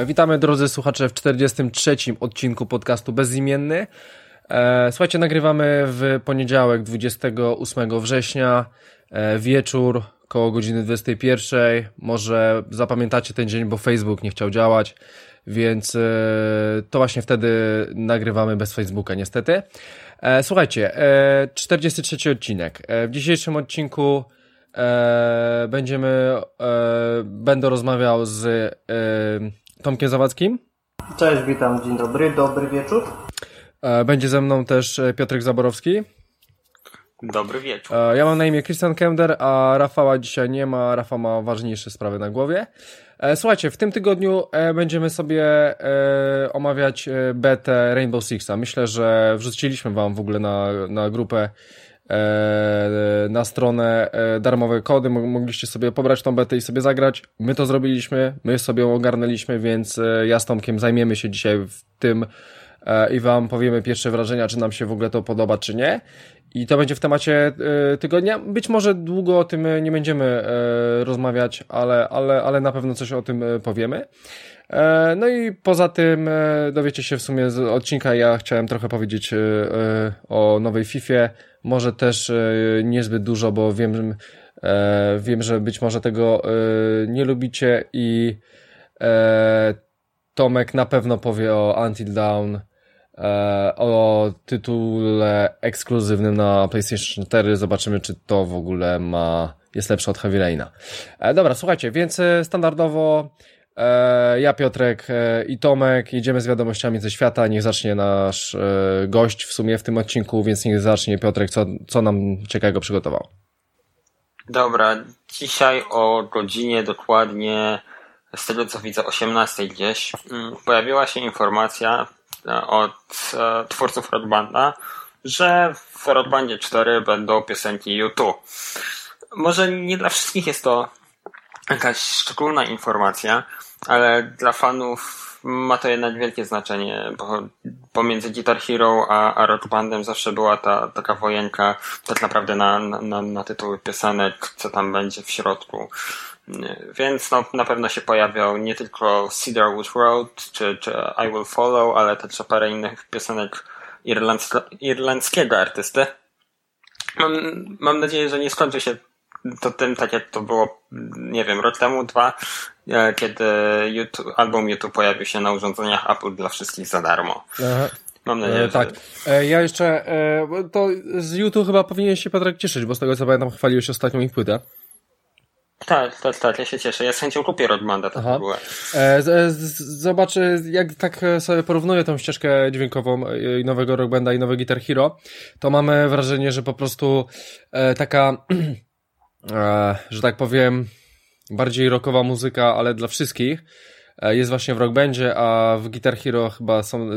E, witamy drodzy słuchacze w 43. odcinku podcastu Bezimienny. E, słuchajcie, nagrywamy w poniedziałek 28 września, e, wieczór, koło godziny 21. Może zapamiętacie ten dzień, bo Facebook nie chciał działać, więc to właśnie wtedy nagrywamy bez Facebooka niestety. Słuchajcie, 43 odcinek. W dzisiejszym odcinku będziemy, będę rozmawiał z Tomkiem Zawadzkim. Cześć, witam, dzień dobry, dobry wieczór. E, będzie ze mną też e, Piotrek Zaborowski. Dobry wieczór. E, ja mam na imię Christian Kender, a Rafała dzisiaj nie ma. Rafał ma ważniejsze sprawy na głowie. Słuchajcie, w tym tygodniu będziemy sobie omawiać betę Rainbow Sixa. Myślę, że wrzuciliśmy wam w ogóle na, na grupę na stronę e, darmowe kody, mogliście sobie pobrać tą betę i sobie zagrać. My to zrobiliśmy, my sobie ją ogarnęliśmy, więc e, ja z Tomkiem zajmiemy się dzisiaj w tym i wam powiemy pierwsze wrażenia, czy nam się w ogóle to podoba, czy nie. I to będzie w temacie tygodnia. Być może długo o tym nie będziemy rozmawiać, ale, ale, ale na pewno coś o tym powiemy. E, no i poza tym e, dowiecie się w sumie z odcinka, ja chciałem trochę powiedzieć e, o nowej FIFA, może też niezbyt dużo, bo wiem, wiem, że być może tego nie lubicie i Tomek na pewno powie o Until Dawn, o tytule ekskluzywnym na PlayStation 4. Zobaczymy, czy to w ogóle ma, jest lepsze od Heavy Raina. Dobra, słuchajcie, więc standardowo E, ja, Piotrek e, i Tomek jedziemy z wiadomościami ze świata. Niech zacznie nasz e, gość w sumie w tym odcinku, więc niech zacznie Piotrek, co, co nam ciekawego przygotował. Dobra, dzisiaj o godzinie dokładnie, z tego co widzę, 18 gdzieś, mm, pojawiła się informacja od twórców Rockbanda, że w Rockbandzie 4 będą piosenki YouTube. Może nie dla wszystkich jest to jakaś szczególna informacja, ale dla fanów ma to jednak wielkie znaczenie, bo pomiędzy Guitar Hero a, a Rock Bandem zawsze była ta taka wojenka tak naprawdę na, na, na tytuły piosenek, co tam będzie w środku. Więc no, na pewno się pojawiał nie tylko Cedarwood Road czy, czy I Will Follow, ale też parę innych piosenek irlandzkiego artysty. Mam, mam nadzieję, że nie skończy się to tym, tak jak to było, nie wiem, rok temu, dwa, e, kiedy YouTube, album YouTube pojawił się na urządzeniach Apple dla wszystkich za darmo. Aha. Mam nadzieję, e, tak. E, ja jeszcze, e, to z YouTube chyba powinien się Piotrek cieszyć, bo z tego co pamiętam chwaliłeś ostatnią ich płytę. Tak, tak, tak, ja się cieszę. Ja z chęcią kupię Rodmanda, tak była. E, z, z, zobacz, jak tak sobie porównuję tą ścieżkę dźwiękową e, nowego Rock Banda i nowe Guitar Hero, to mamy wrażenie, że po prostu e, taka e, że tak powiem, bardziej rockowa muzyka, ale dla wszystkich, e, jest właśnie w Rock Bandzie, a w Guitar Hero chyba są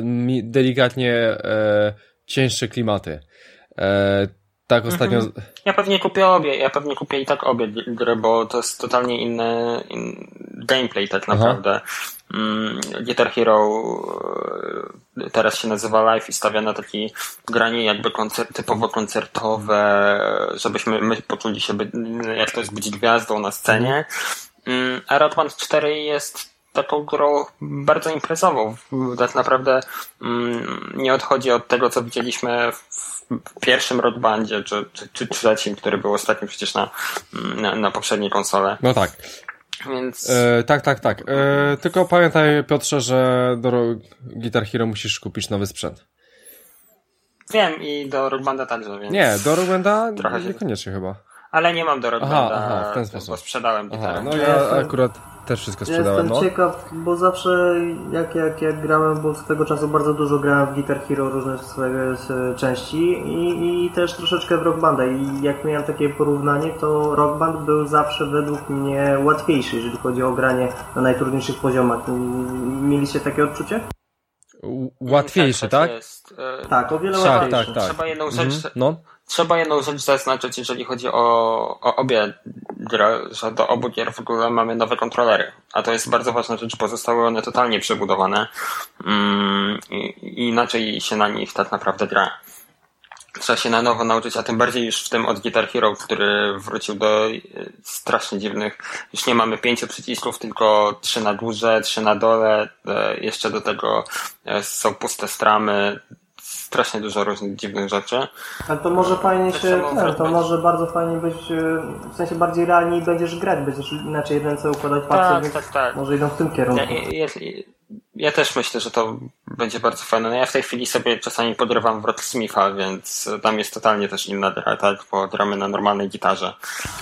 delikatnie e, cięższe klimaty. E, tak ostatnio... Mhm. Ja pewnie kupię obie, ja pewnie kupię i tak obie gry, bo to jest totalnie inny in gameplay tak naprawdę. Mm, Guitar Hero e, teraz się nazywa Live i stawia na takie granie jakby koncert, typowo koncertowe, żebyśmy my poczuli się, jak to jest być gwiazdą na scenie. Mm, a Band 4 jest taką grą bardzo imprezową. Tak naprawdę mm, nie odchodzi od tego, co widzieliśmy w pierwszym Rockbandzie, czy, czy, czy trzecim, który był ostatnim przecież na, na, na poprzedniej konsole. No tak. Więc... E, tak, tak, tak. E, tylko pamiętaj, Piotrze, że do Guitar Hero musisz kupić nowy sprzęt. Wiem i do Rockbanda także, więc... Nie, do Rockbanda niekoniecznie chyba. Ale nie mam do Rockbanda, aha, aha, w ten sposób. bo sprzedałem gitarę. no ja akurat też wszystko sprzedałem. Ja jestem no. ciekaw, bo zawsze jak, jak, jak grałem, bo z tego czasu bardzo dużo grałem w Guitar Hero różne swoje części i, i też troszeczkę w Rock Banda i jak miałem takie porównanie, to Rock Band był zawsze według mnie łatwiejszy, jeżeli chodzi o granie na najtrudniejszych poziomach. Mieliście takie odczucie? Łatwiejszy, tak? tak? Jest, e... Tak, o wiele tak, łatwiejszy. Tak, tak. Trzeba jedną rzecz, mhm. no. Trzeba jedną rzecz zaznaczyć, jeżeli chodzi o, o obie gry, że do obu gier w ogóle mamy nowe kontrolery. A to jest bardzo ważna rzecz, bo zostały one totalnie przebudowane mm, i, inaczej się na nich tak naprawdę gra. trzeba się na nowo nauczyć, a tym bardziej już w tym od Guitar Hero, który wrócił do e, strasznie dziwnych. Już nie mamy pięciu przycisków, tylko trzy na górze, trzy na dole. E, jeszcze do tego e, są puste stramy. Strasznie dużo różnych dziwnych rzeczy. Ale to może fajnie Tak się, ten, to być. może bardzo fajnie być, w sensie bardziej realnie będziesz grać, będziesz inaczej ręce układać palce, Tak, więc tak, tak. może idą w tym kierunku. Ja, ja, ja też myślę, że to będzie bardzo fajne. No ja w tej chwili sobie czasami podrywam w Rocksmitha, więc tam jest totalnie też inna gra, tak? Bo gramy na normalnej gitarze.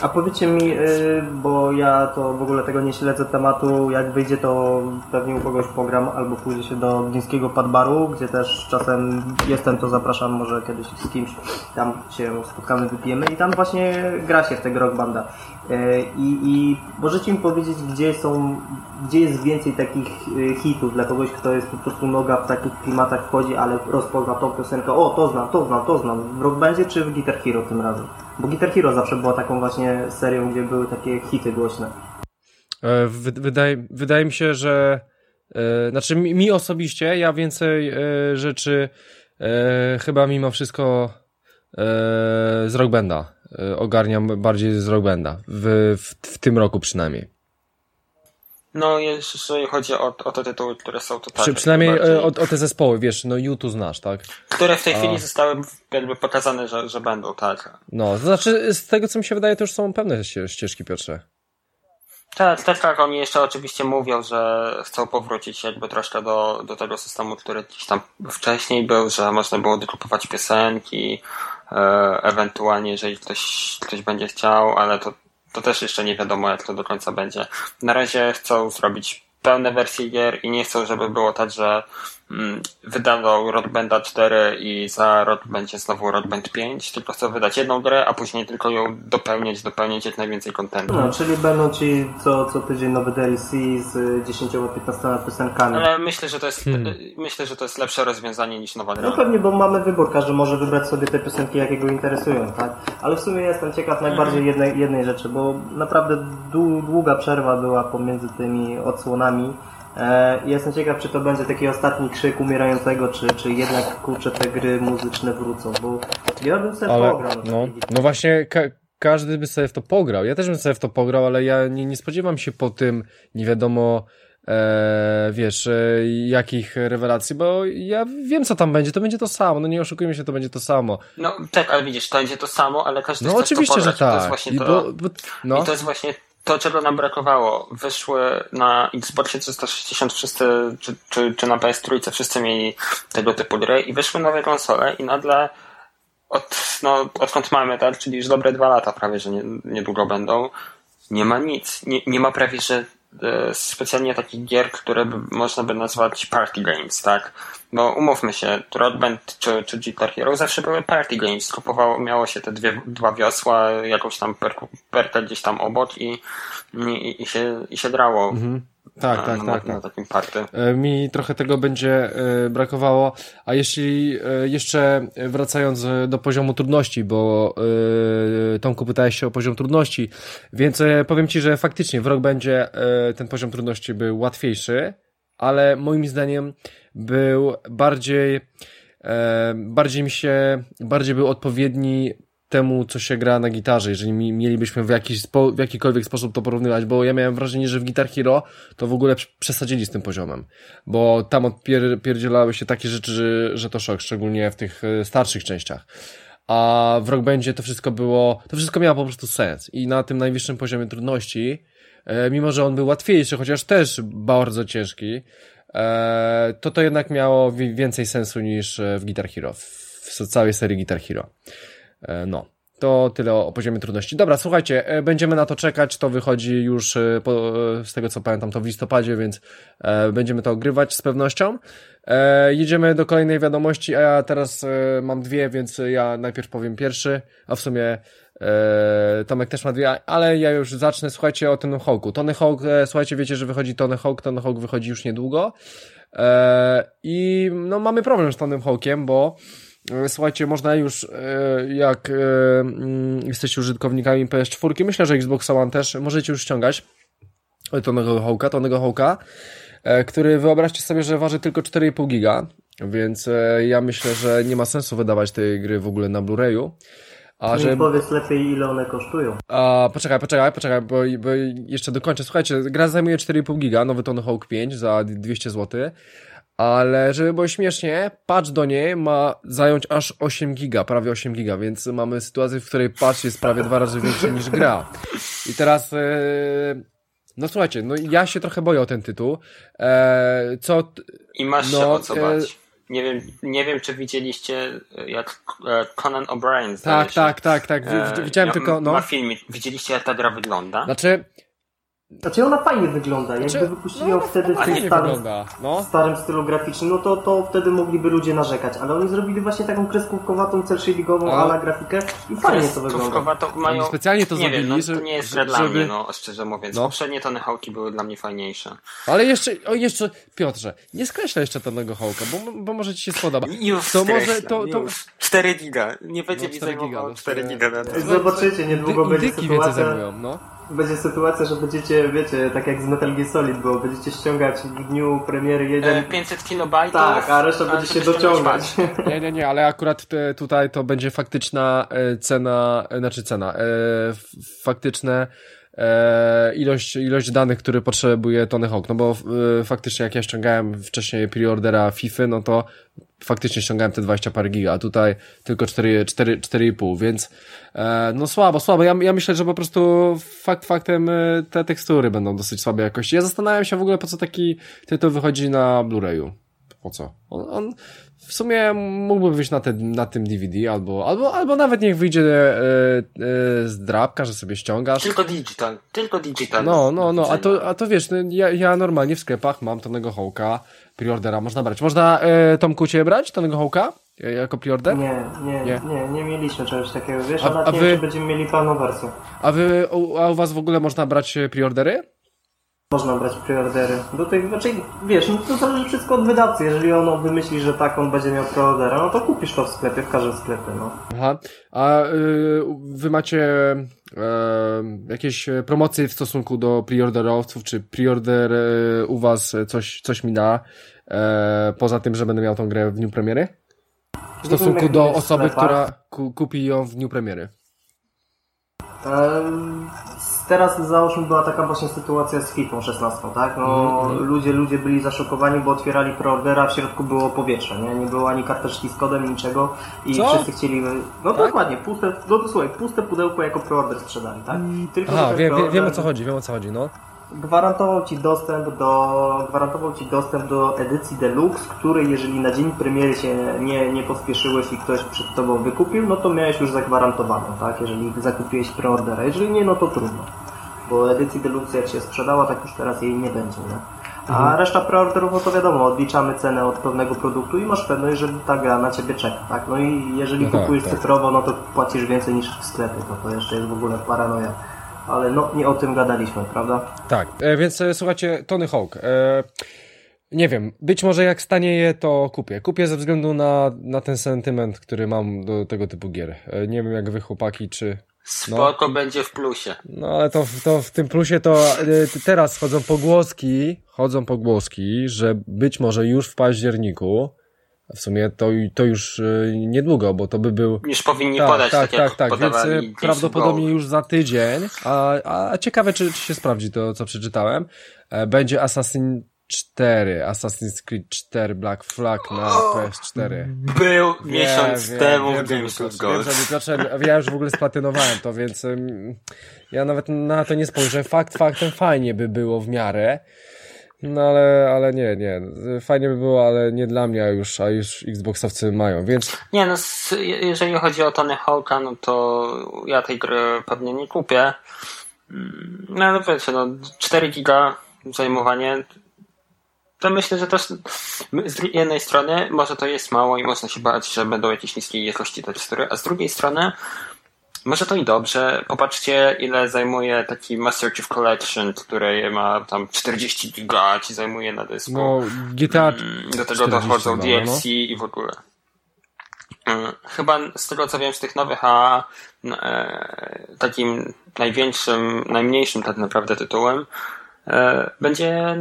A powiedzcie mi, y, bo ja to w ogóle tego nie śledzę tematu, jak wyjdzie to pewnie u kogoś pogram, albo pójdzie się do gdyńskiego padbaru, gdzie też czasem jestem, to zapraszam może kiedyś z kimś, tam się spotkamy, wypijemy i tam właśnie gra się w tego rock banda. Y, I, I możecie mi powiedzieć, gdzie są, gdzie jest więcej takich y, hitów dla kogoś, kto jest po prostu noga w takich klimatach wchodzi, ale rozpozna tą piosenkę, o to znam, to znam, to znam, w rock bandzie czy w Guitar Hero tym razem? Bo Guitar Hero zawsze była taką właśnie serią, gdzie były takie hity głośne. E, wy- Wydaje, wydaje mi się, że e, znaczy mi, osobiście ja więcej e, rzeczy e, chyba mimo wszystko e, z Rock Banda e, ogarniam bardziej z Rock Banda w, w, w tym roku przynajmniej. No, jeżeli chodzi o, o te tytuły, które są to tak. Przy, przynajmniej najbardziej. e, o, o te zespoły, wiesz, no YouTube znasz, tak? Które w tej A. chwili zostały jakby pokazane, że, że będą, tak. No, to znaczy z tego co mi się wydaje to już są pewne ście- ścieżki Piotrze. Tak, tak, tak. Oni jeszcze oczywiście mówią, że chcą powrócić jakby troszkę do, do tego systemu, który gdzieś tam wcześniej był, że można było dokupować piosenki, ewentualnie jeżeli ktoś, ktoś będzie chciał, ale to, to też jeszcze nie wiadomo jak to do końca będzie. Na razie chcą zrobić pełne wersje gier i nie chcą, żeby było tak, że wydano Rock Banda 4 i za rok będzie znowu Rock Band 5, tylko chcą wydać jedną grę, a później tylko ją dopełniać, dopełniać jak najwięcej kontentu. No, czyli będą ci co, co tydzień nowy DLC z 10-15 piosenkami. Ale myślę, że to jest Hmm. myślę, że to jest lepsze rozwiązanie niż nowa gra. No pewnie, bo mamy wybór, każdy może wybrać sobie te piosenki, jakie go interesują, tak? Ale w sumie jestem ciekaw najbardziej jednej, jednej rzeczy, bo naprawdę dłu- długa przerwa była pomiędzy tymi odsłonami. E, jestem ciekaw, czy to będzie taki ostatni krzyk umierającego, czy, czy jednak kurczę te gry muzyczne wrócą, bo ja bym sobie Ale pograł. no, no właśnie ka każdy by sobie w to pograł. Ja też bym sobie w to pograł, ale ja nie, nie spodziewam się po tym nie wiadomo e, wiesz, e, jakich rewelacji, bo ja wiem co tam będzie, to będzie to samo, no nie oszukujmy się, to będzie to samo. No tak, ale widzisz, to będzie to samo, ale każdy No chce w oczywiście, to że pograć. To jest tak. właśnie I, to, bo, bo, no. I to jest właśnie to, czego nam brakowało. Wyszły na Xboxie 360 wszyscy, czy, czy, czy na PS3 wszyscy mieli tego typu gry i wyszły nowe konsole i nagle od, no, odkąd mamy, tak, czyli już dobre dwa lata prawie, że nie, niedługo będą, nie ma nic. Nie, nie ma prawie, że specjalnie takich gier, które by, można by nazwać party games, tak? Bo umówmy się, Rock czy, czy Guitar Hero zawsze były party games. Kupowało, miało się te dwie, dwa wiosła, jakąś tam perku, perkę gdzieś tam obok i, i, i, się, i się drało. Mhm. Tak, tak, na, tak, na tak. takim party. E, Mi trochę tego będzie e, brakowało. A jeśli e, jeszcze wracając do poziomu trudności, bo Tomku pytałeś się o poziom trudności, więc powiem Ci, że faktycznie w rok będzie ten poziom trudności był łatwiejszy, ale moim zdaniem był bardziej bardziej mi się, bardziej był odpowiedni temu, co się gra na gitarze, jeżeli mi, mielibyśmy w, jakiś w jakikolwiek sposób to porównywać, bo ja miałem wrażenie, że w Guitar Hero to w ogóle prz- przesadzili z tym poziomem, bo tam odpierdzielały się takie rzeczy, że, że to szok, szczególnie w tych e, starszych częściach. A w Rock Bandzie to wszystko było, to wszystko miało po prostu sens i na tym najwyższym poziomie trudności, e, mimo że on był łatwiejszy, chociaż też bardzo ciężki, e, to to jednak miało wi- więcej sensu niż w Guitar Hero, w całej serii Guitar Hero. E, No. To tyle o, poziomie trudności. Dobra, słuchajcie, e, będziemy na to czekać. To wychodzi już e, po, z tego co pamiętam, to w listopadzie, więc będziemy to ogrywać z pewnością. Jedziemy do kolejnej wiadomości, a ja teraz mam dwie, więc ja najpierw powiem pierwszy, a w sumie Tomek też ma dwie, ale ja już zacznę. Słuchajcie o Tony Hawku. Tony Hawk, słuchajcie, wiecie, że wychodzi Tony Hawk. Tony Hawk wychodzi już niedługo. I no mamy problem z Tonym Hawkiem, bo słuchajcie, można już e, jak e, mm, jesteście użytkownikami PS4, myślę, że Xbox One też, możecie już ściągać Tonego Hawka, Tonego Hawka, e, który wyobraźcie sobie, że waży tylko 4,5 giga Więc e, ja myślę, że nie ma sensu wydawać tej gry w ogóle na Blu-rayu. A że... powiedz lepiej, ile one kosztują. A, poczekaj, poczekaj, poczekaj, bo, bo jeszcze dokończę. Słuchajcie, gra zajmuje 4,5 giga, nowy Tony Hawk 5 za 200 zł. Ale żeby było śmiesznie, patch do niej ma zająć aż 8 giga, prawie 8 giga, więc mamy sytuację, w której patch jest prawie dwa razy większy niż gra. I teraz, e, no słuchajcie, no ja się trochę boję o ten tytuł. E, co... I masz no, się o co e, bać. Nie wiem, nie wiem, czy widzieliście, jak Conan O'Brien Tak, tak, tak, tak, widziałem ja, tylko, no. Ma filmik. Widzieliście, jak ta gra wygląda? Znaczy, znaczy ona fajnie wygląda, jakby znaczy, wypuścili ją no, wtedy w tym starym, no. starym stylu graficznym, no to, to wtedy mogliby ludzie narzekać, ale oni zrobili właśnie taką kreskówkowatą, cel shadingową ala grafikę i fajnie to wygląda. To mają... Specjalnie to nie zrobili, wiem, no, że, to nie jest żeby... dla mnie, no szczerze mówiąc. No. Poprzednie Tony Hawki były dla mnie fajniejsze. Ale jeszcze, o jeszcze, Piotrze, nie skreślę jeszcze Tonego Hawka, bo, bo może ci się spodoba. Już to może to, to... 4 giga, nie będzie no, mi zajmowało 4 giga na to. Zobaczycie, niedługo będzie sytuacja... zajmują, no będzie sytuacja, że będziecie, wiecie, tak jak z Metal Gear Solid było, będziecie ściągać w dniu premiery jeden... E, 500 kilobajtów. Tak, a reszta będzie się dociągać. Nie, nie, nie, ale akurat te, tutaj to będzie faktyczna e, cena, e, znaczy cena, e, faktyczne e, ilość, ilość danych, które potrzebuje Tony Hawk, no bo e, faktycznie jak ja ściągałem wcześniej preordera FIFA, no to faktycznie ściągałem te 20 parę giga, a tutaj tylko 4,5, więc e, no słabo, słabo. Ja, ja myślę, że po prostu fakt faktem e, te tekstury będą dosyć słabej jakości. Ja zastanawiam się w ogóle, po co taki tytuł wychodzi na Blu-rayu. Po co? On, on w sumie mógłby wyjść na, te, na tym DVD, albo, albo, albo nawet niech wyjdzie e, e, z drapka, że sobie ściągasz. Tylko digital, tylko digital. No, no, no, a to, a to wiesz, no, ja, ja normalnie w sklepach mam Tonego Hołka, preordera można brać. Można e, Tomku cię brać, Tonego Hołka? E, jako preorder? Nie, nie, nie, nie, nie mieliśmy czegoś takiego, wiesz, a, a, wy, nie, będziemy mieli pełną wersję. A wy, a u was w ogóle można brać preordery? Można brać preordery. Do tych, znaczy, wiesz, no to zależy wszystko od wydawcy. Jeżeli on wymyśli, że tak on będzie miał preordera, no to kupisz to w sklepie, w każdym sklepie, no. Aha. A y, wy macie y, jakieś promocje w stosunku do preorderowców, czy preorder y, u was coś, coś mi da, e, poza tym, że będę miał tą grę w dniu premiery? W stosunku do osoby, która ku, kupi ją w dniu premiery. Teraz załóżmy była taka właśnie sytuacja z FIFA 16, tak? No, mm -hmm. ludzie, ludzie byli zaszokowani, bo otwierali preordera, w środku było powietrze, nie? Nie było ani karteczki z kodem, niczego i Co? wszyscy chcieli... No tak? dokładnie, puste, no słuchaj, puste pudełko jako preorder sprzedali, tak? Tylko Aha, wie, wie, wiem o co chodzi, wiem o co chodzi, no gwarantował Ci dostęp do gwarantował Ci dostęp do edycji deluxe, której jeżeli na dzień premiery się nie, nie pospieszyłeś i ktoś przed Tobą wykupił, no to miałeś już zagwarantowaną, tak? Jeżeli zakupiłeś preordera. Jeżeli nie, no to trudno. Bo edycji deluxe jak się sprzedała, tak już teraz jej nie będzie, nie? A mhm. reszta preorderów, no to wiadomo, odliczamy cenę od pewnego produktu i masz pewność, że ta gra na Ciebie czeka, tak? No i jeżeli no kupujesz tak, tak. cyfrowo, no to płacisz więcej niż w sklepie, to to jeszcze jest w ogóle paranoja ale no nie o tym gadaliśmy, prawda? Tak, e, więc e, słuchajcie, Tony Hawk. E, nie wiem, być może jak stanieje, to kupię. Kupię ze względu na, na ten sentyment, który mam do tego typu gier. E, nie wiem jak wy chłopaki, czy... No. Spoko będzie w plusie. No ale to, to w tym plusie to e, teraz chodzą pogłoski, chodzą pogłoski, że być może już w październiku w sumie to, to już e, niedługo, bo to by był... Już powinni tak, podać, tak, tak, tak, tak. więc e, prawdopodobnie już za tydzień, a, a ciekawe, czy, czy się sprawdzi to, co przeczytałem. E, będzie Assassin 4, Assassin's Creed 4 Black Flag na PS4. Był miesiąc wiem, temu wiem, w Games of Gold. Wiem, ja już w ogóle splatynowałem to, więc um, ja nawet na to nie spojrzę. Fakt faktem fajnie by było w miarę. No ale, ale nie, nie. Fajnie by było, ale nie dla mnie, a już, a już Xboxowcy mają, więc... Nie, no jeżeli chodzi o Tony Hawka, no to ja tej gry pewnie nie kupię. Mm, no ale wiecie, no 4 giga zajmowanie to myślę, że też z jednej strony może to jest mało i można się bać, że będą jakieś niskie jakości tekstury, a z drugiej strony może to i dobrze. Popatrzcie, ile zajmuje taki Master Chief Collection, który ma tam 40 giga, ci zajmuje na dysku. No, GTA mm, Do tego dochodzą DLC no. i w ogóle. Mm, chyba z tego co wiem z tych nowych, a e, takim największym, najmniejszym tak naprawdę tytułem będzie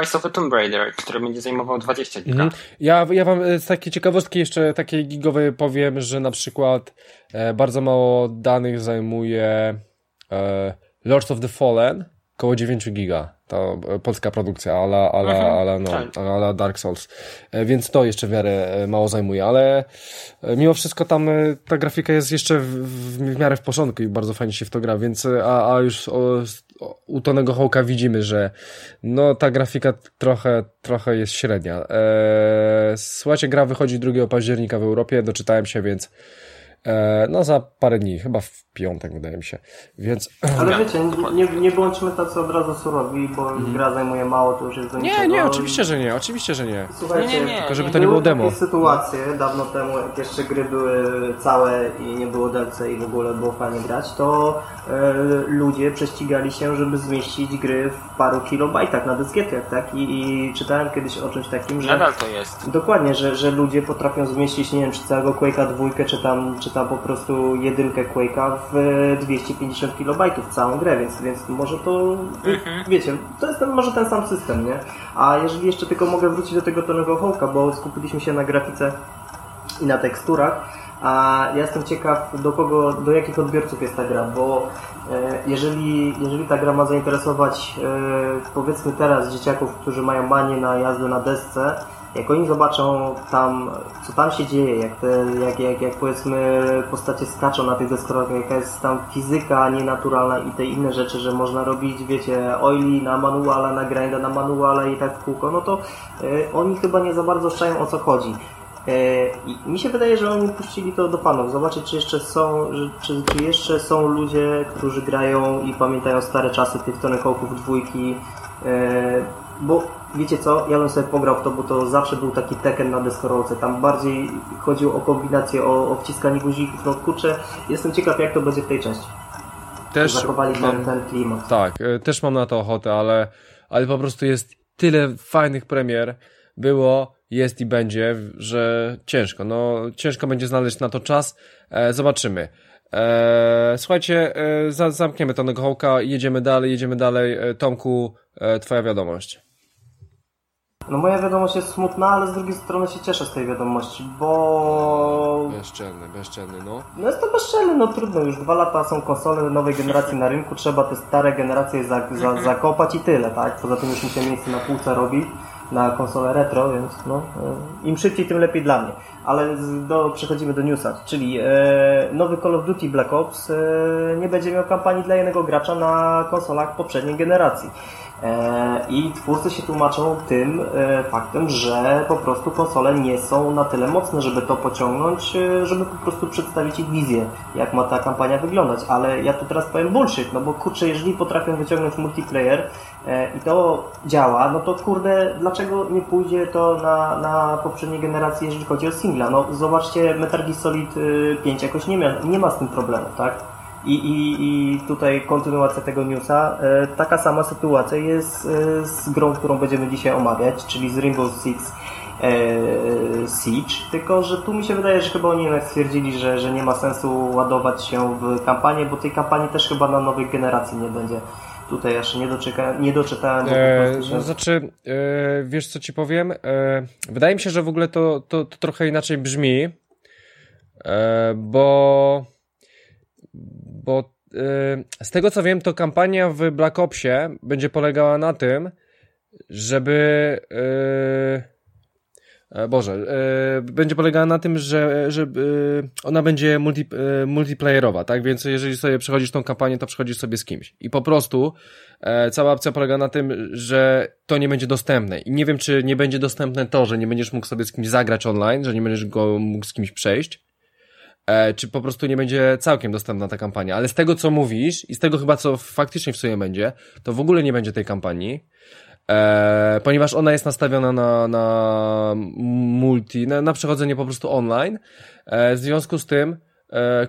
Rise of the Tomb Raider, który będzie zajmował 20 giga. Mhm. Ja, ja wam z takiej ciekawostki jeszcze takiej gigowej powiem, że na przykład bardzo mało danych zajmuje Lords of the Fallen, koło 9 giga. To e, polska produkcja, ale, ale, mhm, ale, no, tak. ale Dark Souls. E, więc to jeszcze w miarę e, mało zajmuje, ale mimo wszystko tam ta grafika jest jeszcze w, w miarę w porządku i bardzo fajnie się w to gra, więc a, a już o, u Tonego Hołka widzimy, że no ta grafika trochę, trochę jest średnia. Eee, słuchajcie, gra wychodzi 2 października w Europie, doczytałem się, więc no za parę dni, chyba w piątek wydaje mi się, więc... Ale wiecie, nie, nie bądźmy tacy od razu surowi, bo mm. gra zajmuje mało, to już jest do Nie, nie, oczywiście, że nie, oczywiście, że nie. Słuchajcie, nie, nie, nie, tylko żeby to nie było demo. Były sytuacje dawno temu, jak jeszcze gry były całe i nie było DLC i w ogóle było fajnie grać, to e, ludzie prześcigali się, żeby zmieścić gry w paru kilobajtach na dyskietach, tak? I, I, czytałem kiedyś o czymś takim, że... Nadal to jest. Dokładnie, że, że ludzie potrafią zmieścić, nie wiem, czy całego Quake'a dwójkę, czy tam, czy tam po prostu jedynkę Quake'a w 250 KB całą grę, więc, więc może to, mhm. wiecie, to jest ten, może ten sam system, nie? A jeżeli jeszcze tylko mogę wrócić do tego tonego hołka, bo skupiliśmy się na grafice i na teksturach, a ja jestem ciekaw, do kogo, do jakich odbiorców jest ta gra, bo e, jeżeli, jeżeli ta gra ma zainteresować e, powiedzmy teraz dzieciaków, którzy mają manię na jazdę na desce, jak oni zobaczą tam, co tam się dzieje, jak, te, jak, jak, jak powiedzmy postacie skaczą na tych deskorach, jaka jest tam fizyka nienaturalna i te inne rzeczy, że można robić, wiecie, oili na manuala, na grinda na manuala i tak w kółko, no to y, oni chyba nie za bardzo szczają o co chodzi. E, I mi się wydaje, że oni puścili to do panów. Zobaczyć, czy jeszcze są, czy, czy jeszcze są ludzie, którzy grają i pamiętają stare czasy tych Tony dwójki. E, bo wiecie co, ja bym sobie pograł w to, bo to zawsze był taki Tekken na deskorolce. Tam bardziej chodziło o kombinację, o, o wciskanie guzików. No kurczę, jestem ciekaw jak to będzie w tej części. Też Zachowali mam, ten, ten klimat. Tak, e, też mam na to ochotę, ale, ale po prostu jest tyle fajnych premier było, jest i będzie, że ciężko. No, ciężko będzie znaleźć na to czas. E, zobaczymy. E, słuchajcie, e, zamkniemy to hołka, jedziemy dalej, jedziemy dalej. E, Tomku, e, twoja wiadomość. No moja wiadomość jest smutna, ale z drugiej strony się cieszę z tej wiadomości, bo... Bezczelny, bezczelny, no. No jest to bezczelny, no trudno, już dwa lata są konsole nowej generacji na rynku, trzeba te stare generacje za, za, zakopać i tyle, tak? Poza tym już mi się miejsce na półce robi na konsolę retro, więc no, e, im szybciej, tym lepiej dla mnie. Ale do, przechodzimy do newsa, czyli e, nowy Call of Duty Black Ops e, nie będzie miał kampanii dla jednego gracza na konsolach poprzedniej generacji. E, I twórcy się tłumaczą tym e, faktem, że po prostu konsole nie są na tyle mocne, żeby to pociągnąć, e, żeby po prostu przedstawić ich wizję, jak ma ta kampania wyglądać. Ale ja tu teraz powiem bullshit, no bo kurczę, jeżeli potrafią wyciągnąć multiplayer i to działa, no to kurde, dlaczego nie pójdzie to na, na poprzedniej generacji, jeżeli chodzi o singla? No zobaczcie, Metal Gear Solid 5 jakoś nie ma, nie ma z tym problemu, tak? I, i, I tutaj kontynuacja tego newsa. E, taka sama sytuacja jest e, z grą, którą będziemy dzisiaj omawiać, czyli z Rainbow Six e, Siege, tylko że tu mi się wydaje, że chyba oni jednak stwierdzili, że, że nie ma sensu ładować się w kampanię, bo tej kampanii też chyba na nowej generacji nie będzie. Tutaj jeszcze nie, doczeka, nie doczytałem. E, się... Znaczy, e, wiesz co ci powiem? E, wydaje mi się, że w ogóle to, to, to trochę inaczej brzmi, e, bo bo yy, z tego co wiem, to kampania w Black Opsie będzie polegała na tym, żeby. Yy, Boże, yy, będzie polegała na tym, że, że yy, ona będzie multi, yy, multiplayerowa, tak? Więc jeżeli sobie przechodzisz tą kampanię, to przechodzisz sobie z kimś. I po prostu yy, cała opcja polega na tym, że to nie będzie dostępne. I nie wiem, czy nie będzie dostępne to, że nie będziesz mógł sobie z kimś zagrać online, że nie będziesz go mógł z kimś przejść, e, czy po prostu nie będzie całkiem dostępna ta kampania. Ale z tego, co mówisz i z tego chyba, co faktycznie w sumie będzie, to w ogóle nie będzie tej kampanii, e, ponieważ ona jest nastawiona na, na multi, na, na przechodzenie po prostu online. E, w związku z tym,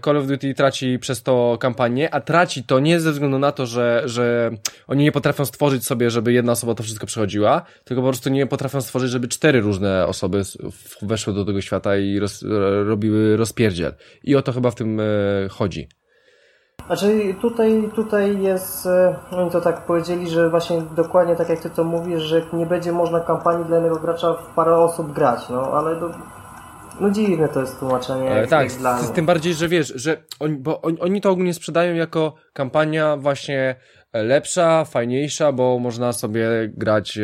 Call of Duty traci przez to kampanię, a traci to nie ze względu na to, że, że oni nie potrafią stworzyć sobie, żeby jedna osoba to wszystko przechodziła, tylko po prostu nie potrafią stworzyć, żeby cztery różne osoby weszły do tego świata i roz, robiły rozpierdziel. I o to chyba w tym e, chodzi. Znaczy tutaj, tutaj jest, e, oni to tak powiedzieli, że właśnie dokładnie tak jak ty to mówisz, że nie będzie można kampanii dla jednego gracza w parę osób grać, no ale do, no dziwne to jest tłumaczenie. E, tak, dla z- tym bardziej, że wiesz, że oni, bo oni, oni to ogólnie sprzedają jako kampania właśnie lepsza, fajniejsza, bo można sobie grać, e,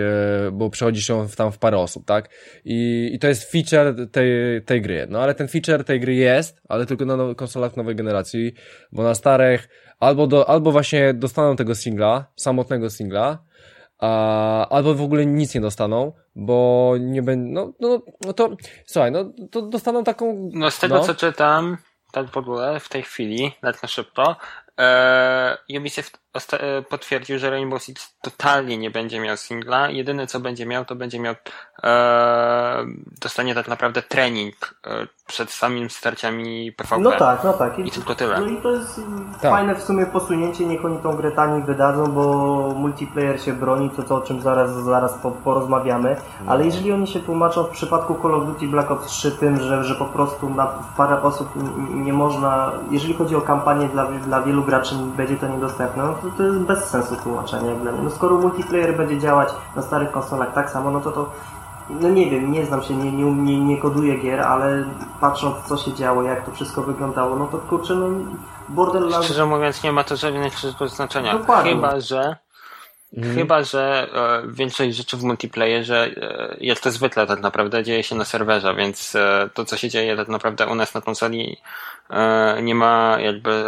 bo przechodzi się tam w parę osób, tak? I, i to jest feature tej, tej gry. No ale ten feature tej gry jest, ale tylko na now- konsolach nowej generacji, bo na starych albo, do, albo właśnie dostaną tego singla, samotnego singla, a, albo w ogóle nic nie dostaną, bo nie będzie, no, no, no to, słuchaj, no, to dostaną taką, No z tego No. co czytam, tak w ogóle w tej chwili, na szybko, e, Ubisoft potwierdził, że Rainbow Six totalnie nie będzie miał singla. Jedyne co będzie miał, to będzie miał e, dostanie tak naprawdę trening e, przed samym starciami PvP. No tak, no tak. I tylko tyle. No i to jest Tak. fajne w sumie posunięcie, niech oni tą grę taniej wydadzą, bo multiplayer się broni, to, to o czym zaraz, zaraz po, porozmawiamy, ale jeżeli oni się tłumaczą w przypadku Call of Duty Black Ops 3 tym, że, że po prostu na w parę osób nie można, jeżeli chodzi o kampanię dla, dla wielu graczy będzie to niedostępne, no to, to jest bez sensu tłumaczenie jak dla mnie. No skoro multiplayer będzie działać na starych konsolach tak samo, no to to no nie wiem, nie znam się, nie, nie, nie, nie koduję gier, ale patrząc co się działo, jak to wszystko wyglądało, no to kurczę, no Borderlands... Szczerze mówiąc, nie ma to żadnego znaczenia. Dokładnie. Chyba, że Chyba, że e, większość rzeczy w multiplayerze, e, jak to zwykle tak naprawdę, dzieje się na serwerze, więc e, to, co się dzieje tak naprawdę u nas na konsoli, e, nie ma jakby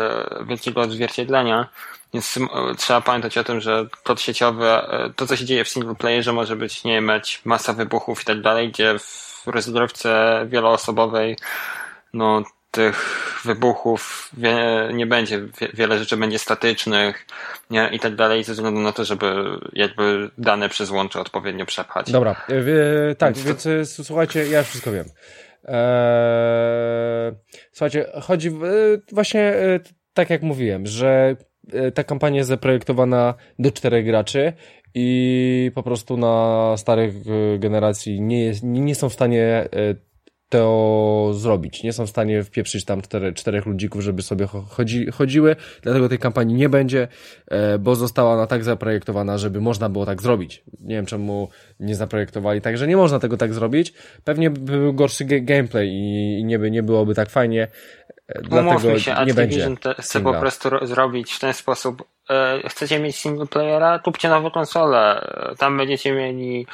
wielkiego odzwierciedlenia. Więc e, trzeba pamiętać o tym, że kod sieciowy, e, to co się dzieje w singleplayerze może być, nie mieć masa wybuchów i tak dalej, gdzie w rozgrywce wieloosobowej, no tych wybuchów wie, nie będzie, wie, wiele rzeczy będzie statycznych nie, i tak dalej, ze względu na to, żeby jakby dane przez łącze odpowiednio przepchać. Dobra, e, tak, Więc to- więc e, słuchajcie, ja już wszystko wiem. Eee, słuchajcie, chodzi e, właśnie e, tak jak mówiłem, że e, ta kampania jest zaprojektowana do czterech graczy i po prostu na starych e, generacji nie, jest, nie, nie są w stanie e, to zrobić. Nie są w stanie wpieprzyć tam cztery, czterech ludzików, żeby sobie cho- chodzi, chodziły, dlatego tej kampanii nie będzie, e, bo została ona tak zaprojektowana, żeby można było tak zrobić. Nie wiem, czemu nie zaprojektowali tak, że nie można tego tak zrobić. Pewnie by był gorszy gameplay i, nie, by, nie byłoby tak fajnie, e, dlatego Umówmy się, nie będzie te- chce po prostu ro- zrobić w ten sposób. E, chcecie mieć single playera? Kupcie nowe konsole. E, Tam będziecie mieli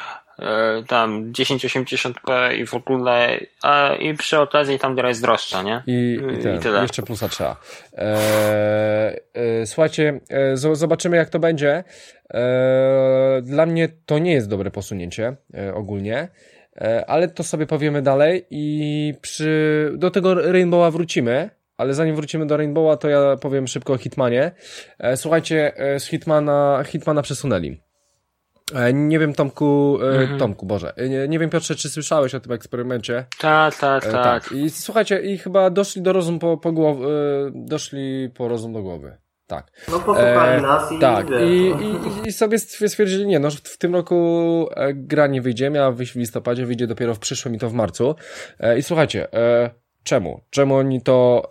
tam 1080p i w ogóle a, i przy okazji tam gra jest droższa, nie? I, i, I ten, tyle. jeszcze plusa trzeba. E, e, słuchajcie, e, zobaczymy jak to będzie. E, dla mnie to nie jest dobre posunięcie e, ogólnie, e, ale to sobie powiemy dalej i przy, do tego Rainbowa wrócimy. Ale zanim wrócimy do Rainbowa, to ja powiem szybko o Hitmanie. E, słuchajcie, e, z Hitmana, Hitmana przesunęli. Nie wiem, Tomku, e, Mhm. Tomku, Boże, e, nie, nie wiem, Piotrze, czy słyszałeś o tym eksperymencie? Tak, tak, E, tak. I słuchajcie, i chyba doszli do rozum po, po głowie, doszli po rozum do głowy. Tak. No posłuchali E, nas i Tak, wiesz, i, no. i, i sobie stwier- stwierdzili, nie, no w, w tym roku gra nie wyjdzie, miała wyjść w listopadzie, wyjdzie dopiero w przyszłym i to w marcu. E, I słuchajcie, e, czemu? Czemu oni to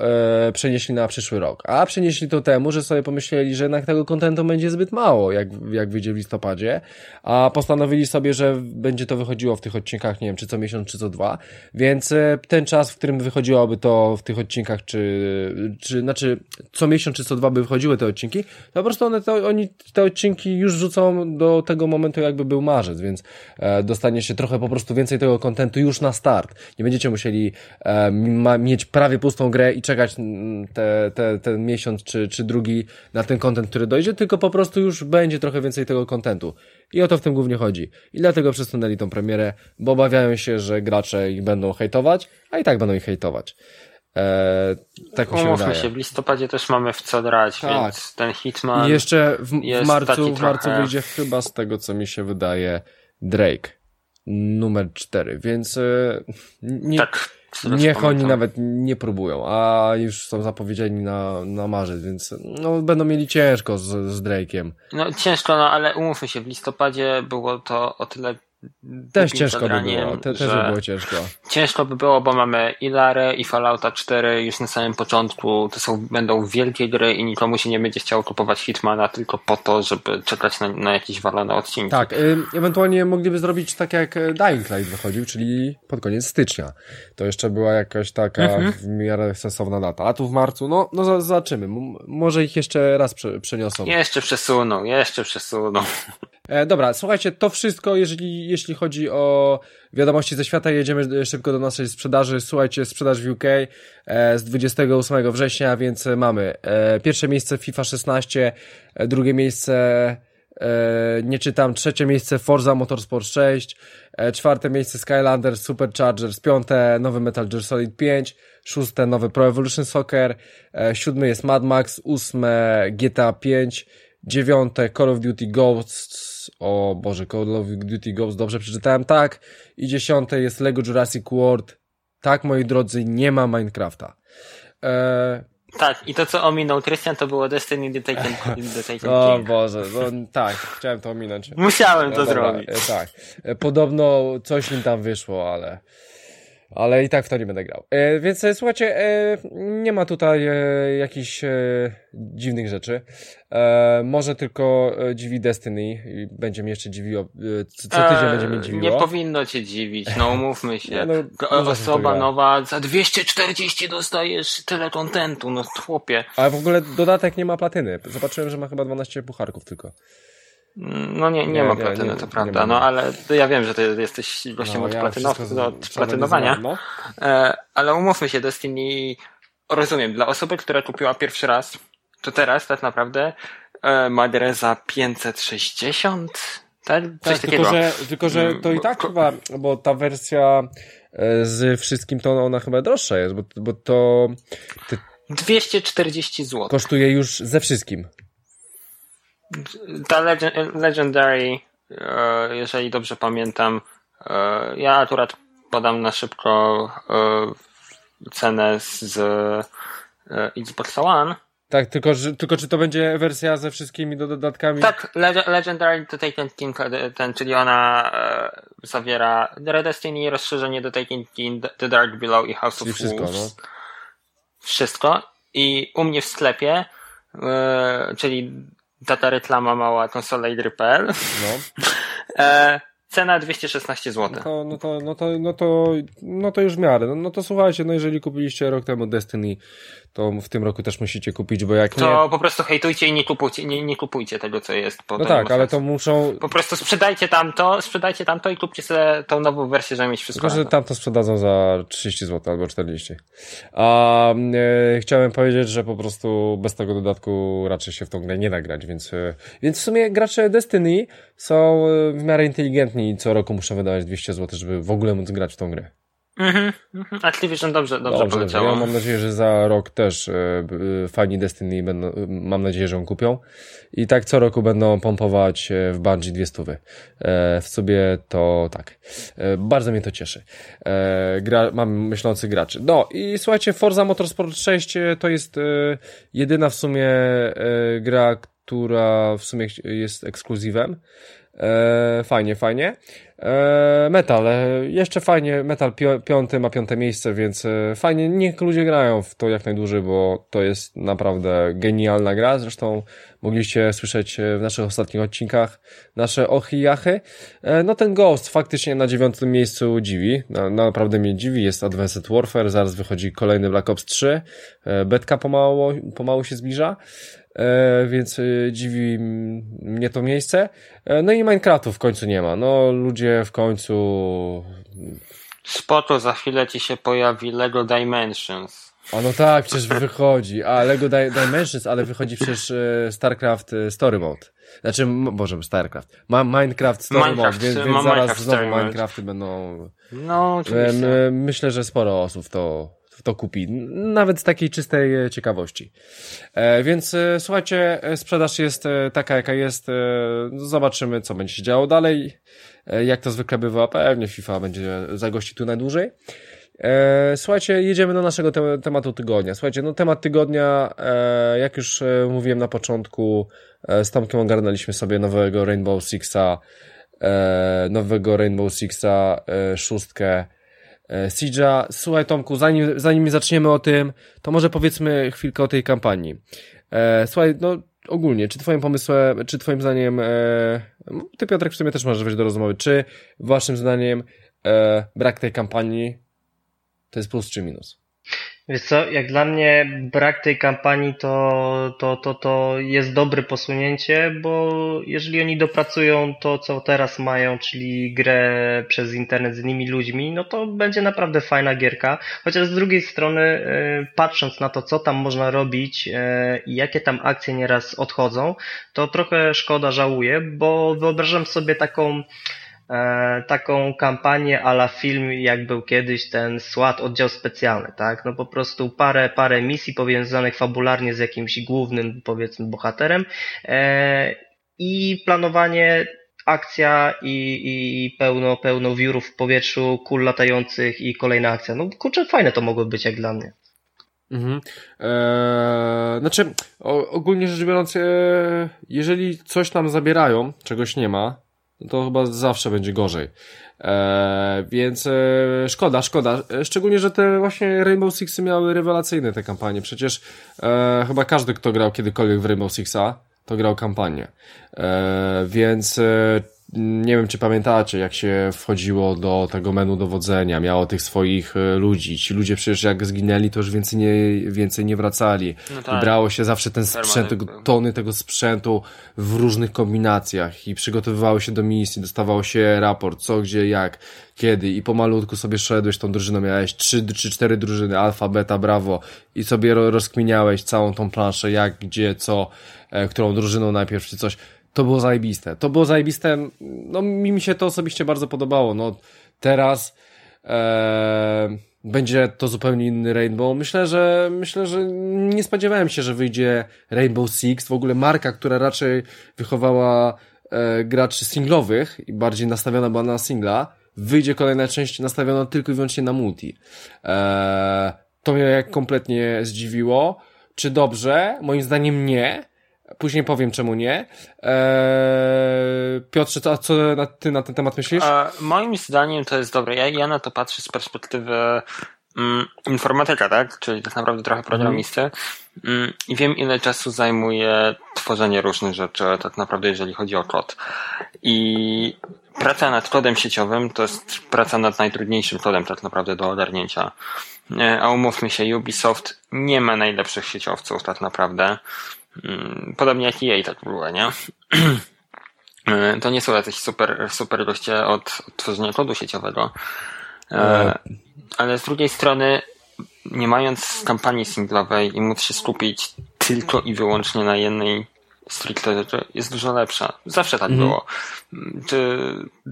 e, przenieśli na przyszły rok? A przenieśli to temu, że sobie pomyśleli, że jednak tego kontentu będzie zbyt mało, jak, jak wyjdzie w listopadzie, a postanowili sobie, że będzie to wychodziło w tych odcinkach, nie wiem, czy co miesiąc, czy co dwa, więc e, ten czas, w którym wychodziłoby to w tych odcinkach, czy, czy znaczy co miesiąc, czy co dwa by wychodziły te odcinki, to po prostu one to, oni te odcinki już rzucą do tego momentu, jakby był marzec, więc e, dostanie się trochę po prostu więcej tego kontentu już na start. Nie będziecie musieli e, ma, mieć prawie pustą grę i czekać mm, te, te, ten miesiąc czy, czy drugi na ten kontent, który dojdzie, tylko po prostu już będzie trochę więcej tego kontentu. I o to w tym głównie chodzi. I dlatego przesunęli tą premierę, bo obawiają się, że gracze ich będą hejtować, a i tak będą ich hejtować. E, tak mi się Umówmy wydaje. się, w listopadzie też mamy w co grać, Tak. więc ten Hitman... I jeszcze w, w marcu, w marcu trochę- wyjdzie chyba z tego, co mi się wydaje, Drake. Numer 4, więc e, nie, tak, niech oni nawet nie próbują, a już są zapowiedziani na, na marzec, więc no, będą mieli ciężko z, z Drake'iem. No ciężko, no ale umówmy się, w listopadzie było to o tyle też ciężko by było, te, też by było ciężko. Ciężko by było, bo mamy i Larę, i Fallouta 4 już na samym początku. To są, będą wielkie gry i nikomu się nie będzie chciało kupować Hitmana tylko po to, żeby czekać na, na jakieś walone odcinki. Tak, y, ewentualnie mogliby zrobić tak jak Dying Light wychodził, czyli pod koniec stycznia. To jeszcze była jakaś taka mhm. w miarę sensowna data. A tu w marcu, no, no zobaczymy. Może ich jeszcze raz prze, przeniosą. Jeszcze przesuną, jeszcze przesuną. E, dobra, słuchajcie, to wszystko, jeżeli, jeśli chodzi o wiadomości ze świata, jedziemy szybko do naszej sprzedaży. Słuchajcie, sprzedaż w UK e, z 28 września, więc mamy e, pierwsze miejsce FIFA 16, e, drugie miejsce nie czytam, trzecie miejsce Forza Motorsport 6, e, czwarte miejsce Skylander Superchargers, piąte nowy Metal Gear Solid 5, szóste nowy Pro Evolution Soccer, siódmy jest Mad Max, ósme GTA 5, dziewiąte Call of Duty Ghosts, o Boże, Call of Duty Ghosts, dobrze przeczytałem, tak, i dziesiąte jest Lego Jurassic World, tak, moi drodzy, nie ma Minecrafta. Eee, tak, i to co ominął Christian to było Destiny The Taken, The Taken O Boże, no tak, chciałem to ominąć. Musiałem to no, zrobić. E, tak, e, podobno coś im tam wyszło, ale ale i tak w to nie będę grał. E, więc e, słuchajcie, e, nie ma tutaj e, jakichś e, dziwnych rzeczy. E, może tylko dziwi Destiny i będzie mnie jeszcze dziwiło. Co, co tydzień będzie mnie dziwiło. Nie powinno cię dziwić, no umówmy się. no, Osoba nowa, za 240 dostajesz tyle kontentu, no chłopie. Ale w ogóle dodatek nie ma platyny. Zobaczyłem, że ma chyba 12 pucharków tylko. No nie, nie, nie ma platyny, nie, to prawda, no ale ja wiem, że ty jesteś gościem no, od, ja platynow, od platynowania, no. e, ale umówmy się, Destiny, rozumiem, dla osoby, która kupiła pierwszy raz, to teraz tak naprawdę ma grę za 560, tak? Coś tak, takiego. Tylko, że, tylko, że to i tak chyba, bo ta wersja e, z wszystkim to ona chyba droższa jest, bo, bo to... Ty, 240 zł. Kosztuje już ze wszystkim ta Legendary, e, jeżeli dobrze pamiętam, e, ja akurat podam na szybko e, cenę z Xbox One. Tak, tylko, tylko czy to będzie wersja ze wszystkimi dodatkami? Tak, Legendary to Taken King, ten, czyli ona e, zawiera Red Destiny, rozszerzenie do Taken King, The Dark Below i House czyli of wszystko, Wolves. No. Wszystko. I u mnie w sklepie, e, czyli data reklama mała konsola.pl. No. e, cena 216 zł. No to, no to, no to, no to, no to już w miarę. No, no to słuchajcie, no jeżeli kupiliście rok temu Destiny to w tym roku też musicie kupić, bo jak to nie... To po prostu hejtujcie i nie kupujcie, nie, nie kupujcie tego, co jest. no tak, ale to muszą... Po prostu sprzedajcie tamto, sprzedajcie tamto i kupcie sobie tą nową wersję, żeby mieć wszystko. Tylko, że tamto sprzedadzą za 30 zł albo 40. A e, chciałem powiedzieć, że po prostu bez tego dodatku raczej się w tą grę nie da grać, więc, e, więc w sumie gracze Destiny są e, w miarę inteligentni i co roku muszą wydawać 200 zł, żeby w ogóle móc grać w tą grę. Mhm, mhm. Activision dobrze, dobrze, dobrze poleciało. Ja mam nadzieję, że za rok też e, e, fani Destiny będą, mam nadzieję, że ją kupią. I tak co roku będą pompować e, w Bungie dwie stówy. E, w sobie to tak. E, bardzo mnie to cieszy. E, gra, mam myślących graczy. No i słuchajcie, Forza Motorsport 6 to jest jedyna w sumie gra, która w sumie jest ekskluzywem. Fajnie, fajnie. E, metal, e, jeszcze fajnie, Metal piąty ma piąte miejsce, więc e, fajnie, niech ludzie grają w to jak najdłużej, bo to jest naprawdę genialna gra, zresztą mogliście słyszeć w naszych ostatnich odcinkach nasze ochy jachy. No ten Ghost faktycznie na dziewiątym miejscu dziwi, naprawdę mnie dziwi, jest Advanced Warfare, zaraz wychodzi kolejny Black Ops 3, betka pomału, pomału się zbliża, e, więc e, dziwi mnie to miejsce. E, no i Minecraftu w końcu nie ma. No ludzie w końcu... Spoko, za chwilę ci się pojawi LEGO Dimensions. A no tak, przecież wychodzi. A LEGO Dimensions, ale wychodzi przecież e, StarCraft e, Story Mode. Znaczy, Boże, StarCraft. Ma Minecraft Story Minecraft, Mode, więc, więc zaraz Minecraft znowu Minecrafty będą... No, oczywiście. Myślę, że sporo osób to to kupi. Nawet z takiej czystej e, ciekawości. E, więc e, słuchajcie, sprzedaż jest taka, jaka jest. Zobaczymy, co będzie się działo dalej. Jak to zwykle bywa, pewnie FIFA będzie zagości tu najdłużej. Słuchajcie, jedziemy do naszego te tematu tygodnia. Słuchajcie, no temat tygodnia, jak już mówiłem na początku, z Tomkiem ogarnęliśmy sobie nowego Rainbow Sixa nowego Rainbow Sixa, szóstkę Siege'a. Słuchaj Tomku, zanim, zanim zaczniemy o tym, to może powiedzmy chwilkę o tej kampanii. E, słuchaj, no ogólnie, czy twoim pomysłem, czy twoim zdaniem, e, ty Piotrek w sumie też możesz wejść do rozmowy, czy waszym zdaniem e, brak tej kampanii to jest plus czy minus? Wiesz co, jak dla mnie brak tej kampanii to, to, to, to jest dobre posunięcie, bo jeżeli oni dopracują to, co teraz mają, czyli grę przez internet z innymi ludźmi, no to będzie naprawdę fajna gierka. Chociaż z drugiej strony, e, patrząc na to, co tam można robić e, i jakie tam akcje nieraz odchodzą, to trochę szkoda żałuję, bo wyobrażam sobie taką E, taką kampanię ala film, jak był kiedyś ten SWAT, oddział specjalny, tak? No po prostu parę, parę misji powiązanych fabularnie z jakimś głównym, powiedzmy, bohaterem e, i planowanie akcja i, i pełno, pełno wiórów w powietrzu, kul latających i kolejna akcja. No kurczę, fajne to mogło być jak dla mnie. Mhm. Eee, znaczy, o, ogólnie rzecz biorąc, e, jeżeli coś nam zabierają, czegoś nie ma, to chyba zawsze będzie gorzej. Eee, więc e, szkoda, szkoda. E, szczególnie, że te właśnie Rainbow Sixy miały rewelacyjne te kampanie. Przecież e, chyba każdy, kto grał kiedykolwiek w Rainbow Sixa, to grał kampanię. E, więc e, nie wiem, czy pamiętacie, jak się wchodziło do tego menu dowodzenia, miało tych swoich e, ludzi. Ci ludzie przecież jak zginęli, to już więcej nie, więcej nie wracali. No tak. I brało się zawsze ten sprzęt, tego, tony tego sprzętu w różnych kombinacjach. I przygotowywało się do misji, dostawało się raport, co, gdzie, jak, kiedy. I pomalutku sobie szedłeś tą drużyną, miałeś trzy czy cztery drużyny, alfa, beta, brawo. I sobie rozkminiałeś całą tą planszę, jak, gdzie, co, e, którą drużyną najpierw, czy coś to było zajebiste. To było zajebiste, no mi, się to osobiście bardzo podobało. No teraz e, będzie to zupełnie inny Rainbow. Myślę, że myślę, że nie spodziewałem się, że wyjdzie Rainbow Six, w ogóle marka, która raczej wychowała e, graczy singlowych i bardziej nastawiona była na singla, wyjdzie kolejna część nastawiona tylko i wyłącznie na multi. E, to mnie jak kompletnie zdziwiło. Czy dobrze? Moim zdaniem nie Później powiem, czemu nie. Eee, Piotrze, co, co ty na ten temat myślisz? E, moim zdaniem to jest dobre. Ja, ja na to patrzę z perspektywy mm, informatyka, tak? Czyli tak naprawdę trochę programisty. Mm, I wiem, ile czasu zajmuje tworzenie różnych rzeczy, tak naprawdę, jeżeli chodzi o kod. I praca nad kodem sieciowym to jest praca nad najtrudniejszym kodem, tak naprawdę, do ogarnięcia. E, a umówmy się, Ubisoft nie ma najlepszych sieciowców, tak naprawdę. Mm, podobnie jak EA tak było, nie? To nie są jacyś super, super goście od tworzenia kodu sieciowego. E, e. Ale z drugiej strony, nie mając kampanii singlowej i móc się skupić tylko i wyłącznie na jednej stricte rzeczy jest dużo lepsza. Zawsze tak mhm. było.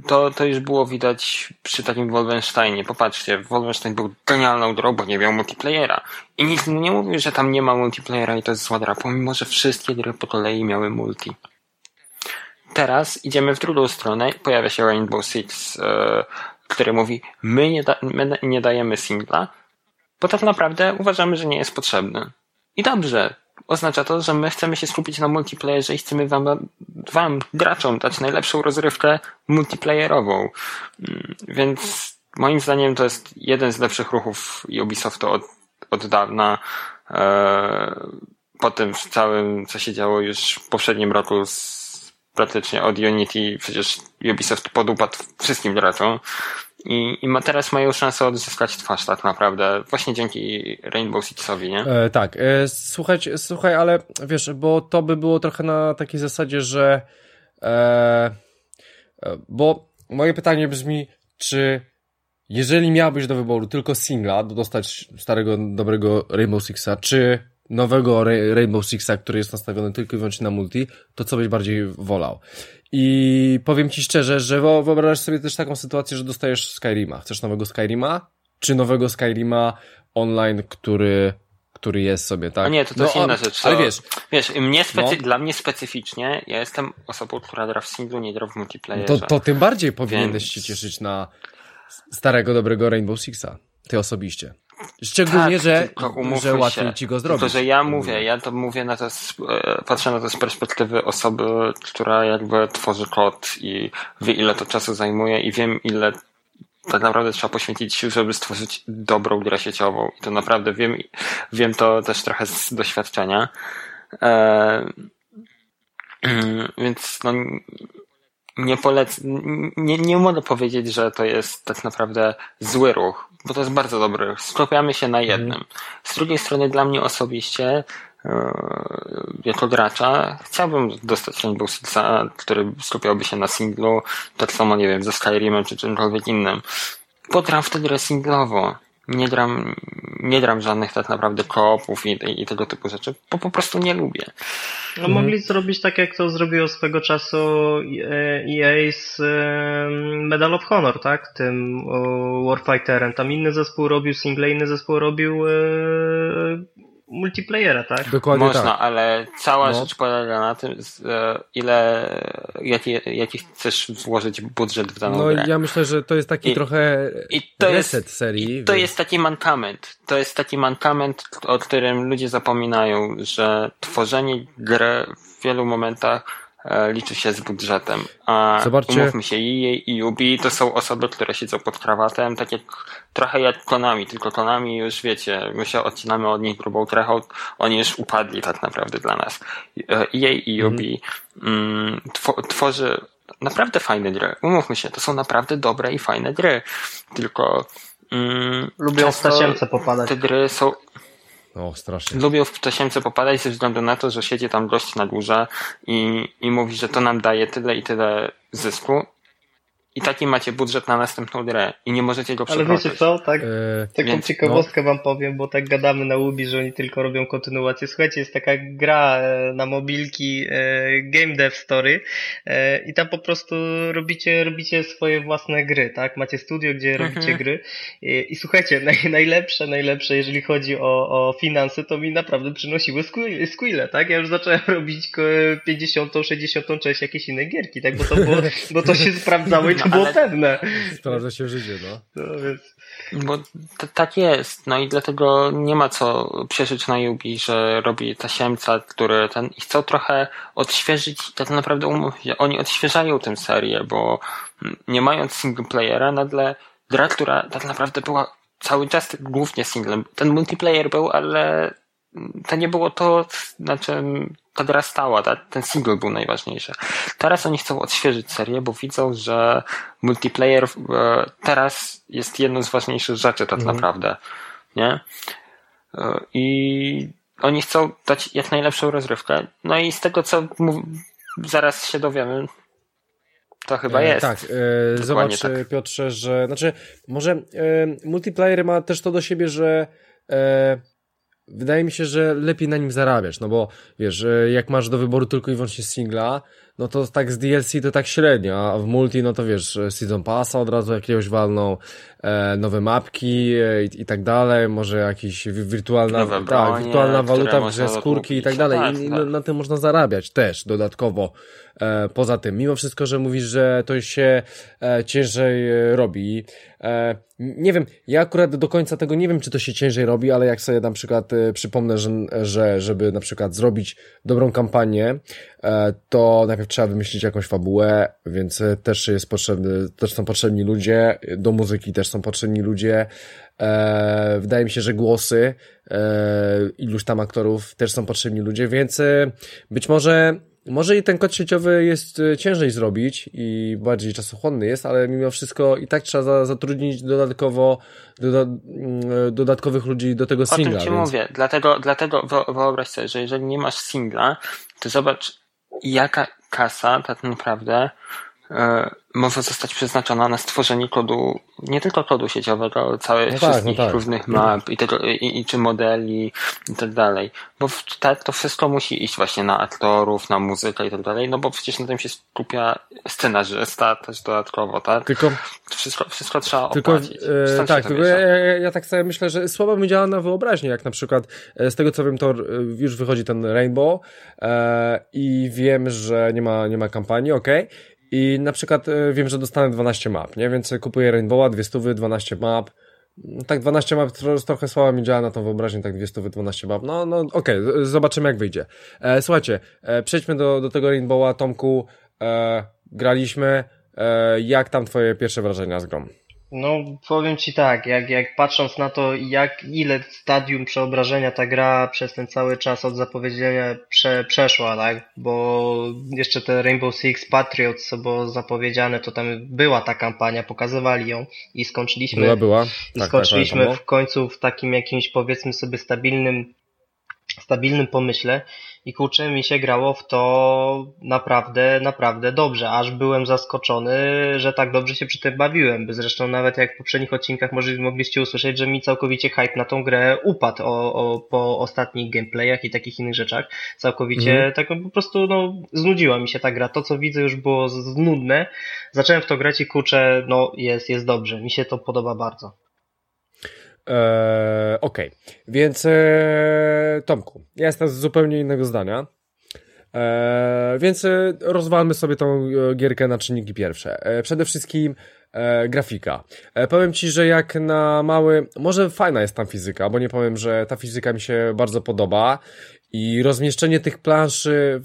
To, to już było widać przy takim Wolfensteinie. Popatrzcie, Wolfenstein był genialną grą, bo nie miał multiplayera. I nikt nie mówił, że tam nie ma multiplayera i to jest zła gra, pomimo, że wszystkie gry po kolei miały multi. Teraz idziemy w drugą stronę. Pojawia się Rainbow Six, yy, który mówi, my nie, da, my nie dajemy singla, bo tak naprawdę uważamy, że nie jest potrzebny. I dobrze, oznacza to, że my chcemy się skupić na multiplayerze i chcemy wam, wam graczom, dać najlepszą rozrywkę multiplayerową. Mm, więc moim zdaniem to jest jeden z lepszych ruchów Ubisoftu od, od dawna. E, po tym całym, co się działo już w poprzednim roku z, praktycznie od Unity, przecież Ubisoft podupadł wszystkim graczom. I, I ma, teraz mają szansę odzyskać twarz tak naprawdę, właśnie dzięki Rainbow Sixowi, nie? E, tak, e, słuchaj, słuchaj, ale wiesz, bo to by było trochę na takiej zasadzie, że e, e, bo moje pytanie brzmi, czy jeżeli miałbyś do wyboru tylko singla, do dostać starego, dobrego Rainbow Sixa, czy nowego Rainbow Sixa, który jest nastawiony tylko i wyłącznie na multi, to co byś bardziej wolał? I powiem ci szczerze, że wyobrażasz sobie też taką sytuację, że dostajesz Skyrima. Chcesz nowego Skyrima? Czy nowego Skyrima online, który który jest sobie, tak? A nie, to, to no, jest inna rzecz. To, ale wiesz, wiesz mnie specy- no. dla mnie specyficznie, ja jestem osobą, która gra w singlu, nie gra w multiplayerze. To, to tym bardziej powinieneś Więc... się cieszyć na starego, dobrego Rainbow Sixa. Ty osobiście. Szczególnie, tak, że, że łatwiej się. ci go zrobić. Tylko, że ja mówię, ja to mówię na to, z, e, patrzę na to z perspektywy osoby, która jakby tworzy kod i wie ile to czasu zajmuje i wiem ile tak naprawdę trzeba poświęcić sił, żeby stworzyć dobrą grę sieciową. I to naprawdę wiem, wiem to też trochę z doświadczenia. E, więc no, nie polec, nie, nie mogę powiedzieć, że to jest tak naprawdę zły ruch, bo to jest bardzo dobry ruch. Skupiamy się na jednym. Z drugiej strony dla mnie osobiście e, jako gracza chciałbym dostać Rainbow Sixa, który skupiałby się na singlu, tak samo, nie wiem, ze Skyrimem czy czymkolwiek innym. Pogram wtedy singlowo nie gram, nie gram żadnych tak naprawdę koopów i, i tego typu rzeczy, bo po prostu nie lubię. No mhm. mogli zrobić tak, jak to zrobiło swego czasu EA z Medal of Honor, tak? Tym Warfighterem. Tam inny zespół robił single, inny zespół robił e, multiplayera, tak? Dokładnie Można, tak. ale cała no. rzecz polega na tym, e, ile, jaki, jaki chcesz włożyć budżet w daną no, grę. No ja myślę, że to jest taki I, trochę i to reset jest, serii. I to więc... jest taki mankament. To jest taki mankament, o którym ludzie zapominają, że tworzenie gry w wielu momentach liczy się z budżetem. A Zobaczcie. umówmy się, EA i Ubi to są osoby, które siedzą pod krawatem, tak jak trochę jak Konami, tylko Konami już wiecie, my się odcinamy od nich grubą trechą, oni już upadli tak naprawdę dla nas. EA i Ubi mm, tworzy naprawdę fajne gry. Umówmy się, to są naprawdę dobre i fajne gry. Tylko mm, Lubią w tasiemce popadać. Te gry są o, strasznie. Lubią w tasiemce popadać ze względu na to, że siedzi tam gość na górze i, i mówi, że to nam daje tyle i tyle zysku i taki macie budżet na następną grę i nie możecie go przekroczyć. Ale wiecie co, tak, e, taką Więc, ciekawostkę no. wam powiem, bo tak gadamy na Ubi, że oni tylko robią kontynuację. Słuchajcie, jest taka gra e, na mobilki e, Game Dev Story i tam po prostu robicie, robicie swoje własne gry, tak? Macie studio, gdzie mhm. robicie gry I, i, słuchajcie, naj, najlepsze, najlepsze, jeżeli chodzi o, o finanse, to mi naprawdę przynosiły squille, tak? Ja już zacząłem robić 50, 60 część jakiejś innej gierki, tak? Bo to, było, bo to się sprawdzało i to było ale... pewne. Sprawdza się w życiu, no. no więc... Bo tak jest, no i dlatego nie ma co przeszyć na Yubi, że robi tasiemca, który ten i chcą trochę odświeżyć, tak naprawdę umówić, oni odświeżają tę serię, bo nie mając single playera, nagle gra, która tak naprawdę była cały czas głównie singlem. Ten multiplayer był, ale to nie było to, na czym ta gra stała, ta, ten single był najważniejszy. Teraz oni chcą odświeżyć serię, bo widzą, że multiplayer e, teraz jest jedną z ważniejszych rzeczy tak mhm. naprawdę, nie? E, I oni chcą dać jak najlepszą rozrywkę. No i z tego, co zaraz się dowiemy, to chyba e, jest. Tak, e, zobacz tak. Piotrze, że znaczy może e, multiplayer ma też to do siebie, że e, wydaje mi się, że lepiej na nim zarabiasz, no bo wiesz, jak masz do wyboru tylko i wyłącznie singla, no to tak z DLC to tak średnio, a w multi no to wiesz, Season Passa od razu jakiegoś walną, e, nowe mapki e, i, i, tak dalej, może jakiś wirtualna, bronie, tak, wirtualna waluta w grze skórki i tak dalej tak, i, tak. na tym można zarabiać też dodatkowo. E, poza tym, mimo wszystko, że mówisz, że to się e, ciężej e, robi, nie wiem, ja akurat do końca tego nie wiem, czy to się ciężej robi, ale jak sobie na przykład przypomnę, że, że żeby na przykład zrobić dobrą kampanię, to najpierw trzeba wymyślić jakąś fabułę, więc też jest potrzebny, też są potrzebni ludzie, do muzyki też są potrzebni ludzie, wydaje mi się, że głosy, iluś tam aktorów też są potrzebni ludzie, więc być może może i ten kod sieciowy jest e, ciężej zrobić i bardziej czasochłonny jest, ale mimo wszystko i tak trzeba zatrudnić dodatkowo doda, mm, dodatkowych ludzi do tego singla. O tym ci więc... mówię, dlatego, dlatego wyobraź sobie, że jeżeli nie masz singla, to zobacz jaka kasa tak naprawdę e, może zostać przeznaczona na stworzenie kodu, nie tylko kodu sieciowego, całych no tak, wszystkich no tak. różnych map i, tego, i, i, czy modeli i tak dalej. Bo tak to wszystko musi iść właśnie na aktorów, na muzykę i tak dalej, no bo przecież na tym się skupia scenarzysta też dodatkowo, tak? Tylko wszystko, wszystko trzeba tylko, opłacić. E, tak, tylko ja, ja, tak sobie myślę, że słabo mi działa na wyobraźnię, jak na przykład e, z tego co wiem, to e, już wychodzi ten Rainbow e, i wiem, że nie ma, nie ma kampanii, okej, okay i na przykład e, wiem, że dostanę 12 map, nie? Więc kupuję Rainbowa, dwie stówy, 12 map. Tak, 12 map trochę słabo mi działa na tą wyobraźnię, tak 200 12 map. No, no okej, okay, zobaczymy jak wyjdzie. E, słuchajcie, e, przejdźmy do, do tego Rainbowa. Tomku, e, graliśmy. E, jak tam twoje pierwsze wrażenia z grą? No, powiem Ci tak, jak, jak patrząc na to, jak ile stadium przeobrażenia ta gra przez ten cały czas od zapowiedzenia prze, przeszła, tak? Bo jeszcze te Rainbow Six Patriots, co było zapowiedziane, to tam była ta kampania, pokazywali ją i skończyliśmy. Była, była. I tak, skończyliśmy tak, w końcu w takim jakimś powiedzmy sobie stabilnym stabilnym pomyśle i kurczę mi się grało w to naprawdę, naprawdę dobrze, aż byłem zaskoczony, że tak dobrze się przy tym bawiłem, by zresztą nawet jak w poprzednich odcinkach może mogliście usłyszeć, że mi całkowicie hype na tą grę upadł o, o, po ostatnich gameplayach i takich innych rzeczach, całkowicie mm. tak po prostu no, znudziła mi się ta gra, to co widzę już było nudne, zacząłem w to grać i kurczę, no jest, jest dobrze, mi się to podoba bardzo. Eee, Okej, okay. więc e, Tomku, ja jestem z zupełnie innego zdania. E, więc e, rozwalmy sobie tą e, gierkę na czynniki pierwsze. E, przede wszystkim e, grafika. E, powiem Ci, że jak na mały, może fajna jest tam fizyka, bo nie powiem, że ta fizyka mi się bardzo podoba i rozmieszczenie tych planszy,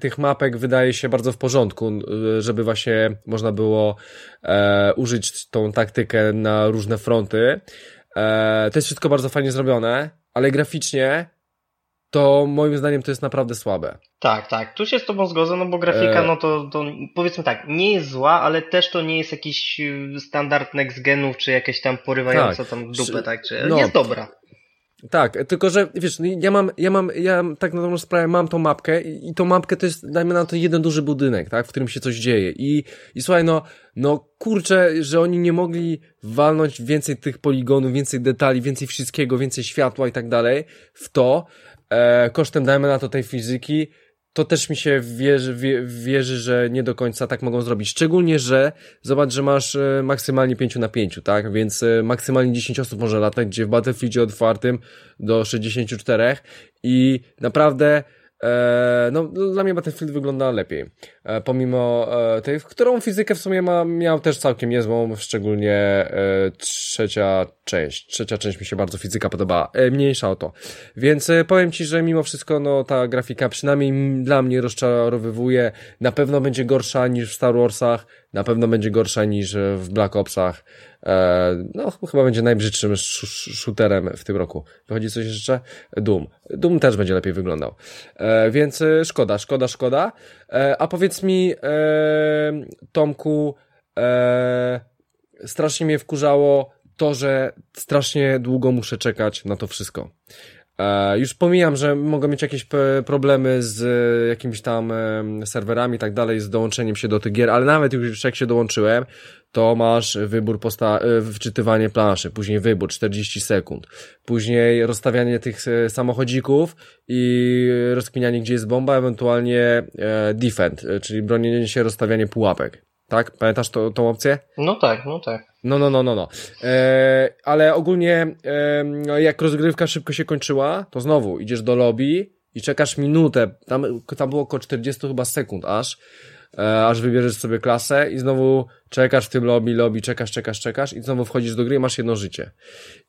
tych mapek wydaje się bardzo w porządku, żeby właśnie można było e, użyć tą taktykę na różne fronty. E, to jest wszystko bardzo fajnie zrobione, ale graficznie to moim zdaniem to jest naprawdę słabe. Tak, tak. Tu się z tobą zgodzę, no bo grafika, e... no to, to powiedzmy tak, nie jest zła, ale też to nie jest jakiś standard next genów, czy jakieś tam porywające tak. tam dupę, tak, czy no. jest dobra. Tak, tylko że wiesz, no ja mam, ja mam, ja tak na dobrą sprawę mam tą mapkę i, i tą mapkę to jest, dajmy na to jeden duży budynek, tak, w którym się coś dzieje. I, i słuchaj, no, no kurczę, że oni nie mogli walnąć więcej tych poligonów, więcej detali, więcej wszystkiego, więcej światła i tak dalej w to, e, kosztem dajmy na to tej fizyki, to też mi się wierzy, wierzy, że nie do końca tak mogą zrobić. Szczególnie, że zobacz, że masz e, maksymalnie 5 na 5, tak? Więc e, maksymalnie 10 osób może latać, gdzie w Battlefieldzie otwartym do 64 i naprawdę no, dla mnie Battlefield wygląda lepiej. E, pomimo e, tej, którą fizykę w sumie ma, miał też całkiem niezłą, szczególnie e, trzecia część. Trzecia część mi się bardzo fizyka podobała. E, mniejsza o to. Więc e, powiem Ci, że mimo wszystko, no, ta grafika przynajmniej dla mnie rozczarowywuje. Na pewno będzie gorsza niż w Star Warsach, na pewno będzie gorsza niż w Black Opsach. E, no, chyba będzie najbrzydszym shooterem w tym roku. Wychodzi coś jeszcze? Doom. Doom też będzie lepiej wyglądał. E, więc e, szkoda, szkoda, szkoda. A powiedz mi, Tomku, strasznie mnie wkurzało to, że strasznie długo muszę czekać na to wszystko. Już pomijam, że mogę mieć jakieś problemy z jakimiś tam serwerami i tak dalej, z dołączeniem się do tych gier, ale nawet już jak się dołączyłem, to masz wybór posta e, wczytywanie planszy, później wybór 40 sekund, później rozstawianie tych e, samochodzików i rozkminianie gdzie jest bomba, ewentualnie e, defend, czyli bronienie się, rozstawianie pułapek. Tak? Pamiętasz to, tą opcję? No tak, no tak. No, no, no, no, no. E, ale ogólnie e, jak rozgrywka szybko się kończyła, to znowu idziesz do lobby i czekasz minutę, tam, tam było około 40 chyba sekund aż, e, aż wybierzesz sobie klasę i znowu czekasz w tym lobby, lobby, czekasz, czekasz, czekasz i znowu wchodzisz do gry i masz jedno życie.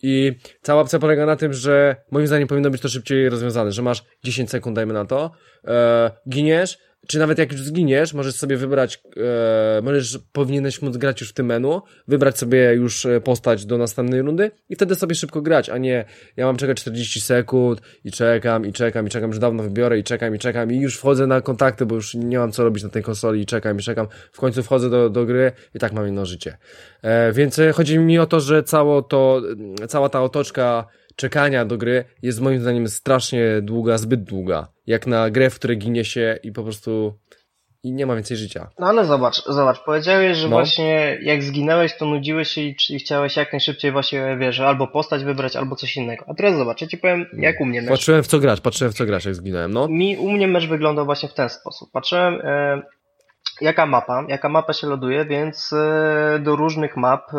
I cała opcja polega na tym, że moim zdaniem powinno być to szybciej rozwiązane, że masz 10 sekund, dajmy na to, e, giniesz, czy nawet jak już zginiesz, możesz sobie wybrać, e, możesz, powinieneś móc grać już w tym menu, wybrać sobie już e, postać do następnej rundy i wtedy sobie szybko grać, a nie ja mam czekać 40 sekund i czekam, i czekam, i czekam, że dawno wybiorę i czekam, i czekam i już wchodzę na kontakty, bo już nie mam co robić na tej konsoli i czekam, i czekam. W końcu wchodzę do, do gry i tak mam jedno życie. E, więc e, chodzi mi o to, że cało to, cała ta otoczka czekania do gry jest moim zdaniem strasznie długa, zbyt długa. Jak na grę, w której ginie się i po prostu i nie ma więcej życia. No ale zobacz, zobacz, powiedziałeś, że no. właśnie jak zginęłeś, to nudziłeś się i, i, chciałeś jak najszybciej właśnie, wiesz, albo postać wybrać, albo coś innego. A teraz zobacz, ja ci powiem, jak u mnie mecz. Patrzyłem w co grać, patrzyłem w co grać, jak zginąłem, no. Mi, u mnie mecz wyglądał właśnie w ten sposób. Patrzyłem, e, jaka mapa, jaka mapa się loduje, więc e, do różnych map e,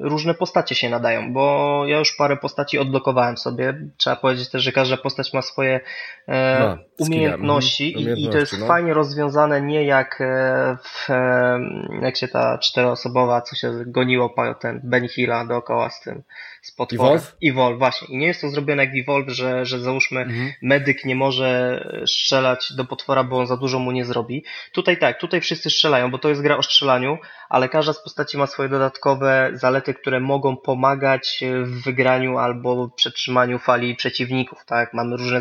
różne postacie się nadają, bo ja już parę postaci odblokowałem sobie. Trzeba powiedzieć też, że każda postać ma swoje, e, umiejętności, mhm. i, i, to jest no. fajnie rozwiązane, nie jak e, w, e, jak się ta czteroosobowa, co się goniło ten Ben Hilla dookoła z tym z potworem. Evolve? Evolve, właśnie. I nie jest to zrobione jak Evolve, że, że załóżmy mhm. medyk nie może strzelać do potwora, bo on za dużo mu nie zrobi. Tutaj tak, tutaj wszyscy strzelają, bo to jest gra o strzelaniu, ale każda z postaci ma swoje dodatkowe zalety, które mogą pomagać w wygraniu albo przetrzymaniu fali przeciwników, tak? Mamy różne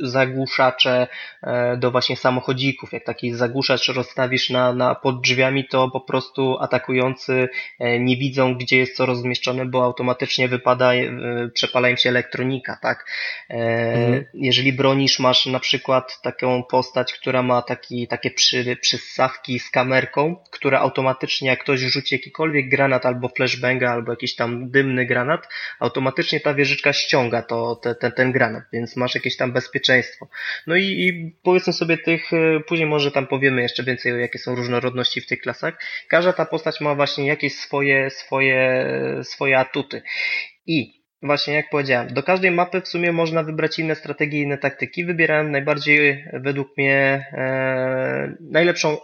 zagłuszacze e, do właśnie samochodzików. Jak taki zagłuszacz rozstawisz na, na pod drzwiami, to po prostu atakujący e, nie widzą, gdzie jest co rozmieszczone, bo automatycznie wypada, e, przepala im się elektronika, tak? Mhm. Jeżeli bronisz, masz na przykład taką postać, która ma taki, takie przy, przyssawki z kamerką, która automatycznie jak ktoś rzuci jakikolwiek granat albo flashbanga, albo jakiś tam dymny granat, automatycznie ta wieżyczka ściąga to, te, te, ten granat, więc masz jakieś tam bezpieczeństwo. No i, i powiedzmy sobie tych, e, później może tam powiemy jeszcze więcej, jakie są różnorodności w tych klasach. Każda ta postać ma właśnie jakieś swoje, swoje, swoje atuty. I Właśnie jak powiedziałem, do każdej mapy w sumie można wybrać inne strategie, inne taktyki. Wybierałem najbardziej według mnie e, najlepszą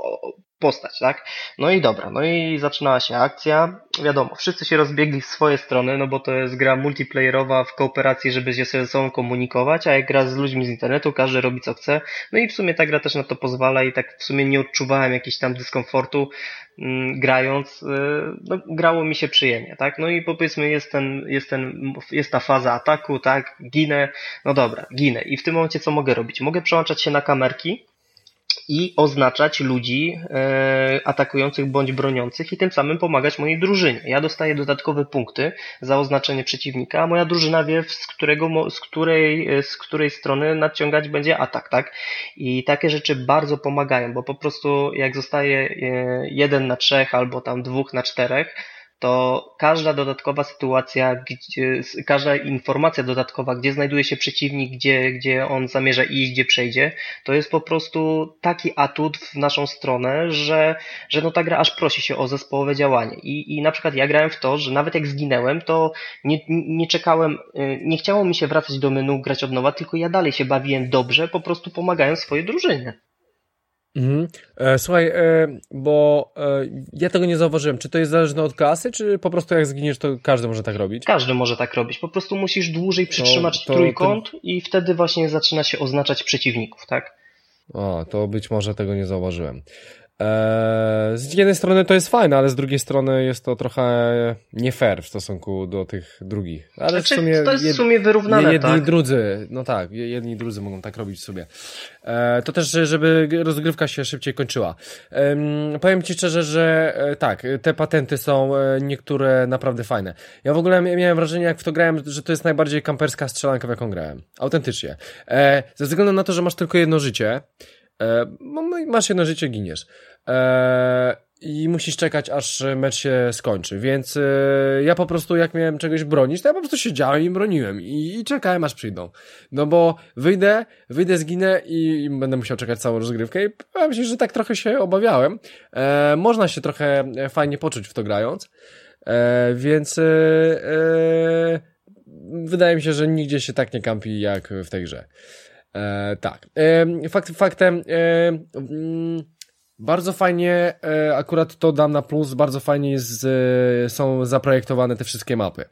postać, tak? No i dobra, no i zaczynała się akcja. Wiadomo, wszyscy się rozbiegli w swoje strony, no bo to jest gra multiplayerowa w kooperacji, żeby się ze sobą komunikować, a jak gra z ludźmi z internetu, każdy robi co chce. No i w sumie ta gra też na to pozwala i tak w sumie nie odczuwałem jakiegoś tam dyskomfortu mm, grając. Y, no, grało mi się przyjemnie, tak? No i powiedzmy jest ten, jest ten, jest ta faza ataku, tak? Ginę, no dobra, ginę. I w tym momencie co mogę robić? Mogę przełączać się na kamerki, i oznaczać ludzi e, atakujących bądź broniących i tym samym pomagać mojej drużynie. Ja dostaję dodatkowe punkty za oznaczenie przeciwnika, a moja drużyna wie z, którego, z, której, e, z której strony nadciągać będzie atak, tak? I takie rzeczy bardzo pomagają, bo po prostu jak zostaje e, jeden na trzech albo tam dwóch na czterech, to każda dodatkowa sytuacja, gdzie, każda informacja dodatkowa, gdzie znajduje się przeciwnik, gdzie, gdzie on zamierza iść, gdzie przejdzie, to jest po prostu taki atut w naszą stronę, że, że no ta gra aż prosi się o zespołowe działanie. I, I na przykład ja grałem w to, że nawet jak zginęłem, to nie, nie czekałem, y, nie chciało mi się wracać do menu, grać od nowa, tylko ja dalej się bawiłem dobrze, po prostu pomagając swojej drużynie. Mhm. E, słuchaj, e, bo e, ja tego nie zauważyłem. Czy to jest zależne od klasy, czy po prostu jak zginiesz, to każdy może tak robić? Każdy może tak robić. Po prostu musisz dłużej przytrzymać to, to, trójkąt to... i wtedy właśnie zaczyna się oznaczać przeciwników, tak? O, to być może tego nie zauważyłem. Eee, z jednej strony to jest fajne, ale z drugiej strony jest to trochę nie fair w stosunku do tych drugich. Ale znaczy, w sumie to jest w sumie wyrównane, Jedni tak? drudzy, no tak, jedni i drudzy mogą tak robić sobie. Eee, to też, żeby rozgrywka się szybciej kończyła. Eee, powiem Ci szczerze, że e, tak, te patenty są e, niektóre naprawdę fajne. Ja w ogóle miałem wrażenie, jak w to grałem, że to jest najbardziej kamperska strzelanka, w jaką grałem. Autentycznie. Eee, ze względu na to, że masz tylko jedno życie, masz jedno życie, giniesz. E, I musisz czekać, aż mecz się skończy. Więc e, ja po prostu, jak miałem czegoś bronić, to ja po prostu siedziałem i broniłem. I, i czekałem, aż przyjdą. No bo wyjdę, wyjdę, zginę i, i będę musiał czekać całą rozgrywkę. I powiem się, że tak trochę się obawiałem. E, można się trochę fajnie poczuć w to grając. E, więc e, wydaje mi się, że nigdzie się tak nie kampi jak w tej grze. E, tak. E, fakt, faktem, e, mm, bardzo fajnie, e, akurat to dam na plus, bardzo fajnie jest, e, są zaprojektowane te wszystkie mapy.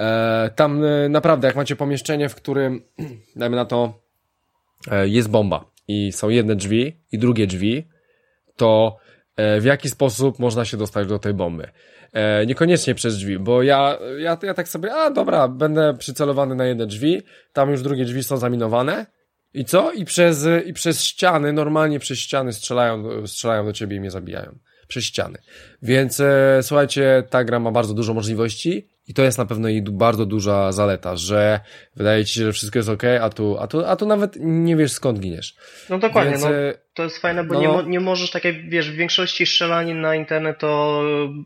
E, tam naprawdę, jak macie pomieszczenie, w którym, dajmy na to, jest bomba i są jedne drzwi i drugie drzwi, to w jaki sposób można się dostać do tej bomby. niekoniecznie przez drzwi, bo ja, ja, ja tak sobie, a dobra, będę przycelowany na jedne drzwi, tam już drugie drzwi są zaminowane, i co? I przez, I przez ściany, normalnie przez ściany strzelają, strzelają do ciebie i mnie zabijają. Przez ściany. Więc e, słuchajcie, ta gra ma bardzo dużo możliwości i to jest na pewno jej bardzo duża zaleta, że wydaje ci się, że wszystko jest ok, a tu, a tu, a tu nawet nie wiesz skąd giniesz. No dokładnie, Więc, no, to jest fajne, bo no. nie, nie możesz, tak jak wiesz, w większości strzelanin na internet to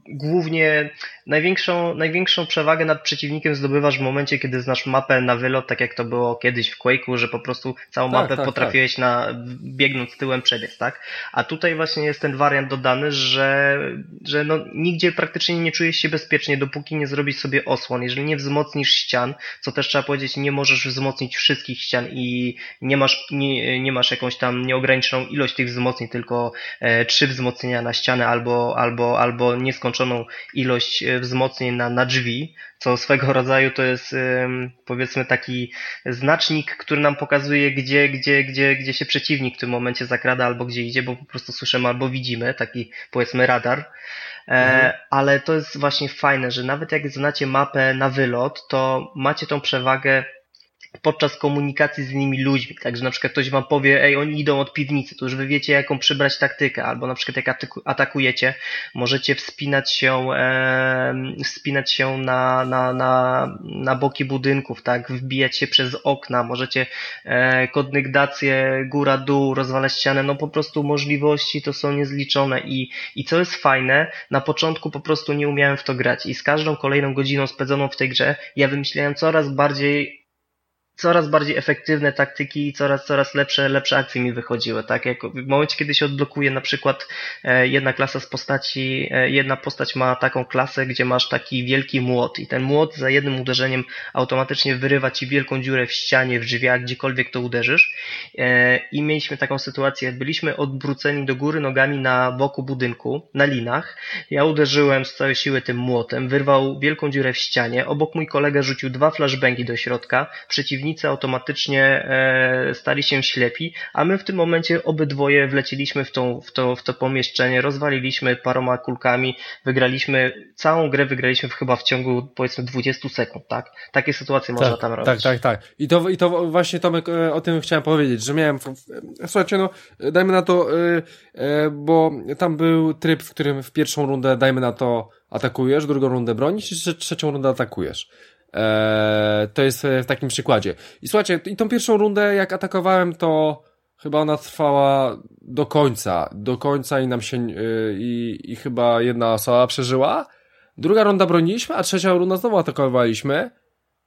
głównie największą, największą przewagę nad przeciwnikiem zdobywasz w momencie, kiedy znasz mapę na wylot, tak jak to było kiedyś w Quake'u, że po prostu całą tak, mapę tak, potrafiłeś tak. na, biegnąc tyłem przebiec, tak? A tutaj właśnie jest ten wariant dodany, że, że no, nigdzie praktycznie nie czujesz się bezpiecznie, dopóki nie zrobisz sobie osłon. Jeżeli nie wzmocnisz ścian, co też trzeba powiedzieć, nie możesz wzmocnić wszystkich ścian i nie masz, nie, nie masz jakąś tam nieograniczoną ilość tych wzmocnień, tylko e, trzy wzmocnienia na ścianę albo, albo, albo nieskończoną ilość e, wzmocnień na, na drzwi, co swego rodzaju to jest powiedzmy taki znacznik, który nam pokazuje, gdzie, gdzie, gdzie, gdzie się przeciwnik w tym momencie zakrada albo gdzie idzie, bo po prostu słyszymy albo widzimy, taki powiedzmy radar. E, mhm. Ale to jest właśnie fajne, że nawet jak znacie mapę na wylot, to macie tą przewagę podczas komunikacji z innymi ludźmi. Także na przykład ktoś wam powie, ej, oni idą od piwnicy, to już wy wiecie, jaką przybrać taktykę, albo na przykład jak atakujecie, możecie wspinać się, e, wspinać się na, na, na, na boki budynków, tak, wbijać się przez okna, możecie e, kodnygdację góra-dół, rozwalać ścianę, no po prostu możliwości to są niezliczone i, i co jest fajne, na początku po prostu nie umiałem w to grać. I z każdą kolejną godziną spędzoną w tej grze ja wymyślałem coraz bardziej coraz bardziej efektywne taktyki i coraz, coraz lepsze, lepsze akcje mi wychodziły, tak? Jak w momencie, kiedy się odblokuje na przykład e, jedna klasa z postaci, e, jedna postać ma taką klasę, gdzie masz taki wielki młot i ten młot za jednym uderzeniem automatycznie wyrywa ci wielką dziurę w ścianie, w drzwiach, gdziekolwiek to uderzysz. E, i mieliśmy taką sytuację, byliśmy odwróceni do góry nogami na boku budynku, na linach, ja uderzyłem z całej siły tym młotem, wyrwał wielką dziurę w ścianie, obok mój kolega rzucił dwa flashbangi do środka, przeciwnicy przeciwnicy automatycznie e, stali się ślepi, a my w tym momencie obydwoje wleciliśmy w, tą, w, to, w to pomieszczenie, rozwaliliśmy paroma kulkami, wygraliśmy, całą grę wygraliśmy chyba w ciągu powiedzmy 20 sekund, tak? Takie sytuacje tak, można tam robić. Tak, tak, tak. I to, i to właśnie Tomek e, o tym chciałem powiedzieć, że miałem, słuchajcie, no dajmy na to, e, bo tam był tryb, w którym w pierwszą rundę, dajmy na to, atakujesz, drugą rundę bronisz i trzecią rundę atakujesz. Eee, to jest w takim przykładzie. I słuchajcie, i tą pierwszą rundę, jak atakowałem, to chyba ona trwała do końca. Do końca i nam się, yy, i, i chyba jedna osoba przeżyła. Druga runda broniliśmy, a trzecia runda znowu atakowaliśmy.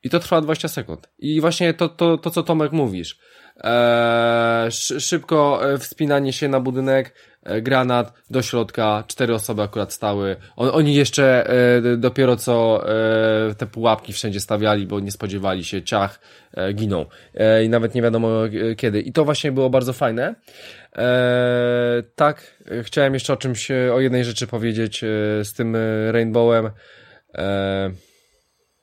I to trwa 20 sekund. I właśnie to, to, to co Tomek mówisz. Eee, szybko e, wspinanie się na budynek, e, granat do środka, cztery osoby akurat stały. On, oni jeszcze e, dopiero co e, te pułapki wszędzie stawiali, bo nie spodziewali się, ciach, e, giną. E, I nawet nie wiadomo e, kiedy. I to właśnie było bardzo fajne. E, tak, chciałem jeszcze o czymś, o jednej rzeczy powiedzieć e, z tym Rainbowem. E,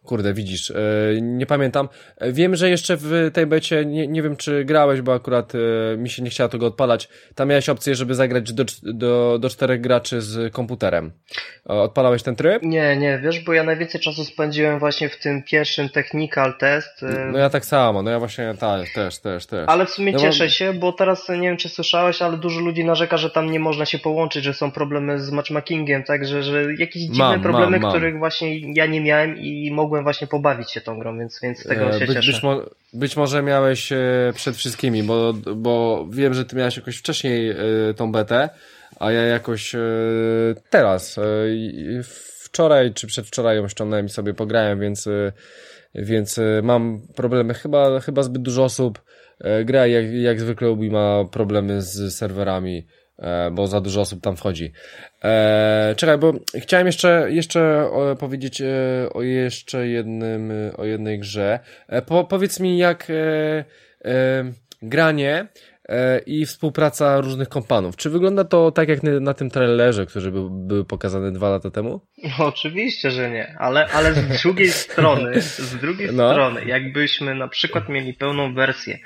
Kurde, widzisz, e, nie pamiętam. E, wiem, że jeszcze w tej becie, nie, nie wiem czy grałeś, bo akurat e, mi się nie chciało tego odpalać. Tam miałeś opcję, żeby zagrać do, do, do czterech graczy z komputerem. Odpalałeś ten tryb? Nie, nie, wiesz, bo ja najwięcej czasu spędziłem właśnie w tym pierwszym technical test. No ja tak samo, no ja właśnie tak, też, też, też. Ale w sumie no cieszę bo... się, bo teraz nie wiem, czy słyszałeś, ale dużo ludzi narzeka, że tam nie można się połączyć, że są problemy z matchmakingiem, tak, że, że jakieś dziwne mam, problemy, mam, mam. których właśnie ja nie miałem i mogłem mogłem właśnie pobawić się tą grą, więc, więc z tego e, się być, cieszę. Być, mo być może miałeś e, przed wszystkimi, bo, bo wiem, że ty miałeś jakoś wcześniej e, tą betę, a ja jakoś teraz, wczoraj czy przedwczoraj ją ściągnąłem i sobie pograłem, więc, więc mam problemy. Chyba, chyba zbyt dużo osób gra jak, jak zwykle Ubi ma problemy z serwerami bo za dużo osób tam wchodzi. E, czekaj, bo chciałem jeszcze, jeszcze powiedzieć e, o jeszcze jednym, o jednej grze. Po, powiedz mi, jak granie E, i współpraca różnych kompanów. Czy wygląda to tak jak na tym trailerze, który był, był pokazany dwa lata temu? No, oczywiście, że nie, ale, ale z drugiej strony, z drugiej no. strony, jakbyśmy na przykład mieli pełną wersję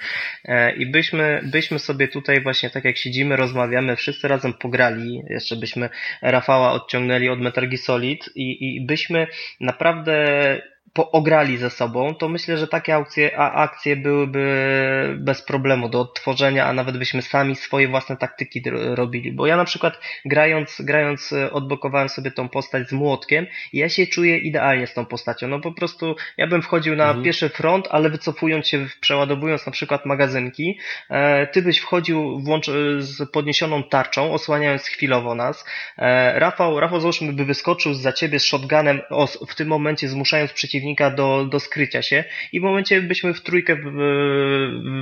e, i byśmy, byśmy sobie tutaj właśnie tak jak siedzimy, rozmawiamy, wszyscy razem pograli, jeszcze byśmy Rafała odciągnęli od Metal Gear Solid i, i byśmy naprawdę ograli ze sobą, to myślę, że takie akcje, a akcje byłyby bez problemu do odtworzenia, a nawet byśmy sami swoje własne taktyki robili. Bo ja na przykład grając, grając e, odblokowałem sobie tą postać z młotkiem i ja się czuję idealnie z tą postacią. No po prostu ja bym wchodził na mhm. pierwszy front, ale wycofując się, przeładowując na przykład magazynki, e, ty byś wchodził włącz, z podniesioną tarczą, osłaniając chwilowo nas. E, Rafał, Rafał załóżmy by wyskoczył za ciebie z shotgunem, w tym momencie zmuszając przeciwnika do, do skrycia się i w momencie byśmy w trójkę w,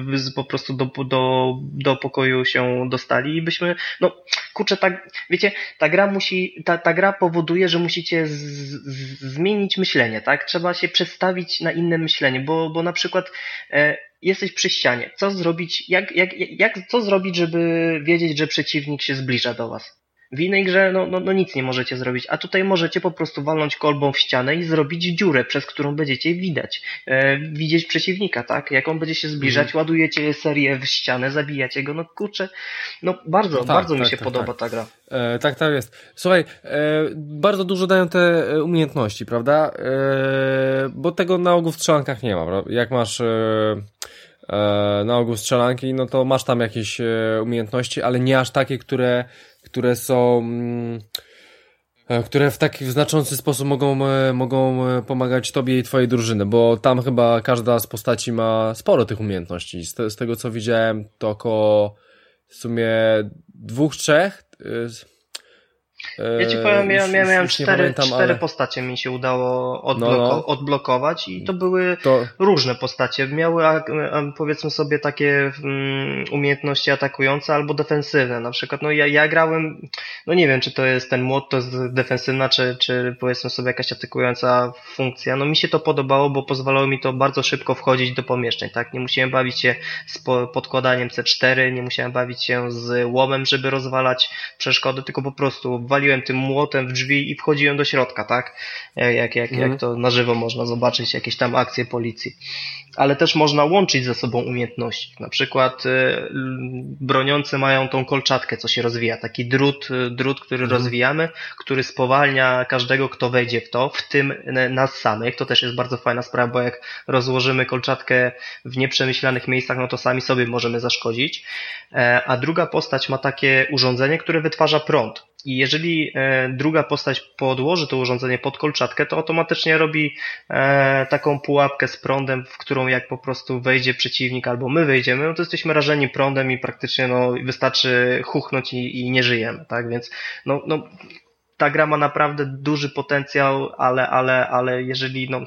w, po prostu do, do, do pokoju się dostali i byśmy, no kurczę, tak, wiecie, ta gra musi, ta, ta gra powoduje, że musicie z, z, zmienić myślenie, tak? Trzeba się przestawić na inne myślenie, bo, bo na przykład e, jesteś przy ścianie. Co zrobić, jak, jak, jak, co zrobić, żeby wiedzieć, że przeciwnik się zbliża do was? W innej grze no, no, no nic nie możecie zrobić, a tutaj możecie po prostu walnąć kolbą w ścianę i zrobić dziurę, przez którą będziecie widać, e, widzieć przeciwnika, tak? Jak on będzie się zbliżać, mhm. ładujecie serię w ścianę, zabijacie go, no kurczę, no bardzo, no tak, bardzo tak, mi się tak, podoba tak. ta gra. E, tak, tak jest. Słuchaj, e, bardzo dużo dają te e, umiejętności, prawda? E, bo tego na ogół w strzelankach nie ma, prawda? Jak masz e, na ogół strzelanki, no to masz tam jakieś umiejętności, ale nie aż takie, które które są mm, e, które w taki znaczący sposób mogą, e, mogą e, pomagać tobie i twojej drużyny, bo tam chyba każda z postaci ma sporo tych umiejętności. Z, te, z tego co widziałem, to około w sumie dwóch, trzech ja ci powiem, ja, ja miałem cztery, pamiętam, cztery ale... postacie mi się udało odbloko no, no. odblokować i to były to... różne postacie. Miały powiedzmy sobie takie um, umiejętności atakujące albo defensywne. Na przykład, no ja, ja grałem, no nie wiem, czy to jest ten młot, to jest defensywna, czy, czy powiedzmy sobie jakaś atakująca funkcja. No mi się to podobało, bo pozwalało mi to bardzo szybko wchodzić do pomieszczeń, tak? Nie musiałem bawić się z podkładaniem C4, nie musiałem bawić się z łomem, żeby rozwalać przeszkody, tylko po prostu waliłem tym młotem w drzwi i wchodziłem do środka, tak? Jak, jak, jak, mhm. jak to na żywo można zobaczyć, jakieś tam akcje policji. Ale też można łączyć ze sobą umiejętności. Na przykład y, broniący mają tą kolczatkę, co się rozwija. Taki drut, y, drut który mhm. rozwijamy, który spowalnia każdego, kto wejdzie w to, w tym nas samych. To też jest bardzo fajna sprawa, bo jak rozłożymy kolczatkę w nieprzemyślanych miejscach, no to sami sobie możemy zaszkodzić. E, a druga postać ma takie urządzenie, które wytwarza prąd. I jeżeli e, druga postać podłoży to urządzenie pod kolczatkę, to automatycznie robi e, taką pułapkę z prądem, w którą jak po prostu wejdzie przeciwnik albo my wejdziemy, no to jesteśmy rażeni prądem i praktycznie no, wystarczy chuchnąć i, i nie żyjemy, tak? Więc no, no, ta gra ma naprawdę duży potencjał, ale, ale, ale jeżeli no,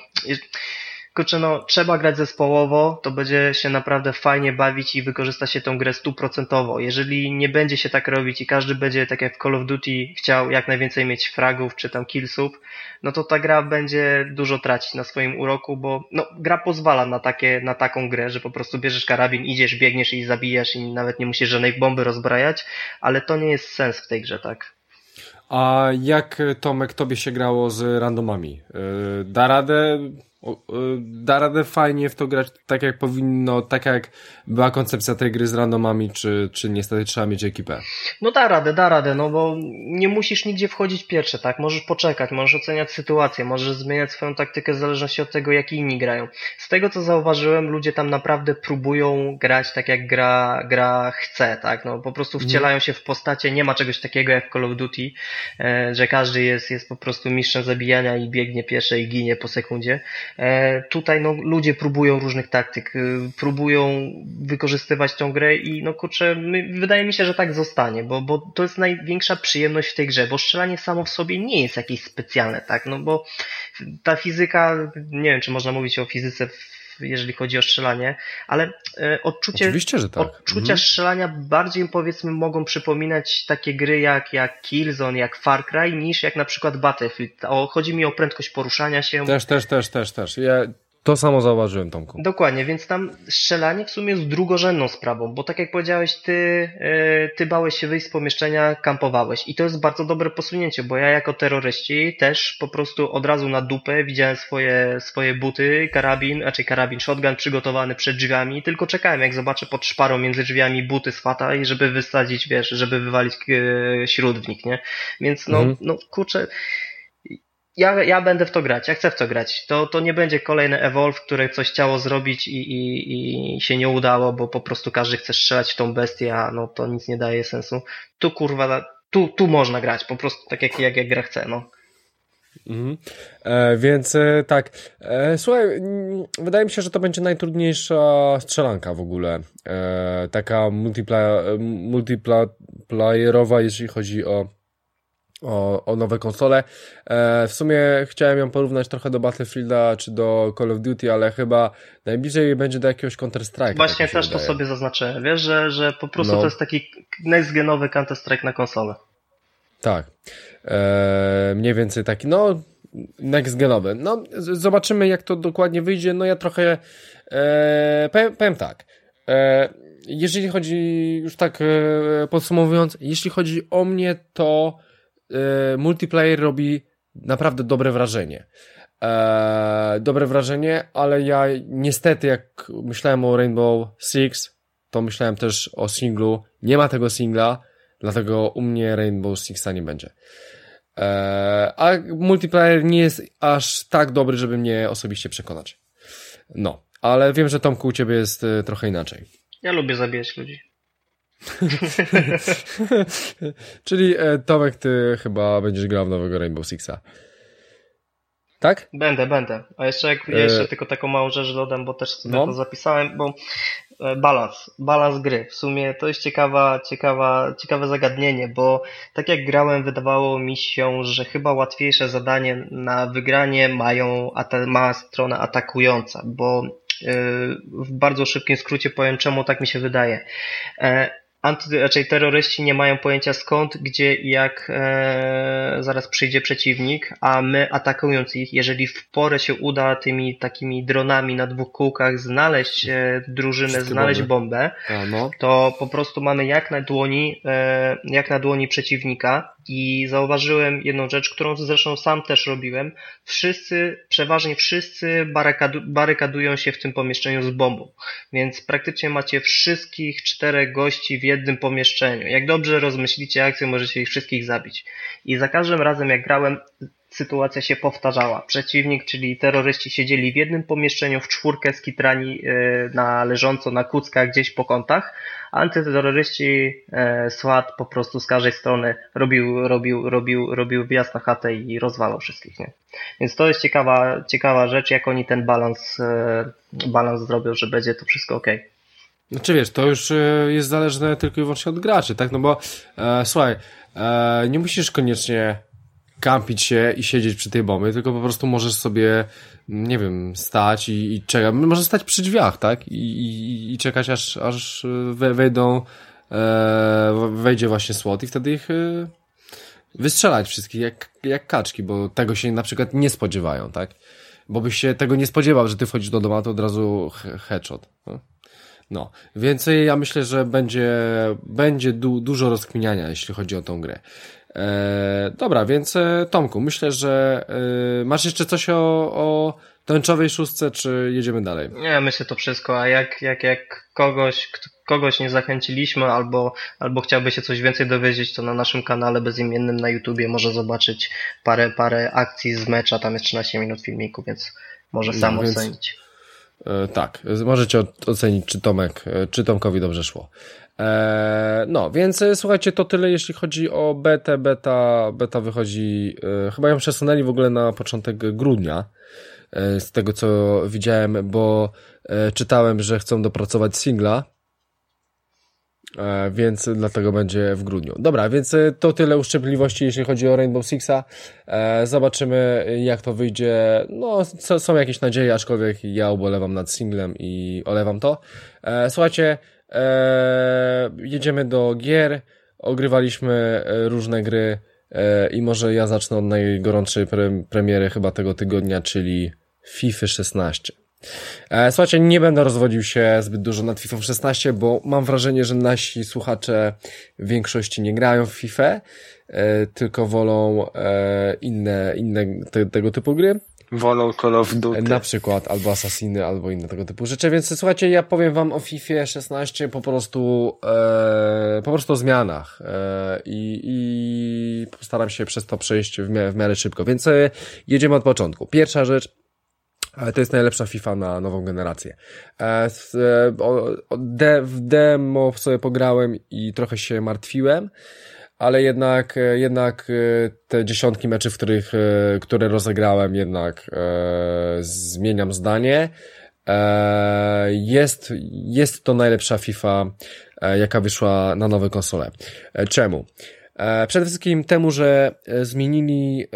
kurczę, no, trzeba grać zespołowo, to będzie się naprawdę fajnie bawić i wykorzysta się tą grę stuprocentowo. Jeżeli nie będzie się tak robić i każdy będzie, tak jak w Call of Duty, chciał jak najwięcej mieć fragów czy tam killsów, no to ta gra będzie dużo tracić na swoim uroku, bo no, gra pozwala na, takie, na taką grę, że po prostu bierzesz karabin, idziesz, biegniesz i zabijasz i nawet nie musisz żadnej bomby rozbrajać, ale to nie jest sens w tej grze, tak? A jak Tomek tobie się grało z randomami? Yy, da radę da radę fajnie w to grać tak jak powinno, tak jak była koncepcja tej gry z randomami, czy, czy niestety trzeba mieć ekipę? No da radę, da radę, no bo nie musisz nigdzie wchodzić pierwsze, tak? Możesz poczekać, możesz oceniać sytuację, możesz zmieniać swoją taktykę w zależności od tego, jak inni grają. Z tego co zauważyłem, ludzie tam naprawdę próbują grać tak jak gra, gra chce, tak? No po prostu mhm. wcielają się w postacie, nie ma czegoś takiego jak Call of Duty, e, że każdy jest, jest po prostu mistrzem zabijania i biegnie pierwsze i ginie po sekundzie. E, tutaj no, ludzie próbują różnych taktyk, e, próbują wykorzystywać tą grę i no kurczę, wydaje mi się, że tak zostanie, bo, bo to jest największa przyjemność w tej grze, bo strzelanie samo w sobie nie jest jakieś specjalne, tak, no bo ta fizyka, nie wiem, czy można mówić o fizyce w jeżeli chodzi o strzelanie, ale e, odczucie, Oczywiście, że tak. odczucia mhm. strzelania bardziej powiedzmy mogą przypominać takie gry jak, jak Killzone, jak Far Cry, niż jak na przykład Battlefield. O, chodzi mi o prędkość poruszania się. Też, też, też, też, też. Ja to samo zauważyłem, Tomku. Dokładnie, więc tam strzelanie w sumie jest drugorzędną sprawą, bo tak jak powiedziałeś, ty, yy, ty bałeś się wyjść z pomieszczenia, kampowałeś i to jest bardzo dobre posunięcie, bo ja jako terroryści też po prostu od razu na dupę widziałem swoje, swoje buty, karabin, raczej karabin, shotgun przygotowany przed drzwiami, tylko czekałem jak zobaczę pod szparą między drzwiami buty z fata i żeby wysadzić, wiesz, żeby wywalić yy, śród w nich, nie? Więc no, mhm. no kurczę, ja, ja będę w to grać, ja chcę w to grać. To, to nie będzie kolejny Evolve, które coś chciało zrobić i, i, i się nie udało, bo po prostu każdy chce strzelać w tą bestię, a no to nic nie daje sensu. Tu kurwa, tu, tu można grać, po prostu tak jak, jak, jak gra chce, no. Mhm. E, więc e, tak, e, słuchaj, wydaje mi się, że to będzie najtrudniejsza strzelanka w ogóle. E, taka multiplayer, multiplayerowa, jeśli chodzi o, o, o nowe konsole. E, w sumie chciałem ją porównać trochę do Battlefielda czy do Call of Duty, ale chyba najbliżej będzie do jakiegoś Counter-Strike. Właśnie tak też to sobie zaznaczyłem, wiesz, że, że po prostu no. to jest taki next genowy Counter-Strike na konsolę. Tak. Eee, mniej więcej taki, no, next genowy. No, zobaczymy jak to dokładnie wyjdzie. No ja trochę, e, powiem, powiem tak. E, jeżeli chodzi, już tak e, podsumowując, jeśli chodzi o mnie, to e, multiplayer robi naprawdę dobre wrażenie. E, dobre wrażenie, ale ja niestety jak myślałem o Rainbow Six, to myślałem też o singlu. Nie ma tego singla, dlatego u mnie Rainbow Sixa nie będzie. Eee, a multiplayer nie jest aż tak dobry, żeby mnie osobiście przekonać. No, ale wiem, że Tomku u ciebie jest e, trochę inaczej. Ja lubię zabijać ludzi. Czyli e, Tomek, ty chyba będziesz grał w nowego Rainbow Sixa. Tak? Będę, będę. A jeszcze, jak, jeszcze e... tylko taką małą rzecz dodam, bo też sobie no. to zapisałem, bo E, balans, balans gry. W sumie to jest ciekawa, ciekawa, ciekawe zagadnienie, bo tak jak grałem, wydawało mi się, że chyba łatwiejsze zadanie na wygranie mają, ma strona atakująca, bo w bardzo szybkim skrócie powiem, czemu tak mi się wydaje. Anty, raczej terroryści nie mają pojęcia skąd, gdzie i jak e, zaraz przyjdzie przeciwnik, a my atakując ich, jeżeli w porę się uda tymi takimi dronami na dwóch kółkach znaleźć e, drużynę, Wszystkie znaleźć bomby. bombę, a, no. to po prostu mamy jak na dłoni, e, jak na dłoni przeciwnika i zauważyłem jedną rzecz, którą zresztą sam też robiłem. Wszyscy, przeważnie wszyscy barykadu, barykadują się w tym pomieszczeniu z bombą. Więc praktycznie macie wszystkich czterech gości w jednym pomieszczeniu. Jak dobrze rozmyślicie akcję, możecie ich wszystkich zabić. I za każdym razem jak grałem, sytuacja się powtarzała. Przeciwnik, czyli terroryści siedzieli w jednym pomieszczeniu w czwórkę skitrani e, na leżąco na kuckach gdzieś po kątach, antyterroryści e, SWAT po prostu z każdej strony robił, robił, robił, robił wjazd na chatę i rozwalał wszystkich, nie? Więc to jest ciekawa, ciekawa rzecz, jak oni ten balans, e, balans zrobią, że będzie to wszystko ok. Znaczy wiesz, to już jest zależne tylko i wyłącznie od graczy, tak? No bo e, słuchaj, e, nie musisz koniecznie kampić się i siedzieć przy tej bombie, tylko po prostu możesz sobie, nie wiem, stać i, i czekać. Możesz stać przy drzwiach, tak? I, i, i czekać aż, aż wejdą, e, wejdzie właśnie słod i wtedy ich e, wystrzelać wszystkich jak, jak kaczki, bo tego się na przykład nie spodziewają, tak? Bo byś się tego nie spodziewał, że ty wchodzisz do domu, to od razu headshot. No. No, więc ja myślę, że będzie, będzie du dużo rozkminiania, jeśli chodzi o tą grę. E, dobra, więc e, Tomku, myślę, że e, masz jeszcze coś o, o tęczowej szóstce, czy jedziemy dalej? Nie, myślę to wszystko, a jak, jak, jak kogoś, kogoś nie zachęciliśmy albo, albo chciałby się coś więcej dowiedzieć, to na naszym kanale bezimiennym na YouTubie może zobaczyć parę, parę akcji z mecza, tam jest 13 minut filmiku, więc może sam no, więc... ocenić. E, tak, możecie ocenić, czy Tomek, e, czy Tomkowi dobrze szło. E, no, więc słuchajcie, to tyle jeśli chodzi o betę. Beta, beta wychodzi, chyba ją przesunęli w ogóle na początek grudnia, z tego co widziałem, bo czytałem, że chcą dopracować singla, więc dlatego będzie w grudniu. Dobra, więc e, to tyle uszczypliwości, jeśli chodzi o Rainbow Sixa. E, zobaczymy, jak to wyjdzie. No, są jakieś nadzieje, aczkolwiek ja ubolewam nad singlem i olewam to. Słuchajcie, jedziemy do gier. Ogrywaliśmy różne gry i może ja zacznę od najgorętszej premiery chyba tego tygodnia, czyli FIFA 16. E, słuchajcie, nie będę rozwodził się zbyt dużo nad FIFA 16, bo mam wrażenie, że nasi słuchacze w większości nie grają w FIFA, e, tylko wolą e, inne, inne te, tego typu gry. wolą Call of Duty. Na przykład, albo Assassiny, albo inne tego typu rzeczy, więc słuchajcie, ja powiem wam o FIFA 16 po prostu, e, po prostu o zmianach e, i, i postaram się przez to przejść w miarę, w miarę szybko, więc jedziemy od początku. Pierwsza rzecz, to jest najlepsza FIFA na nową generację. E, w demo sobie pograłem i trochę się martwiłem, ale jednak, e, jednak e, te dziesiątki meczy, w których, e, które rozegrałem, jednak e, zmieniam zdanie. E, jest, jest to najlepsza FIFA, e, jaka wyszła na nowe konsole. Czemu? Przede wszystkim temu, że zmienili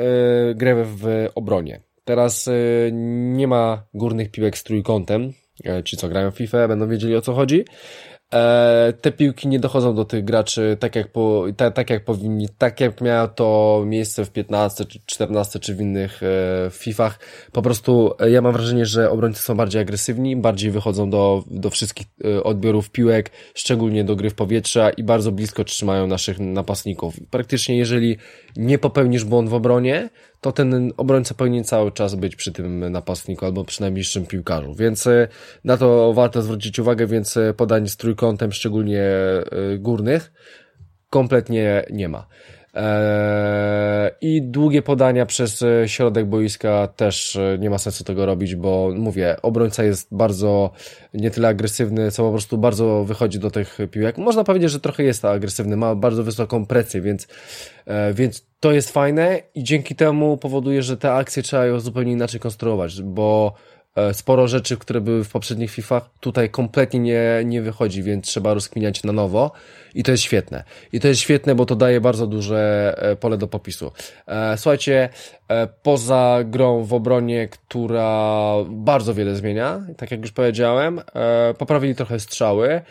grę w obronie. Teraz nie ma górnych piłek z trójkątem. Ci, co grają w FIFA, będą wiedzieli o co chodzi. E, te piłki nie dochodzą do tych graczy tak jak, po, ta, tak jak powinni, tak jak miało to miejsce w 15 czy 14 czy w innych e, FIFach. Po prostu e, ja mam wrażenie, że obrońcy są bardziej agresywni, bardziej wychodzą do, do wszystkich e, odbiorów piłek, szczególnie do gry w powietrza i bardzo blisko trzymają naszych napastników. Praktycznie jeżeli nie popełnisz błąd w obronie, to ten obrońca powinien cały czas być przy tym napastniku albo przy najbliższym piłkarzu. Więc e, na to warto zwrócić uwagę, więc e, podanie z trójkątem, szczególnie e, górnych, kompletnie nie ma. I długie podania przez środek boiska też nie ma sensu tego robić, bo mówię, obrońca jest bardzo nie tyle agresywny, co po prostu bardzo wychodzi do tych piłek. Można powiedzieć, że trochę jest agresywny, ma bardzo wysoką presję, więc, więc to jest fajne i dzięki temu powoduje, że te akcje trzeba ją zupełnie inaczej konstruować, bo e, sporo rzeczy, które były w poprzednich FIFAch, tutaj kompletnie nie, nie wychodzi, więc trzeba rozkminiać na nowo i to jest świetne. I to jest świetne, bo to daje bardzo duże e, pole do popisu. E, słuchajcie, poza grą w obronie, która bardzo wiele zmienia, tak jak już powiedziałem, poprawili trochę strzały,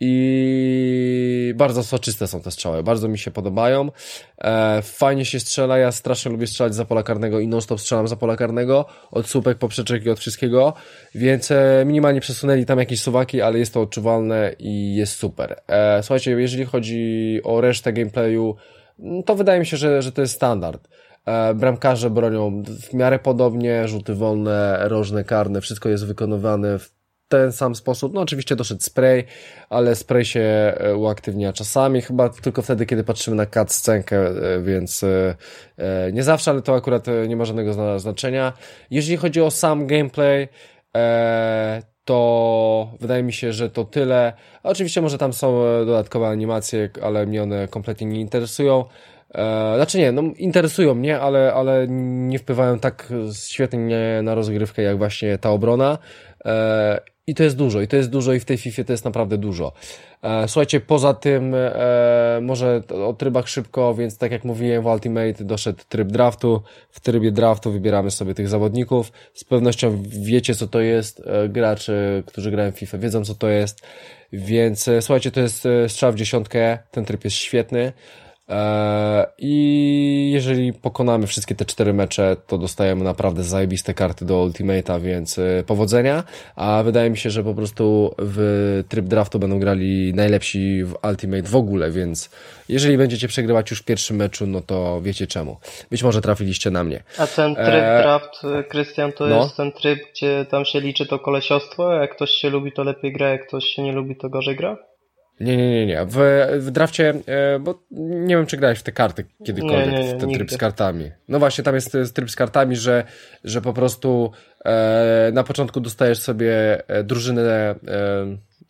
i bardzo soczyste są te strzały, bardzo mi się podobają. E, fajnie się strzela, ja strasznie lubię strzelać za pola karnego i non-stop strzelam za pola karnego, od słupek, poprzeczek i od wszystkiego, więc e, minimalnie przesunęli tam jakieś suwaki, ale jest to odczuwalne i jest super. E, słuchajcie, jeżeli chodzi o resztę gameplayu, to wydaje mi się, że, że to jest standard. E, bramkarze bronią w miarę podobnie, rzuty wolne, rożne, karne, wszystko jest wykonywane w ten sam sposób. No oczywiście doszedł spray, ale spray się e, uaktywnia czasami, chyba tylko wtedy, kiedy patrzymy na cut scenkę, e, więc e, nie zawsze, ale to akurat nie ma żadnego znaczenia. Jeżeli chodzi o sam gameplay, to wydaje mi się, że to tyle. Oczywiście może tam są dodatkowe animacje, ale mnie one kompletnie nie interesują. znaczy nie, no interesują mnie, ale, ale nie wpływają tak świetnie na rozgrywkę jak właśnie ta obrona. I to jest dużo, i to jest dużo, i w tej FIFA to jest naprawdę dużo. E, słuchajcie, poza tym, e, może o trybach szybko, więc tak jak mówiłem w Ultimate doszedł tryb draftu. W trybie draftu wybieramy sobie tych zawodników. Z pewnością wiecie, co to jest. E, gracze, którzy grają w FIFA, wiedzą, co to jest. Więc e, słuchajcie, to jest e, strzał w dziesiątkę. Ten tryb jest świetny. E, I jeżeli pokonamy wszystkie te cztery mecze, to dostajemy naprawdę zajebiste karty do Ultimate'a, więc e, powodzenia. A wydaje mi się, że po prostu w tryb draftu będą grali najlepsi w Ultimate w ogóle, więc jeżeli będziecie przegrywać już w pierwszym meczu, no to wiecie czemu. Być może trafiliście na mnie. A ten tryb e... draft, Krystian, to no. jest ten tryb, gdzie tam się liczy to kolesiostwo, jak ktoś się lubi, to lepiej gra, jak ktoś się nie lubi, to gorzej gra? Nie, nie, nie, nie. W, w drafcie, e, bo nie wiem, czy grałeś w te karty kiedykolwiek, nie, nie, nie, w ten tryb z kartami. No właśnie, tam jest tryb z kartami, że, że po prostu e, na początku dostajesz sobie e, drużynę e,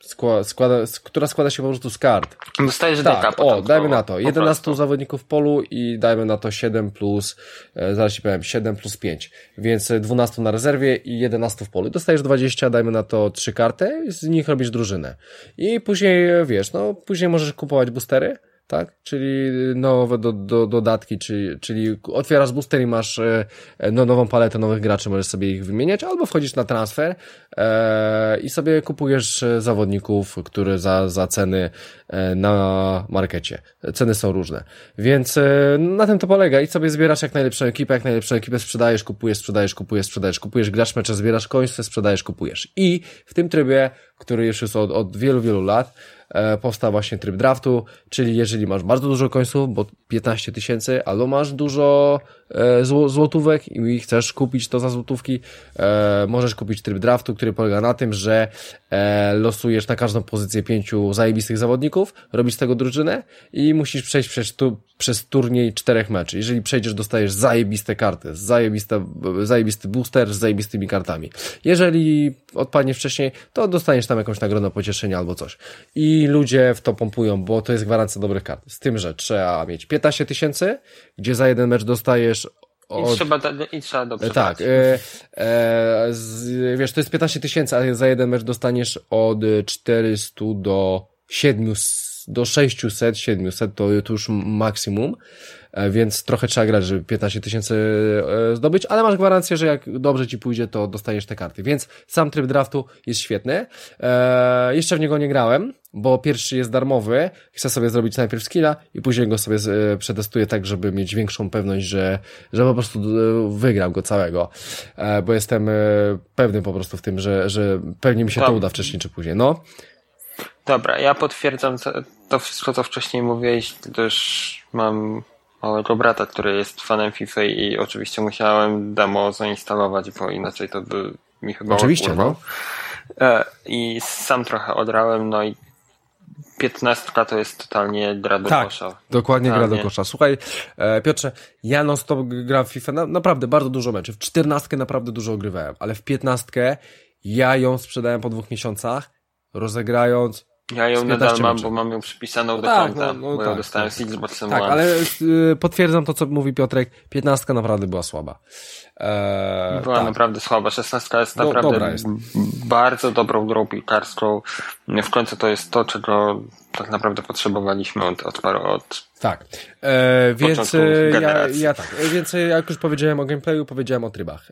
składa, składa, która składa się po prostu z kart. Dostajesz tak, deka o, dajmy na to. 11 zawodników w polu i dajmy na to 7 plus, e, zaraz ci powiem, 7 plus 5. Więc 12 na rezerwie i 11 w polu. Dostajesz 20, dajmy na to 3 karty z nich robisz drużynę. I później, wiesz, no, później możesz kupować boostery, tak? Czyli nowe do, do, dodatki, czyli, czyli otwierasz booster i masz e, no, nową paletę nowych graczy, możesz sobie ich wymieniać, albo wchodzisz na transfer e, i sobie kupujesz e, zawodników, które za, za ceny e, na markecie. Ceny są różne. Więc e, na tym to polega i sobie zbierasz jak najlepszą ekipę, jak najlepszą ekipę sprzedajesz, kupujesz, sprzedajesz, kupujesz, sprzedajesz, kupujesz, grasz mecze, zbierasz końce, sprzedajesz, kupujesz. I w tym trybie, który już jest od, od wielu, wielu lat, E, powstał właśnie tryb draftu, czyli jeżeli masz bardzo dużo końców, bo 15 tysięcy, albo masz dużo e, złotówek i chcesz kupić to za złotówki, e, możesz kupić tryb draftu, który polega na tym, że e, losujesz na każdą pozycję pięciu zajebistych zawodników, robisz z tego drużynę i musisz przejść przez, tu, przez turniej czterech meczy. Jeżeli przejdziesz, dostajesz zajebiste karty, zajebiste, zajebisty booster z zajebistymi kartami. Jeżeli odpadnie wcześniej, to dostaniesz tam jakąś nagrodę pocieszenia albo coś. I ludzie w to pompują, bo to jest gwarancja dobrych kart. Z tym, że trzeba mieć 15 tysięcy, gdzie za jeden mecz dostajesz od... I trzeba, i trzeba dobrze Tak. E, e, z, wiesz, to jest 15 tysięcy, ale za jeden mecz dostaniesz od 400 do 700 do 600, 700 to, to już maksimum. E, więc trochę trzeba grać, żeby 15 tysięcy e, zdobyć, ale masz gwarancję, że jak dobrze ci pójdzie, to dostaniesz te karty. Więc sam tryb draftu jest świetny. Eee, jeszcze w niego nie grałem, bo pierwszy jest darmowy. Chcę sobie zrobić najpierw skilla i później go sobie e, przetestuję tak, żeby mieć większą pewność, że, że po prostu wygram go całego. E, bo jestem pewny po prostu w tym, że, że pewnie mi się to uda wcześniej czy później. No. Dobra, ja potwierdzam to, wszystko, co wcześniej mówiłeś. Też mam małego brata, który jest fanem FIFA i oczywiście musiałem demo zainstalować, bo inaczej to by mi chyba Oczywiście, no. E, I sam trochę odrałem, no i 15 to jest totalnie gra do tak, kosza. dokładnie totalnie. gra do kosza. Słuchaj, e, Piotrze, ja non stop gram w FIFA, na, naprawdę bardzo dużo meczów. W 14 naprawdę dużo ogrywałem, ale w 15 ja ją sprzedałem po dwóch miesiącach, rozegrając ja ją nadal mam, bo mam ją przypisaną no do tak, konta, no, no, bo tak, ją dostałem tak. z Xboxem Tak, ale y, potwierdzam to, co mówi Piotrek, 15 naprawdę była słaba. Eee, była tak. naprawdę słaba. 16 jest no, naprawdę jest. bardzo dobrą grą piłkarską. W końcu to jest to, czego tak naprawdę potrzebowaliśmy od, od paru od tak, e, więc e, ja, ja tak, e, więc e, jak już powiedziałem o gameplayu, powiedziałem o trybach,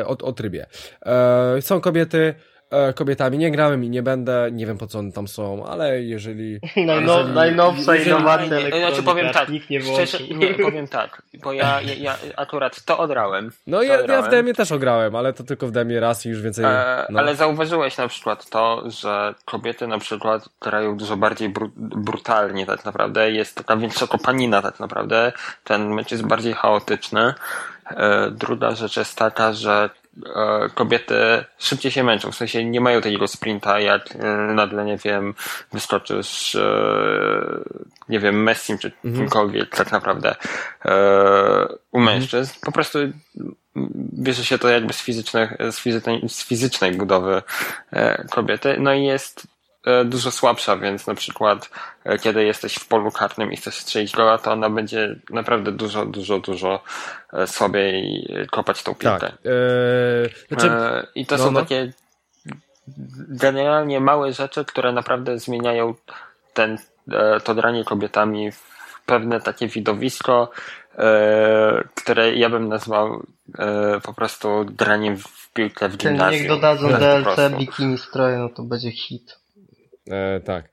e, o, o trybie. E, są kobiety, E, kobietami nie grałem i nie będę, nie wiem po co one tam są, ale jeżeli... Najnow, jeżeli najnowsza innowacja Znaczy powiem tak, nikt nie szczerze, nie, powiem tak, bo ja, ja, ja akurat to odrałem. No to ja, ja w demie też ograłem, ale to tylko w demie raz i już więcej... E, no. Ale zauważyłeś na przykład to, że kobiety na przykład grają dużo bardziej bru brutalnie tak naprawdę, jest taka większa kopanina tak naprawdę, ten mecz jest bardziej chaotyczny. E, druga rzecz jest taka, że E, kobiety szybciej się męczą, w sensie nie mają takiego sprinta, jak e, nagle, nie wiem, wyskoczysz, e, nie wiem, Messim czy mhm. kimkolwiek tak naprawdę u mhm. mężczyzn. Po prostu bierze się to jakby z fizycznej, z fizycznej, z fizycznej budowy kobiety, no i jest E, dużo słabsza, więc na przykład e, kiedy jesteś w polu karnym i chcesz strzelić goła, to ona będzie naprawdę dużo, dużo, dużo e, słabiej kopać tą piłkę. Tak. Eee, znaczy, I to no, są no. takie generalnie małe rzeczy, które naprawdę zmieniają ten, to dranie kobietami w pewne takie widowisko, które ja bym nazwał po prostu draniem w piłkę w gimnazjum. Niech dodadzą DLC bikini stroje, no to będzie hit. E, tak.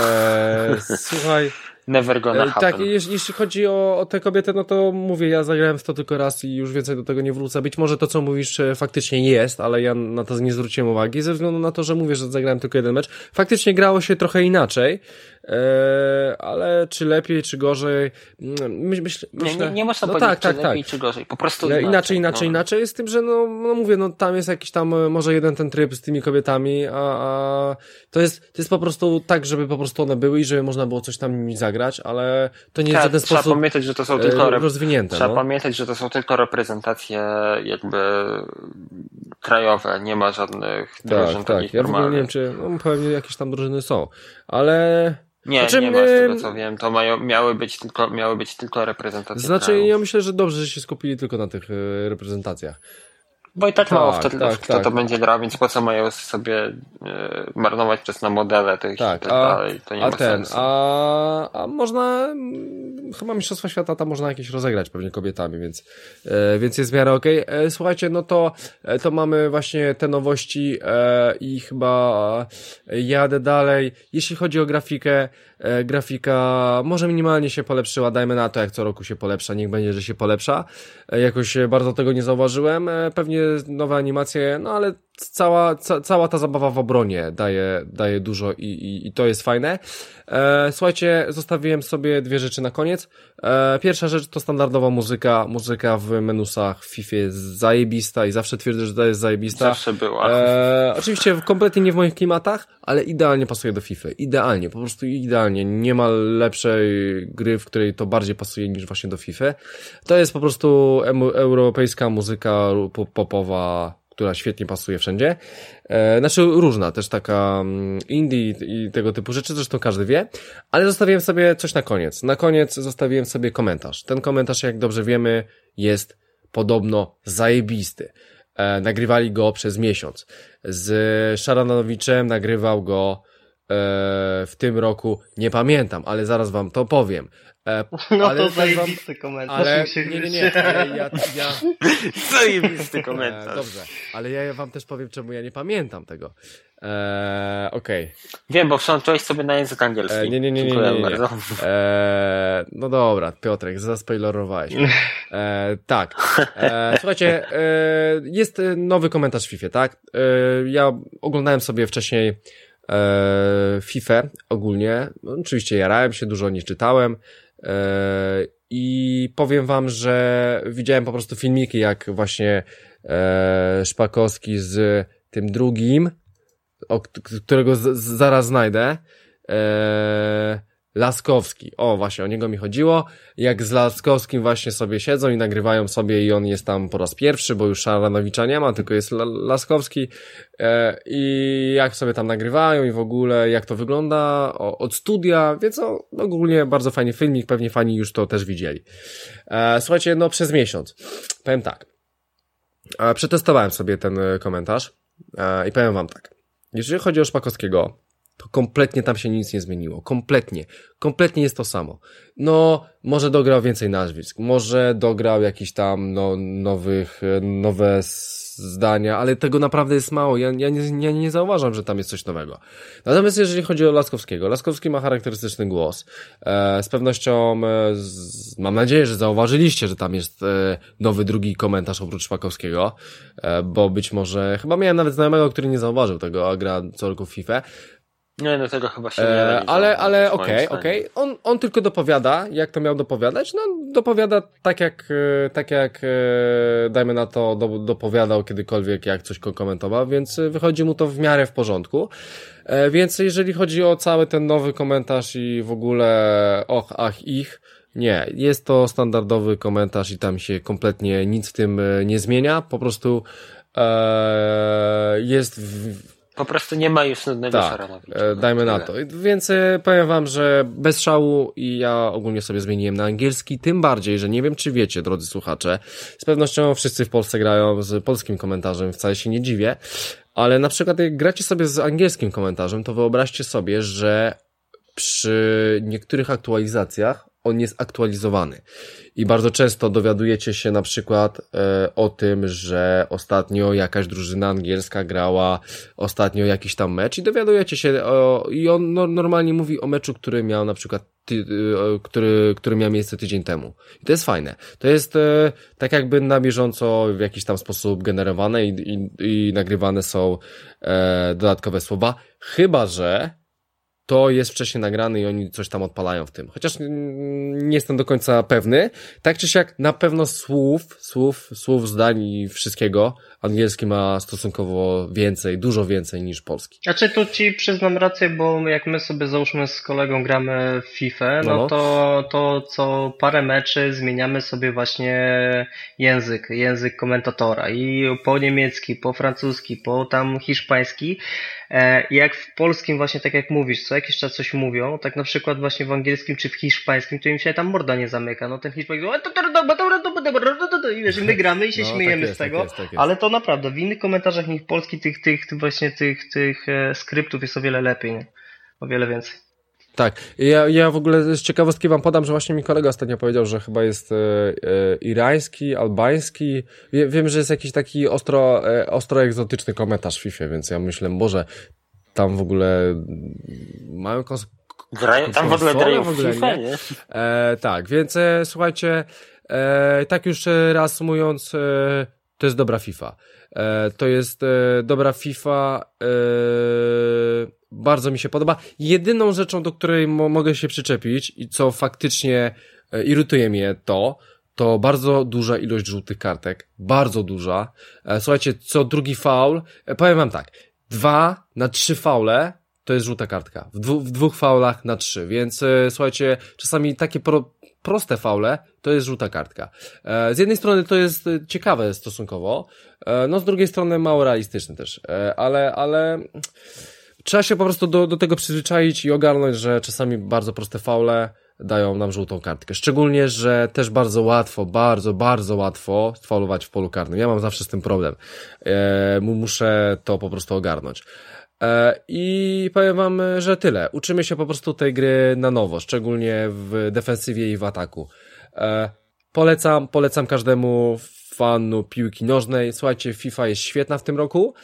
E, słuchaj. Never gonna e, happen. Tak, jeśli, jeśli chodzi o, o tę kobietę, no to mówię, ja zagrałem w to tylko raz i już więcej do tego nie wrócę. Być może to, co mówisz, e, faktycznie jest, ale ja na to nie zwróciłem uwagi, ze względu na to, że mówię, że zagrałem tylko jeden mecz. Faktycznie grało się trochę inaczej. E, ale czy lepiej, czy gorzej? Mm, myśl, myślę, nie, nie, nie można no powiedzieć, tak, czy tak, lepiej, tak. czy gorzej. Po prostu inaczej, inaczej, inaczej, no. inaczej jest tym, że no, no mówię, no tam jest jakiś tam, e, może jeden ten tryb z tymi kobietami, a, a to jest, to jest po prostu tak, żeby po prostu one były i żeby można było coś tam nimi zagrać, ale to nie jest w tak, żaden trzeba sposób pamiętać, że to są tylko rozwinięte. Trzeba no. pamiętać, że to są tylko reprezentacje jakby krajowe, nie ma żadnych tak, drużyn tak. Ja w ogóle nie wiem, czy no, pewnie jakieś tam drużyny są, ale nie, znaczy, nie ma, z tego co wiem, to mają, miały, być tylko, miały być tylko reprezentacje Znaczy, krajów. ja myślę, że dobrze, że się skupili tylko na tych e, reprezentacjach. Bo i tak, tak mało wtedy, tak, kto tak. to będzie grał, więc po co mają sobie e, marnować czas na modele tych tak, i tak a, dalej, to nie a ma ten, sensu. A, a można, mm, chyba Mistrzostwa Świata tam można jakieś rozegrać pewnie kobietami, więc, e, więc jest w miarę okej. Okay. E, słuchajcie, no to, to mamy właśnie te nowości e, i chyba jadę dalej. Jeśli chodzi o grafikę, grafika może minimalnie się polepszyła, dajmy na to, jak co roku się polepsza, niech będzie, że się polepsza. E, jakoś bardzo tego nie zauważyłem. E, pewnie nowe animacje, no ale cała, ca, cała ta zabawa w obronie daje, daje dużo i, i, i to jest fajne. E, słuchajcie, zostawiłem sobie dwie rzeczy na koniec. E, pierwsza rzecz to standardowa muzyka. Muzyka w menusach w FIFA jest zajebista i zawsze twierdzę, że to jest zajebista. Zawsze była. E, oczywiście kompletnie nie w moich klimatach, ale idealnie pasuje do FIFA. Idealnie, po prostu idealnie. Nie ma lepszej gry, w której to bardziej pasuje niż właśnie do FIFA. To jest po prostu europejska muzyka popowa, która świetnie pasuje wszędzie. E, znaczy różna, też taka mm, indie i tego typu rzeczy, zresztą każdy wie, ale zostawiłem sobie coś na koniec. Na koniec zostawiłem sobie komentarz. Ten komentarz, jak dobrze wiemy, jest podobno zajebisty. E, nagrywali go przez miesiąc. Z Szaranowicem nagrywał go w tym roku, nie pamiętam, ale zaraz wam to powiem. E, no ale to zajebisty wam... komentarz. Ale... Nie, nie, nie. Ale ja, ja... Zajebisty komentarz. E, dobrze, ale ja wam też powiem, czemu ja nie pamiętam tego. Eee, Okej. Okay. Wiem, bo przełączyłeś sobie na język angielski. Eee, nie, nie, nie, nie, nie, nie. nie. Eee, no dobra, Piotrek, zaspoilerowałeś. Eee, tak. Eee, słuchajcie, jest nowy komentarz w FIFA, tak? Ja oglądałem sobie wcześniej eee, FIFA ogólnie. No, oczywiście jarałem się, dużo nie czytałem. E, I powiem wam, że widziałem po prostu filmiki, jak właśnie e, Szpakowski z tym drugim, o, którego z, zaraz znajdę, e, Laskowski. O, właśnie o niego mi chodziło. Jak z Laskowskim właśnie sobie siedzą i nagrywają sobie i on jest tam po raz pierwszy, bo już Szaranowicza nie ma, tylko jest Laskowski. E, I jak sobie tam nagrywają i w ogóle jak to wygląda o, od studia, więc o, ogólnie bardzo fajny filmik, pewnie fani już to też widzieli. E, słuchajcie, no przez miesiąc. Powiem tak. E, przetestowałem sobie ten komentarz e, i powiem wam tak. Jeżeli chodzi o Szpakowskiego, to kompletnie tam się nic nie zmieniło. Kompletnie. Kompletnie jest to samo. No, może dograł więcej nazwisk, może dograł jakiś tam no, nowych, nowe zdania, ale tego naprawdę jest mało. Ja, ja, nie, ja nie zauważam, że tam jest coś nowego. Natomiast jeżeli chodzi o Laskowskiego, Laskowski ma charakterystyczny głos. E, z pewnością, e, z, mam nadzieję, że zauważyliście, że tam jest e, nowy, drugi komentarz oprócz Szpakowskiego, e, bo być może, chyba miałem nawet znajomego, który nie zauważył tego, a gra co roku FIFA. Nie, no tego chyba się nie e, Ale, ale okej, okay, okej. Okay. On, on tylko dopowiada, jak to miał dopowiadać. No, dopowiada tak jak, e, tak jak, e, dajmy na to, do, dopowiadał kiedykolwiek, jak coś komentował, więc wychodzi mu to w miarę w porządku. E, więc jeżeli chodzi o cały ten nowy komentarz i w ogóle och, ach, ich, nie, jest to standardowy komentarz i tam się kompletnie nic w tym e, nie zmienia. Po prostu e, jest w, po prostu nie ma już nudnego tak, e, Dajmy na to. Więc e, powiem wam, że bez szału i ja ogólnie sobie zmieniłem na angielski, tym bardziej, że nie wiem czy wiecie, drodzy słuchacze, z pewnością wszyscy w Polsce grają z polskim komentarzem, wcale się nie dziwię, ale na przykład jak gracie sobie z angielskim komentarzem, to wyobraźcie sobie, że przy niektórych aktualizacjach on jest aktualizowany. I bardzo często dowiadujecie się na przykład e, o tym, że ostatnio jakaś drużyna angielska grała ostatnio jakiś tam mecz i dowiadujecie się o, i on no, normalnie mówi o meczu, który miał na przykład ty, e, który, który miał miejsce tydzień temu. I to jest fajne. To jest e, tak jakby na bieżąco w jakiś tam sposób generowane i, i, i nagrywane są e, dodatkowe słowa. Chyba, że to jest wcześniej nagrane i oni coś tam odpalają w tym. Chociaż nie jestem do końca pewny. Tak czy siak, na pewno słów, słów, słów, zdań i wszystkiego angielski ma stosunkowo więcej, dużo więcej niż polski. Znaczy tu ci przyznam rację, bo jak my sobie załóżmy z kolegą gramy w FIFA, no, no, no. to, to co parę meczy zmieniamy sobie właśnie język, język komentatora i po niemiecki, po francuski, po tam hiszpański jak w polskim właśnie, tak jak mówisz, co jakiś czas coś mówią, tak na przykład właśnie w angielskim czy w hiszpańskim, to im się tam morda nie zamyka. No ten hiszpański i wiesz, my gramy i się no, śmiejemy tak jest, z tego, tak jest, tak jest. ale to naprawdę w innych komentarzach niż polski tych, tych, tych właśnie tych, tych e, skryptów jest o wiele lepiej, nie? O wiele więcej. Tak, ja, ja w ogóle z ciekawostki wam podam, że właśnie mi kolega ostatnio powiedział, że chyba jest e, e, irański, albański. Wie, wiem, że jest jakiś taki ostro, e, ostro egzotyczny komentarz w FIFA, więc ja myślę, może tam w ogóle mają kons Grają, tam w ogóle grają w ogóle, FIFA, nie? nie? E, tak, więc e, słuchajcie, e, tak już reasumując, e, to jest dobra FIFA. E, to jest e, dobra FIFA, e, bardzo mi się podoba. Jedyną rzeczą, do której mo mogę się przyczepić i co faktycznie e, irytuje mnie to, to bardzo duża ilość żółtych kartek. Bardzo duża. E, słuchajcie, co drugi faul, e, powiem wam tak, dwa na trzy faule to jest żółta kartka. W, dwu, w dwóch faulach na trzy, więc słuchajcie, czasami takie pro, proste faule to jest żółta kartka. Z jednej strony to jest ciekawe stosunkowo, no z drugiej strony mało realistyczne też, ale, ale trzeba się po prostu do, do tego przyzwyczaić i ogarnąć, że czasami bardzo proste faule dają nam żółtą kartkę. Szczególnie, że też bardzo łatwo, bardzo, bardzo łatwo faulować w polu karnym. Ja mam zawsze z tym problem. E, muszę to po prostu ogarnąć. E, I powiem wam, że tyle. Uczymy się po prostu tej gry na nowo, szczególnie w defensywie i w ataku. E, polecam, polecam każdemu fanu piłki nożnej. Słuchajcie, FIFA jest świetna w tym roku.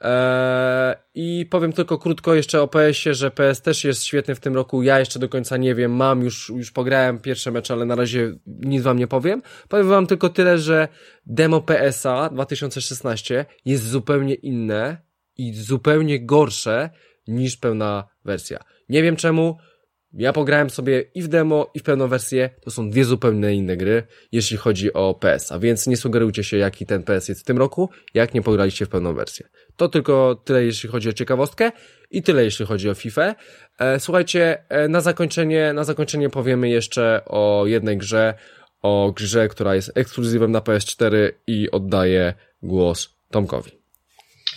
Eee, I powiem tylko krótko jeszcze o PS-ie, że PS też jest świetny w tym roku. Ja jeszcze do końca nie wiem, mam już, już pograłem pierwsze mecze, ale na razie nic wam nie powiem. Powiem wam tylko tyle, że demo PSA 2016 jest zupełnie inne i zupełnie gorsze niż pełna wersja. Nie wiem czemu, ja pograłem sobie i w demo, i w pełną wersję. To są dwie zupełnie inne gry, jeśli chodzi o PS. A więc nie sugerujcie się, jaki ten PS jest w tym roku, jak nie pograliście w pełną wersję. To tylko tyle, jeśli chodzi o ciekawostkę i tyle, jeśli chodzi o FIFA. E, słuchajcie, e, na zakończenie, na zakończenie powiemy jeszcze o jednej grze, o grze, która jest ekskluzywem na PS4 i oddaję głos Tomkowi.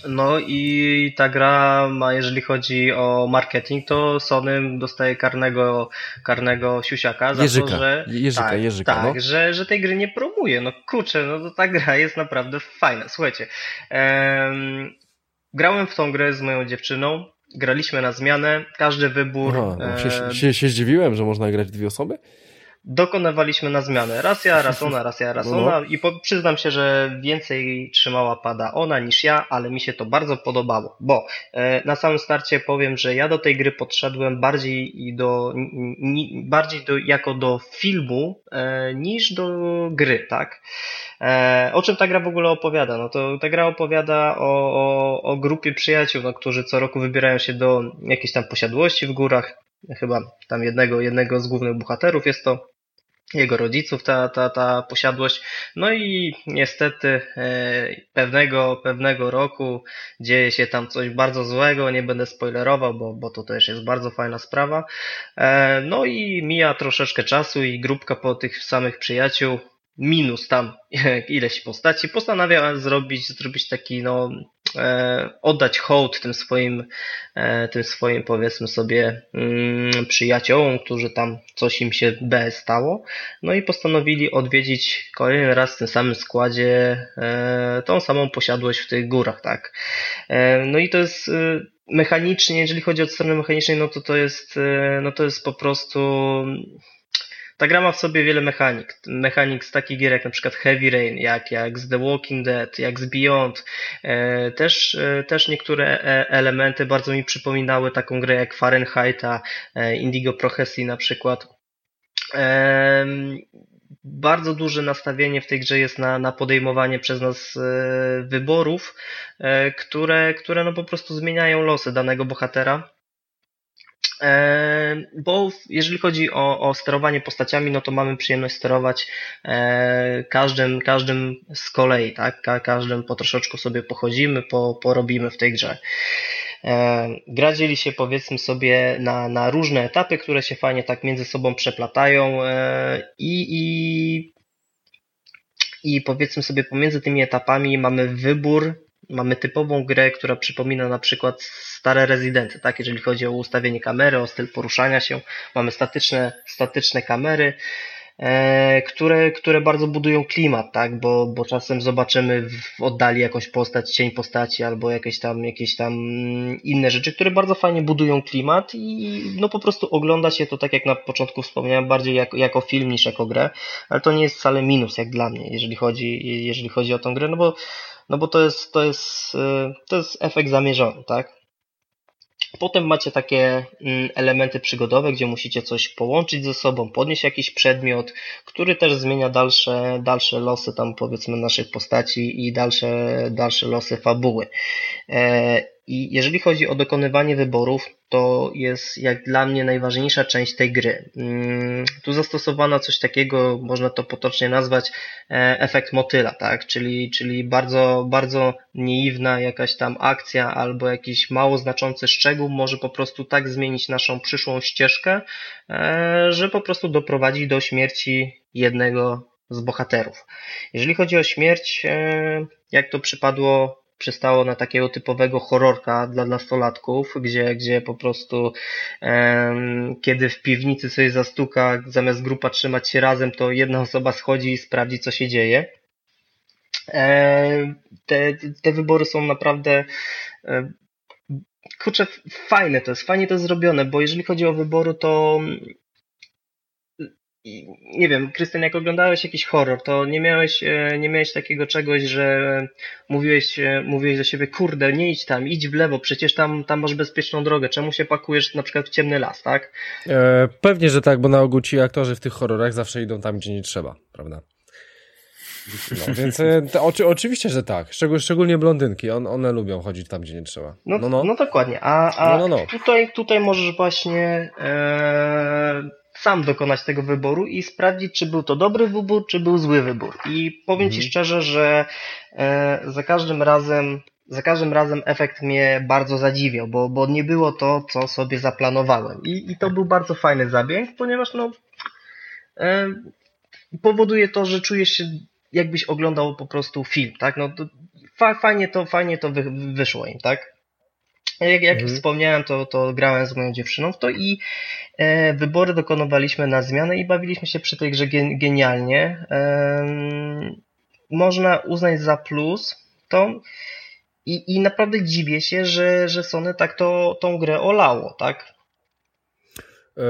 No i ta gra ma, jeżeli chodzi o marketing, to Sony dostaje karnego, karnego siusiaka za Jerzyka, to, że, Jerzyka, tak, Jerzyka, tak no. że, że tej gry nie promuje. No kurczę, no to ta gra jest naprawdę fajna. Słuchajcie, em, grałem w tą grę z moją dziewczyną, graliśmy na zmianę, każdy wybór... Aha, no, się, e, się, się zdziwiłem, że można grać dwie osoby. Dokonywaliśmy na zmianę. Raz ja, raz ona, raz ja, raz No, no. ona i po, przyznam się, że więcej trzymała pada ona niż ja, ale mi się to bardzo podobało, bo e, na samym starcie powiem, że ja do tej gry podszedłem bardziej i do, ni, ni, bardziej do, jako do filmu e, niż do gry, tak? E, o czym ta gra w ogóle opowiada? No to ta gra opowiada o, o, o grupie przyjaciół, no, którzy co roku wybierają się do jakiejś tam posiadłości w górach, chyba tam jednego, jednego z głównych bohaterów jest to jego rodziców ta, ta, ta posiadłość. No i niestety e, pewnego, pewnego roku dzieje się tam coś bardzo złego, nie będę spoilerował, bo, bo to też jest bardzo fajna sprawa. E, no i mija troszeczkę czasu i grupka po tych samych przyjaciół minus tam ileś postaci, postanawia zrobić, zrobić taki, no, e, oddać hołd tym swoim, e, tym swoim, powiedzmy sobie, mm, przyjaciołom, którzy tam coś im się B stało. No i postanowili odwiedzić kolejny raz w tym samym składzie e, tą samą posiadłość w tych górach, tak. E, no i to jest e, mechanicznie, jeżeli chodzi o stronę mechanicznej, no to to jest, e, no to jest po prostu ta gra ma w sobie wiele mechanik. Mechanik z takich gier jak na przykład Heavy Rain, jak, jak z The Walking Dead, jak z Beyond. E, też, e, też niektóre e, elementy bardzo mi przypominały taką grę jak Fahrenheita, Indigo Prophecy na przykład. Bardzo duże nastawienie w tej grze jest na, na podejmowanie przez nas wyborów, które, które no po prostu zmieniają losy danego bohatera. E, Bo jeżeli chodzi o, o sterowanie postaciami, no to mamy przyjemność sterować e, każdym, każdym z kolei, tak? Ka każdym po troszeczku sobie pochodzimy, po, porobimy w tej grze. E, Gra dzieli się powiedzmy sobie na, na różne etapy, które się fajnie tak między sobą przeplatają i, i, i powiedzmy sobie pomiędzy tymi etapami mamy wybór, mamy typową grę, która przypomina na przykład stare rezydenty, tak? Jeżeli chodzi o ustawienie kamery, o styl poruszania się, mamy statyczne, statyczne kamery, e, które, które bardzo budują klimat, tak? Bo, bo czasem zobaczymy w oddali jakąś postać, cień postaci albo jakieś tam, jakieś tam inne rzeczy, które bardzo fajnie budują klimat i no po prostu ogląda się to tak jak na początku wspomniałem, bardziej jako, jako film niż jako grę, ale to nie jest wcale minus jak dla mnie, jeżeli chodzi, jeżeli chodzi o tą grę, no bo no bo to jest, to jest, y, to jest efekt zamierzony, tak? Potem macie takie mm, elementy przygodowe, gdzie musicie coś połączyć ze sobą, podnieść jakiś przedmiot, który też zmienia dalsze, dalsze losy tam powiedzmy naszych postaci i dalsze, dalsze losy fabuły. I jeżeli chodzi o dokonywanie wyborów, to jest jak dla mnie najważniejsza część tej gry. Mm, tu zastosowano coś takiego, można to potocznie nazwać e, efekt motyla, tak? Czyli, czyli bardzo, bardzo nieiwna jakaś tam akcja albo jakiś mało znaczący szczegół może po prostu tak zmienić naszą przyszłą ścieżkę, e, że po prostu doprowadzi do śmierci jednego z bohaterów. Jeżeli chodzi o śmierć, e, jak to przypadło przystało na takiego typowego horrorka dla nastolatków, gdzie, gdzie po prostu um, kiedy w piwnicy coś zastuka, zamiast grupa trzymać się razem, to jedna osoba schodzi i sprawdzi, co się dzieje. E, te, te wybory są naprawdę e, kurczę, fajne to jest, fajnie to jest zrobione, bo jeżeli chodzi o wybory, to nie wiem, Krystian, jak oglądałeś jakiś horror, to nie miałeś, e, nie miałeś takiego czegoś, że mówiłeś, e, mówiłeś do siebie, kurde, nie idź tam, idź w lewo, przecież tam, tam masz bezpieczną drogę, czemu się pakujesz na przykład w ciemny las, tak? E, pewnie, że tak, bo na ogół ci aktorzy w tych horrorach zawsze idą tam, gdzie nie trzeba, prawda? No, więc e, to, oczy, oczywiście, że tak. Szczegól, szczególnie blondynki. On, one lubią chodzić tam, gdzie nie trzeba. No, no, no. no dokładnie. A, a no, no, no. Tutaj, tutaj możesz właśnie e, sam dokonać tego wyboru i sprawdzić, czy był to dobry wybór, czy był zły wybór. I powiem mhm. Ci szczerze, że e, za każdym razem za każdym razem efekt mnie bardzo zadziwiał, bo, bo nie było to, co sobie zaplanowałem. I, i to był bardzo fajny zabieg, ponieważ no, e, powoduje to, że czujesz się jakbyś oglądał po prostu film, tak? No, to, fa, fajnie to, fajnie to wy, wyszło im, tak? Jak, jak mhm. wspomniałem, to, to grałem z moją dziewczyną w to i e, wybory dokonywaliśmy na zmianę i bawiliśmy się przy tej grze genialnie. E, można uznać za plus to i, i naprawdę dziwię się, że, że Sony tak to, tą grę olało, tak? E,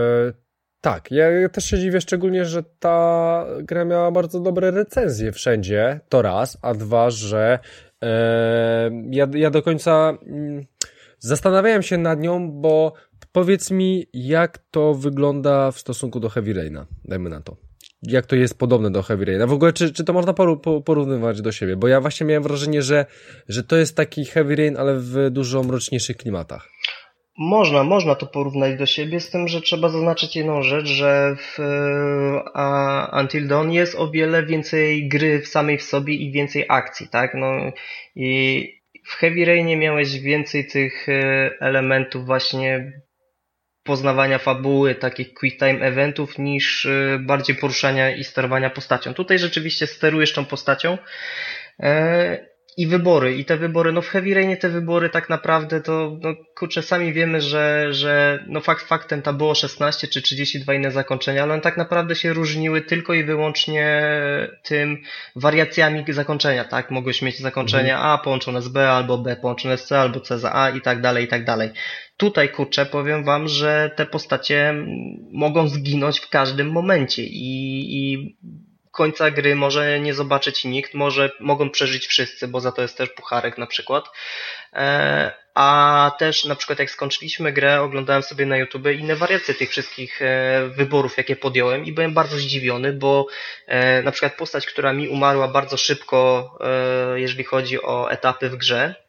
tak, ja, też się dziwię szczególnie, że ta gra miała bardzo dobre recenzje wszędzie, to raz, a dwa, że e, ja, ja do końca... Zastanawiałem się nad nią, bo powiedz mi, jak to wygląda w stosunku do Heavy Raina, dajmy na to. Jak to jest podobne do Heavy Raina? W ogóle, czy, czy to można porównywać do siebie? Bo ja właśnie miałem wrażenie, że, że to jest taki Heavy Rain, ale w dużo mroczniejszych klimatach. Można, można to porównać do siebie, z tym, że trzeba zaznaczyć jedną rzecz, że w a Until Dawn jest o wiele więcej gry w samej w sobie i więcej akcji, tak? No i w Heavy Rainie miałeś więcej tych e, elementów właśnie poznawania fabuły, takich quick time eventów, niż e, bardziej poruszania i sterowania postacią. Tutaj rzeczywiście sterujesz tą postacią e, i wybory. I te wybory, no w Heavy Rainie te wybory tak naprawdę to, no kurczę, sami wiemy, że, że no fakt faktem tam było 16 czy 32 inne zakończenia, ale one tak naprawdę się różniły tylko i wyłącznie tym wariacjami zakończenia, tak? Mogłeś mieć zakończenia mhm. A połączone z B, albo B połączone z C, albo C za A i tak dalej, i tak dalej. Tutaj, kurczę, powiem wam, że te postacie mogą zginąć w każdym momencie i, i końca gry może nie zobaczyć nikt, może mogą przeżyć wszyscy, bo za to jest też pucharek na przykład. E, a też na przykład jak skończyliśmy grę, oglądałem sobie na YouTube inne wariacje tych wszystkich e, wyborów, jakie podjąłem i byłem bardzo zdziwiony, bo e, na przykład postać, która mi umarła bardzo szybko, jeżeli chodzi o etapy w grze,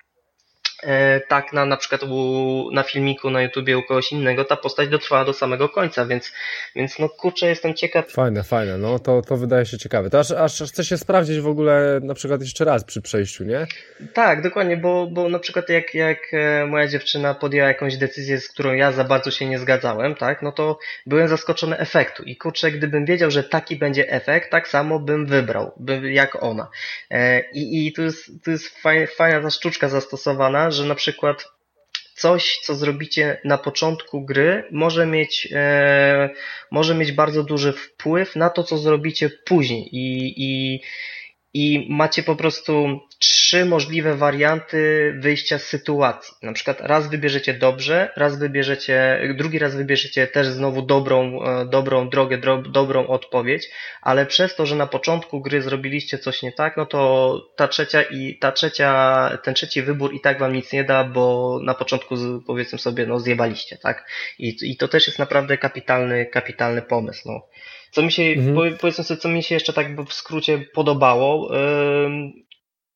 tak na, na przykład u, na filmiku na YouTubie u kogoś innego ta postać dotrwała do samego końca, więc, więc no kurczę, jestem ciekaw. Fajne, fajne, no to, to wydaje się ciekawe. To aż, aż chcę się sprawdzić w ogóle na przykład jeszcze raz przy przejściu, nie? Tak, dokładnie, bo, bo na przykład jak, jak e, moja dziewczyna podjęła jakąś decyzję, z którą ja za bardzo się nie zgadzałem, tak, no to byłem zaskoczony efektu i kurczę, gdybym wiedział, że taki będzie efekt, tak samo bym wybrał, by, jak ona. E, I, i tu jest, tu jest fajna ta sztuczka zastosowana, że na przykład coś, co zrobicie na początku gry, może mieć, e, może mieć bardzo duży wpływ na to, co zrobicie później. I, i, i macie po prostu trzy możliwe warianty wyjścia z sytuacji. Na przykład raz wybierzecie dobrze, raz wybierzecie, drugi raz wybierzecie też znowu dobrą, e, dobrą drogę, dro, dobrą odpowiedź, ale przez to, że na początku gry zrobiliście coś nie tak, no to ta trzecia i ta trzecia, ten trzeci wybór i tak wam nic nie da, bo na początku powiedzmy sobie, no zjebaliście, tak? I, i to też jest naprawdę kapitalny, kapitalny pomysł, no. Co mi się, mhm. powiedzmy sobie, co mi się jeszcze tak w skrócie podobało,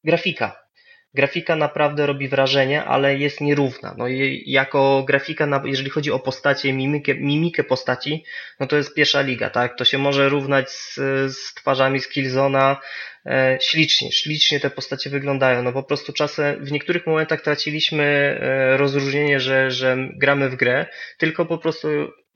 grafika. Grafika naprawdę robi wrażenie, ale jest nierówna. No i jako grafika, jeżeli chodzi o postacie, mimikę, mimikę postaci, no to jest pierwsza liga, tak? To się może równać z, z twarzami z Killzona, e, ślicznie, ślicznie te postacie wyglądają. No po prostu czasem, w niektórych momentach traciliśmy e, rozróżnienie, że, że gramy w grę, tylko po prostu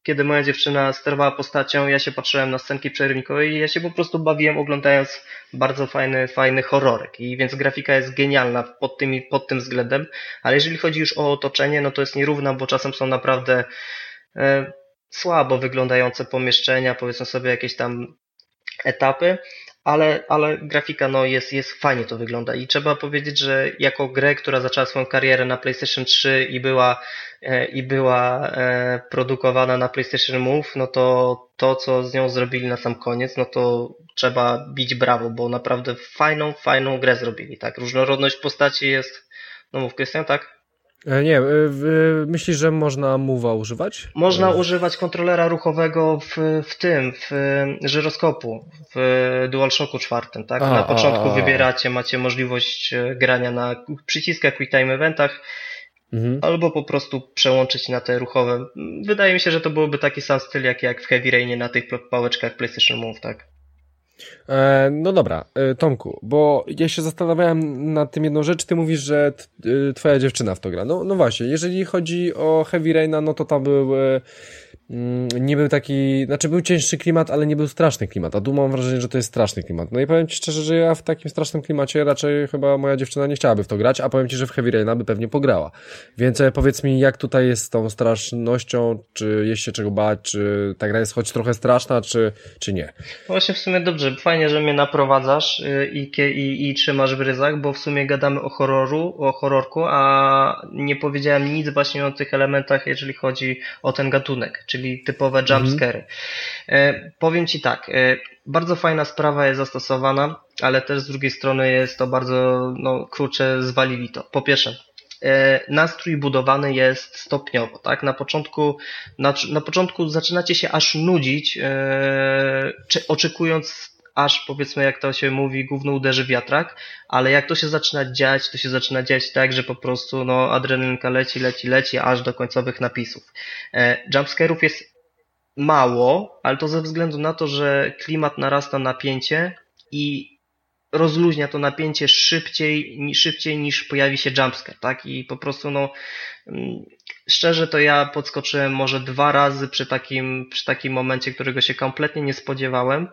kiedy moja dziewczyna sterowała postacią, ja się patrzyłem na scenki przerwnikowe i ja się po prostu bawiłem oglądając bardzo fajny, fajny horrorek. I więc grafika jest genialna pod, tymi, pod tym względem, ale jeżeli chodzi już o otoczenie, no to jest nierówna, bo czasem są naprawdę e, słabo wyglądające pomieszczenia, powiedzmy sobie jakieś tam etapy, ale, ale grafika no jest, jest fajnie to wygląda i trzeba powiedzieć, że jako grę, która zaczęła swoją karierę na PlayStation 3 i była, e, i była e, produkowana na PlayStation Move, no to to, co z nią zrobili na sam koniec, no to trzeba bić brawo, bo naprawdę fajną, fajną grę zrobili, tak? Różnorodność postaci jest, no mów Krystian, tak? E, nie, e, myślisz, że można Move'a używać? Można e. używać kontrolera ruchowego w, w tym, w żyroskopu, w DualShocku czwartym, tak? A, na początku a, a. wybieracie, macie możliwość grania na przyciskach Quick Time Eventach, mhm. albo po prostu przełączyć na te ruchowe. Wydaje mi się, że to byłoby taki sam styl, jak, jak w Heavy Rainie na tych pałeczkach PlayStation Move, tak? E, no dobra, e, Tomku, bo ja się zastanawiałem nad tym jedną rzecz. Ty mówisz, że e, twoja dziewczyna w to gra. No, no właśnie, jeżeli chodzi o Heavy Raina, no to tam był Mm, nie był taki, znaczy był cięższy klimat, ale nie był straszny klimat, a tu mam wrażenie, że to jest straszny klimat. No i powiem Ci szczerze, że ja w takim strasznym klimacie raczej chyba moja dziewczyna nie chciałaby w to grać, a powiem Ci, że w Heavy Raina by pewnie pograła. Więc e, powiedz mi, jak tutaj jest z tą strasznością, czy jest się czego bać, czy ta gra jest choć trochę straszna, czy, czy nie? Właśnie w sumie dobrze, fajnie, że mnie naprowadzasz y, i, i, i trzymasz w ryzach, bo w sumie gadamy o horroru, o horrorku, a nie powiedziałem nic właśnie o tych elementach, jeżeli chodzi o ten gatunek, czyli czyli typowe mhm. jumpscary. Mhm. Powiem Ci tak, e, bardzo fajna sprawa jest zastosowana, ale też z drugiej strony jest to bardzo, no kurczę, zwalili to. Po pierwsze, e, nastrój budowany jest stopniowo, tak? Na początku, na, na początku zaczynacie się aż nudzić, czy, oczekując aż powiedzmy jak to się mówi, gówno uderzy wiatrak, ale jak to się zaczyna dziać, to się zaczyna dziać tak, że po prostu no adrenalina leci, leci, leci, aż do końcowych napisów. E, jumpscare'ów jest mało, ale to ze względu na to, że klimat narasta napięcie i rozluźnia to napięcie szybciej, szybciej niż pojawi się jumpscare, tak? I po prostu no mm, szczerze to ja podskoczyłem może dwa razy przy takim, przy takim momencie, którego się kompletnie nie spodziewałem,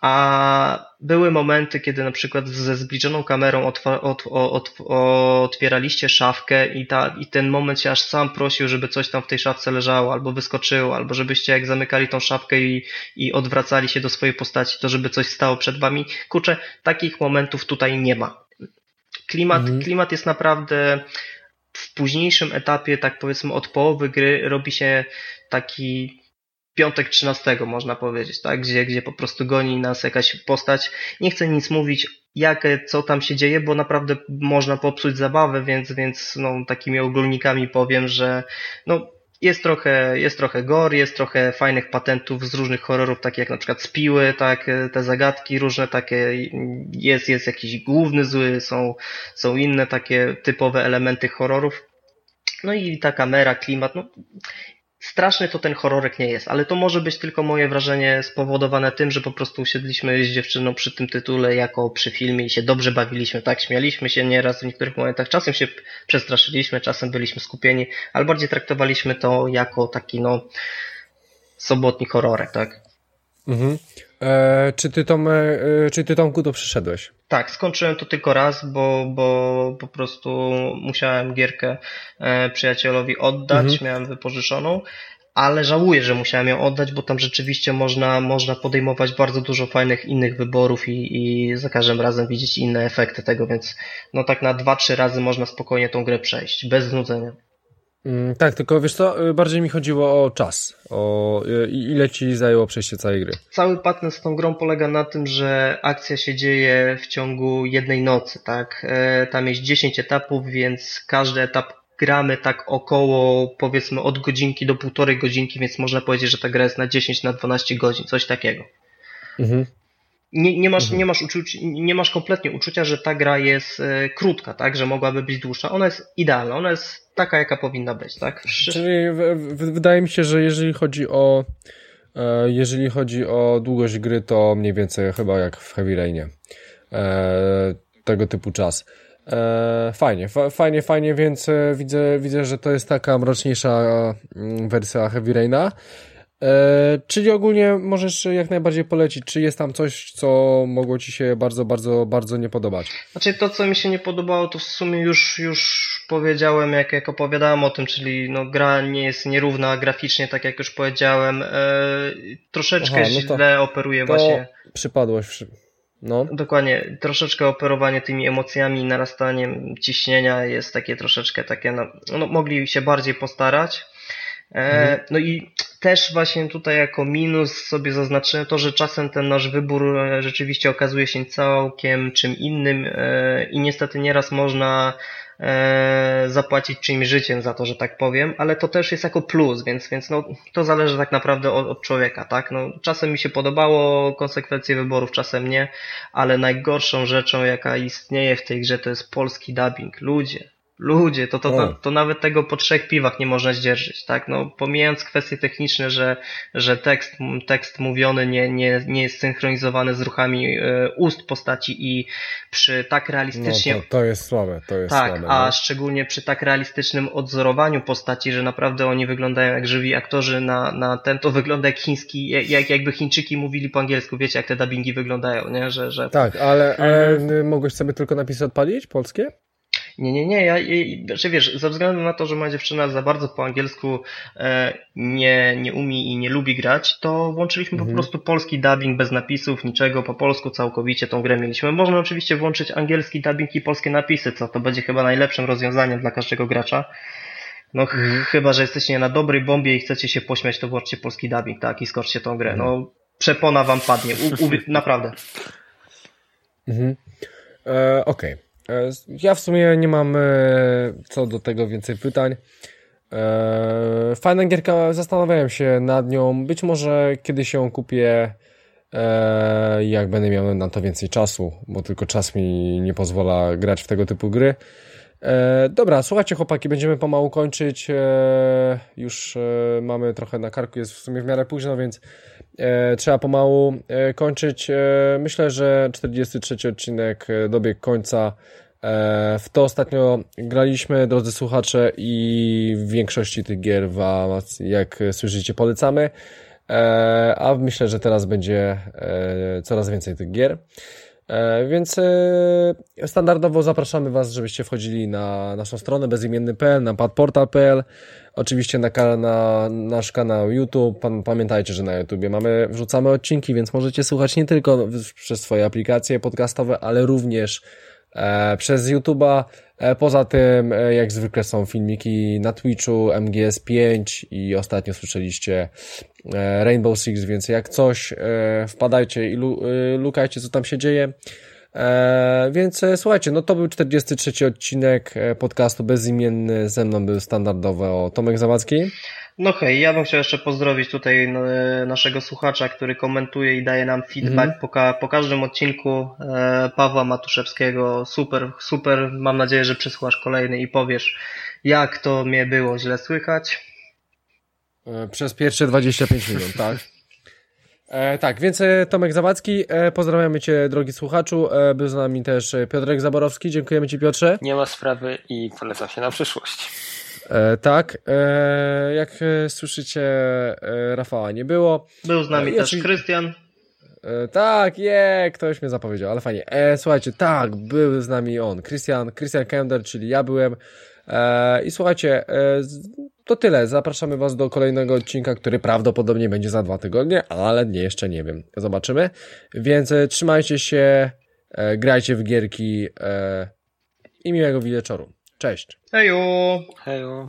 a były momenty, kiedy na przykład ze zbliżoną kamerą otwa, ot, ot, otwieraliście szafkę i, ta, i ten moment się aż sam prosił, żeby coś tam w tej szafce leżało, albo wyskoczyło, albo żebyście jak zamykali tą szafkę i, i odwracali się do swojej postaci, to żeby coś stało przed wami. Kurczę, takich momentów tutaj nie ma. Klimat, mhm. klimat jest naprawdę w późniejszym etapie, tak powiedzmy od połowy gry, robi się taki piątek 13 można powiedzieć, tak? Gdzie, gdzie po prostu goni nas jakaś postać. Nie chcę nic mówić, jak, co tam się dzieje, bo naprawdę można popsuć zabawę, więc, więc no, takimi ogólnikami powiem, że no, jest trochę, jest trochę gore, jest trochę fajnych patentów z różnych horrorów, takie jak na przykład spiły, tak, te zagadki różne takie, jest, jest jakiś główny zły, są, są inne takie typowe elementy horrorów. No i ta kamera, klimat, no straszny to ten horrorek nie jest, ale to może być tylko moje wrażenie spowodowane tym, że po prostu usiedliśmy z dziewczyną przy tym tytule jako przy filmie i się dobrze bawiliśmy, tak, śmialiśmy się nieraz w niektórych momentach, czasem się przestraszyliśmy, czasem byliśmy skupieni, ale bardziej traktowaliśmy to jako taki, no, sobotni horrorek, tak. Mhm. E, czy, ty Tom, e, czy ty Tomku to przyszedłeś? Tak, skończyłem to tylko raz, bo, bo po prostu musiałem gierkę e, przyjacielowi oddać, mhm. miałem wypożyczoną, ale żałuję, że musiałem ją oddać, bo tam rzeczywiście można, można podejmować bardzo dużo fajnych innych wyborów i, i za każdym razem widzieć inne efekty tego, więc no tak na dwa, trzy razy można spokojnie tą grę przejść, bez znudzenia. Mm, tak, tylko wiesz co, y, bardziej mi chodziło o czas, o y, ile ci zajęło przejście całej gry. Cały patent z tą grą polega na tym, że akcja się dzieje w ciągu jednej nocy, tak? E, tam jest 10 etapów, więc każdy etap gramy tak około powiedzmy od godzinki do półtorej godzinki, więc można powiedzieć, że ta gra jest na 10 na 12 godzin, coś takiego. Mhm. Nie, nie, masz, mhm. nie, masz uczuć, nie masz kompletnie uczucia, że ta gra jest e, krótka, tak, że mogłaby być dłuższa. Ona jest idealna, ona jest taka, jaka powinna być, tak? Czyli w, w, wydaje mi się, że jeżeli chodzi o e, jeżeli chodzi o długość gry, to mniej więcej chyba jak w Heavy Rainie. E, tego typu czas. E, fajnie, fa fajnie, fajnie, więc e, widzę, widzę, że to jest taka mroczniejsza mm, wersja Heavy Raina. E, czyli ogólnie możesz jak najbardziej polecić, czy jest tam coś, co mogło Ci się bardzo, bardzo, bardzo nie podobać? Znaczy to, co mi się nie podobało, to w sumie już, już powiedziałem, jak, jak opowiadałem o tym, czyli no, gra nie jest nierówna graficznie, tak jak już powiedziałem. E, troszeczkę Aha, no źle operuje właśnie. Przypadłość. No. Dokładnie, troszeczkę operowanie tymi emocjami, narastaniem ciśnienia jest takie troszeczkę takie, no, no mogli się bardziej postarać. E, mhm. No i też właśnie tutaj jako minus sobie zaznaczyłem to, że czasem ten nasz wybór e, rzeczywiście okazuje się całkiem czym innym e, i niestety nieraz można e, zapłacić czyimś życiem za to, że tak powiem, ale to też jest jako plus, więc, więc no, to zależy tak naprawdę od, od człowieka, tak? No, czasem mi się podobało konsekwencje wyborów, czasem nie, ale najgorszą rzeczą, jaka istnieje w tej grze, to jest polski dubbing. Ludzie, Ludzie, to, to, to, to, nawet tego po trzech piwach nie można zdzierżyć, tak? No, pomijając kwestie techniczne, że, że tekst, tekst mówiony nie, nie, nie jest synchronizowany z ruchami e, ust postaci i przy tak realistycznie... No, to, to jest słabe, to jest tak, słabe. a no. szczególnie przy tak realistycznym odzorowaniu postaci, że naprawdę oni wyglądają jak żywi aktorzy na, na ten, to wygląda jak chiński, jak, jakby Chińczyki mówili po angielsku, wiecie jak te dubbingi wyglądają, nie? Że, że... Tak, ale, ale mhm. mogłeś sobie tylko napisy odpalić, polskie? Nie, nie, nie, ja, że wiesz, ze względu na to, że moja dziewczyna za bardzo po angielsku e, nie, nie umie i nie lubi grać, to włączyliśmy mhm. po prostu polski dubbing bez napisów, niczego, po polsku całkowicie tą grę mieliśmy. Można oczywiście włączyć angielski dubbing i polskie napisy, co to będzie chyba najlepszym rozwiązaniem dla każdego gracza. No mhm. chyba, że jesteście na dobrej bombie i chcecie się pośmiać, to włączcie polski dubbing, tak, i skoczcie tą grę. No, mhm. przepona wam padnie, u, u, naprawdę. Mhm. E, Okej. Okay. E, ja w sumie nie mam e, co do tego więcej pytań. E, fajna gierka, zastanawiałem się nad nią. Być może kiedyś ją kupię, jak będę miał na to więcej czasu, bo tylko czas mi nie pozwala grać w tego typu gry. Dobra, słuchajcie chłopaki, będziemy pomału kończyć. Już mamy trochę na karku, jest w sumie w miarę późno, więc trzeba pomału kończyć. Myślę, że 43 odcinek dobiegł końca. E, w to ostatnio graliśmy, drodzy słuchacze, i w większości tych gier was, jak słyszycie, polecamy. E, a myślę, że teraz będzie e, coraz więcej tych gier. Więc standardowo zapraszamy Was, żebyście wchodzili na naszą stronę bezimienny.pl, na padportal.pl, oczywiście na, na nasz kanał YouTube. Pamiętajcie, że na YouTubie mamy, wrzucamy odcinki, więc możecie słuchać nie tylko przez swoje aplikacje podcastowe, ale również E, przez YouTube'a. E, poza tym, e, jak zwykle są filmiki na Twitchu, MGS5 i ostatnio słyszeliście Rainbow Six, więc jak coś, wpadajcie i lukajcie, co tam się dzieje. Więc słuchajcie, no to był 43 odcinek podcastu Bezimienny. Ze mną był standardowo Tomek Zawadzki. No hej, ja bym chciał jeszcze pozdrowić tutaj no, naszego słuchacza, który komentuje i daje nam feedback mm. po, ka po, każdym odcinku e, Pawła Matuszewskiego. Super, super. Mam nadzieję, że przysłuchasz kolejny i powiesz, jak to mnie było źle słychać. E, przez pierwsze 25 minut, tak? E, tak, więc e, Tomek Zawadzki, e, pozdrawiamy Cię drogi słuchaczu, e, był z nami też Piotrek Zaborowski, dziękujemy Ci Piotrze. Nie ma sprawy i polecam się na przyszłość. E, tak, e, jak e, słyszycie, e, Rafała nie było. Był z nami e, też Krystian. E, tak, je, ktoś mnie zapowiedział, ale fajnie. słuchajcie, tak, był z nami on, Krystian, Krystian Kender, czyli ja byłem. I słuchajcie, to tyle. Zapraszamy Was do kolejnego odcinka, który prawdopodobnie będzie za dwa tygodnie, ale nie, jeszcze nie wiem. Zobaczymy. Więc trzymajcie się, grajcie w gierki i miłego wieczoru. Cześć. Hejo. Hejo.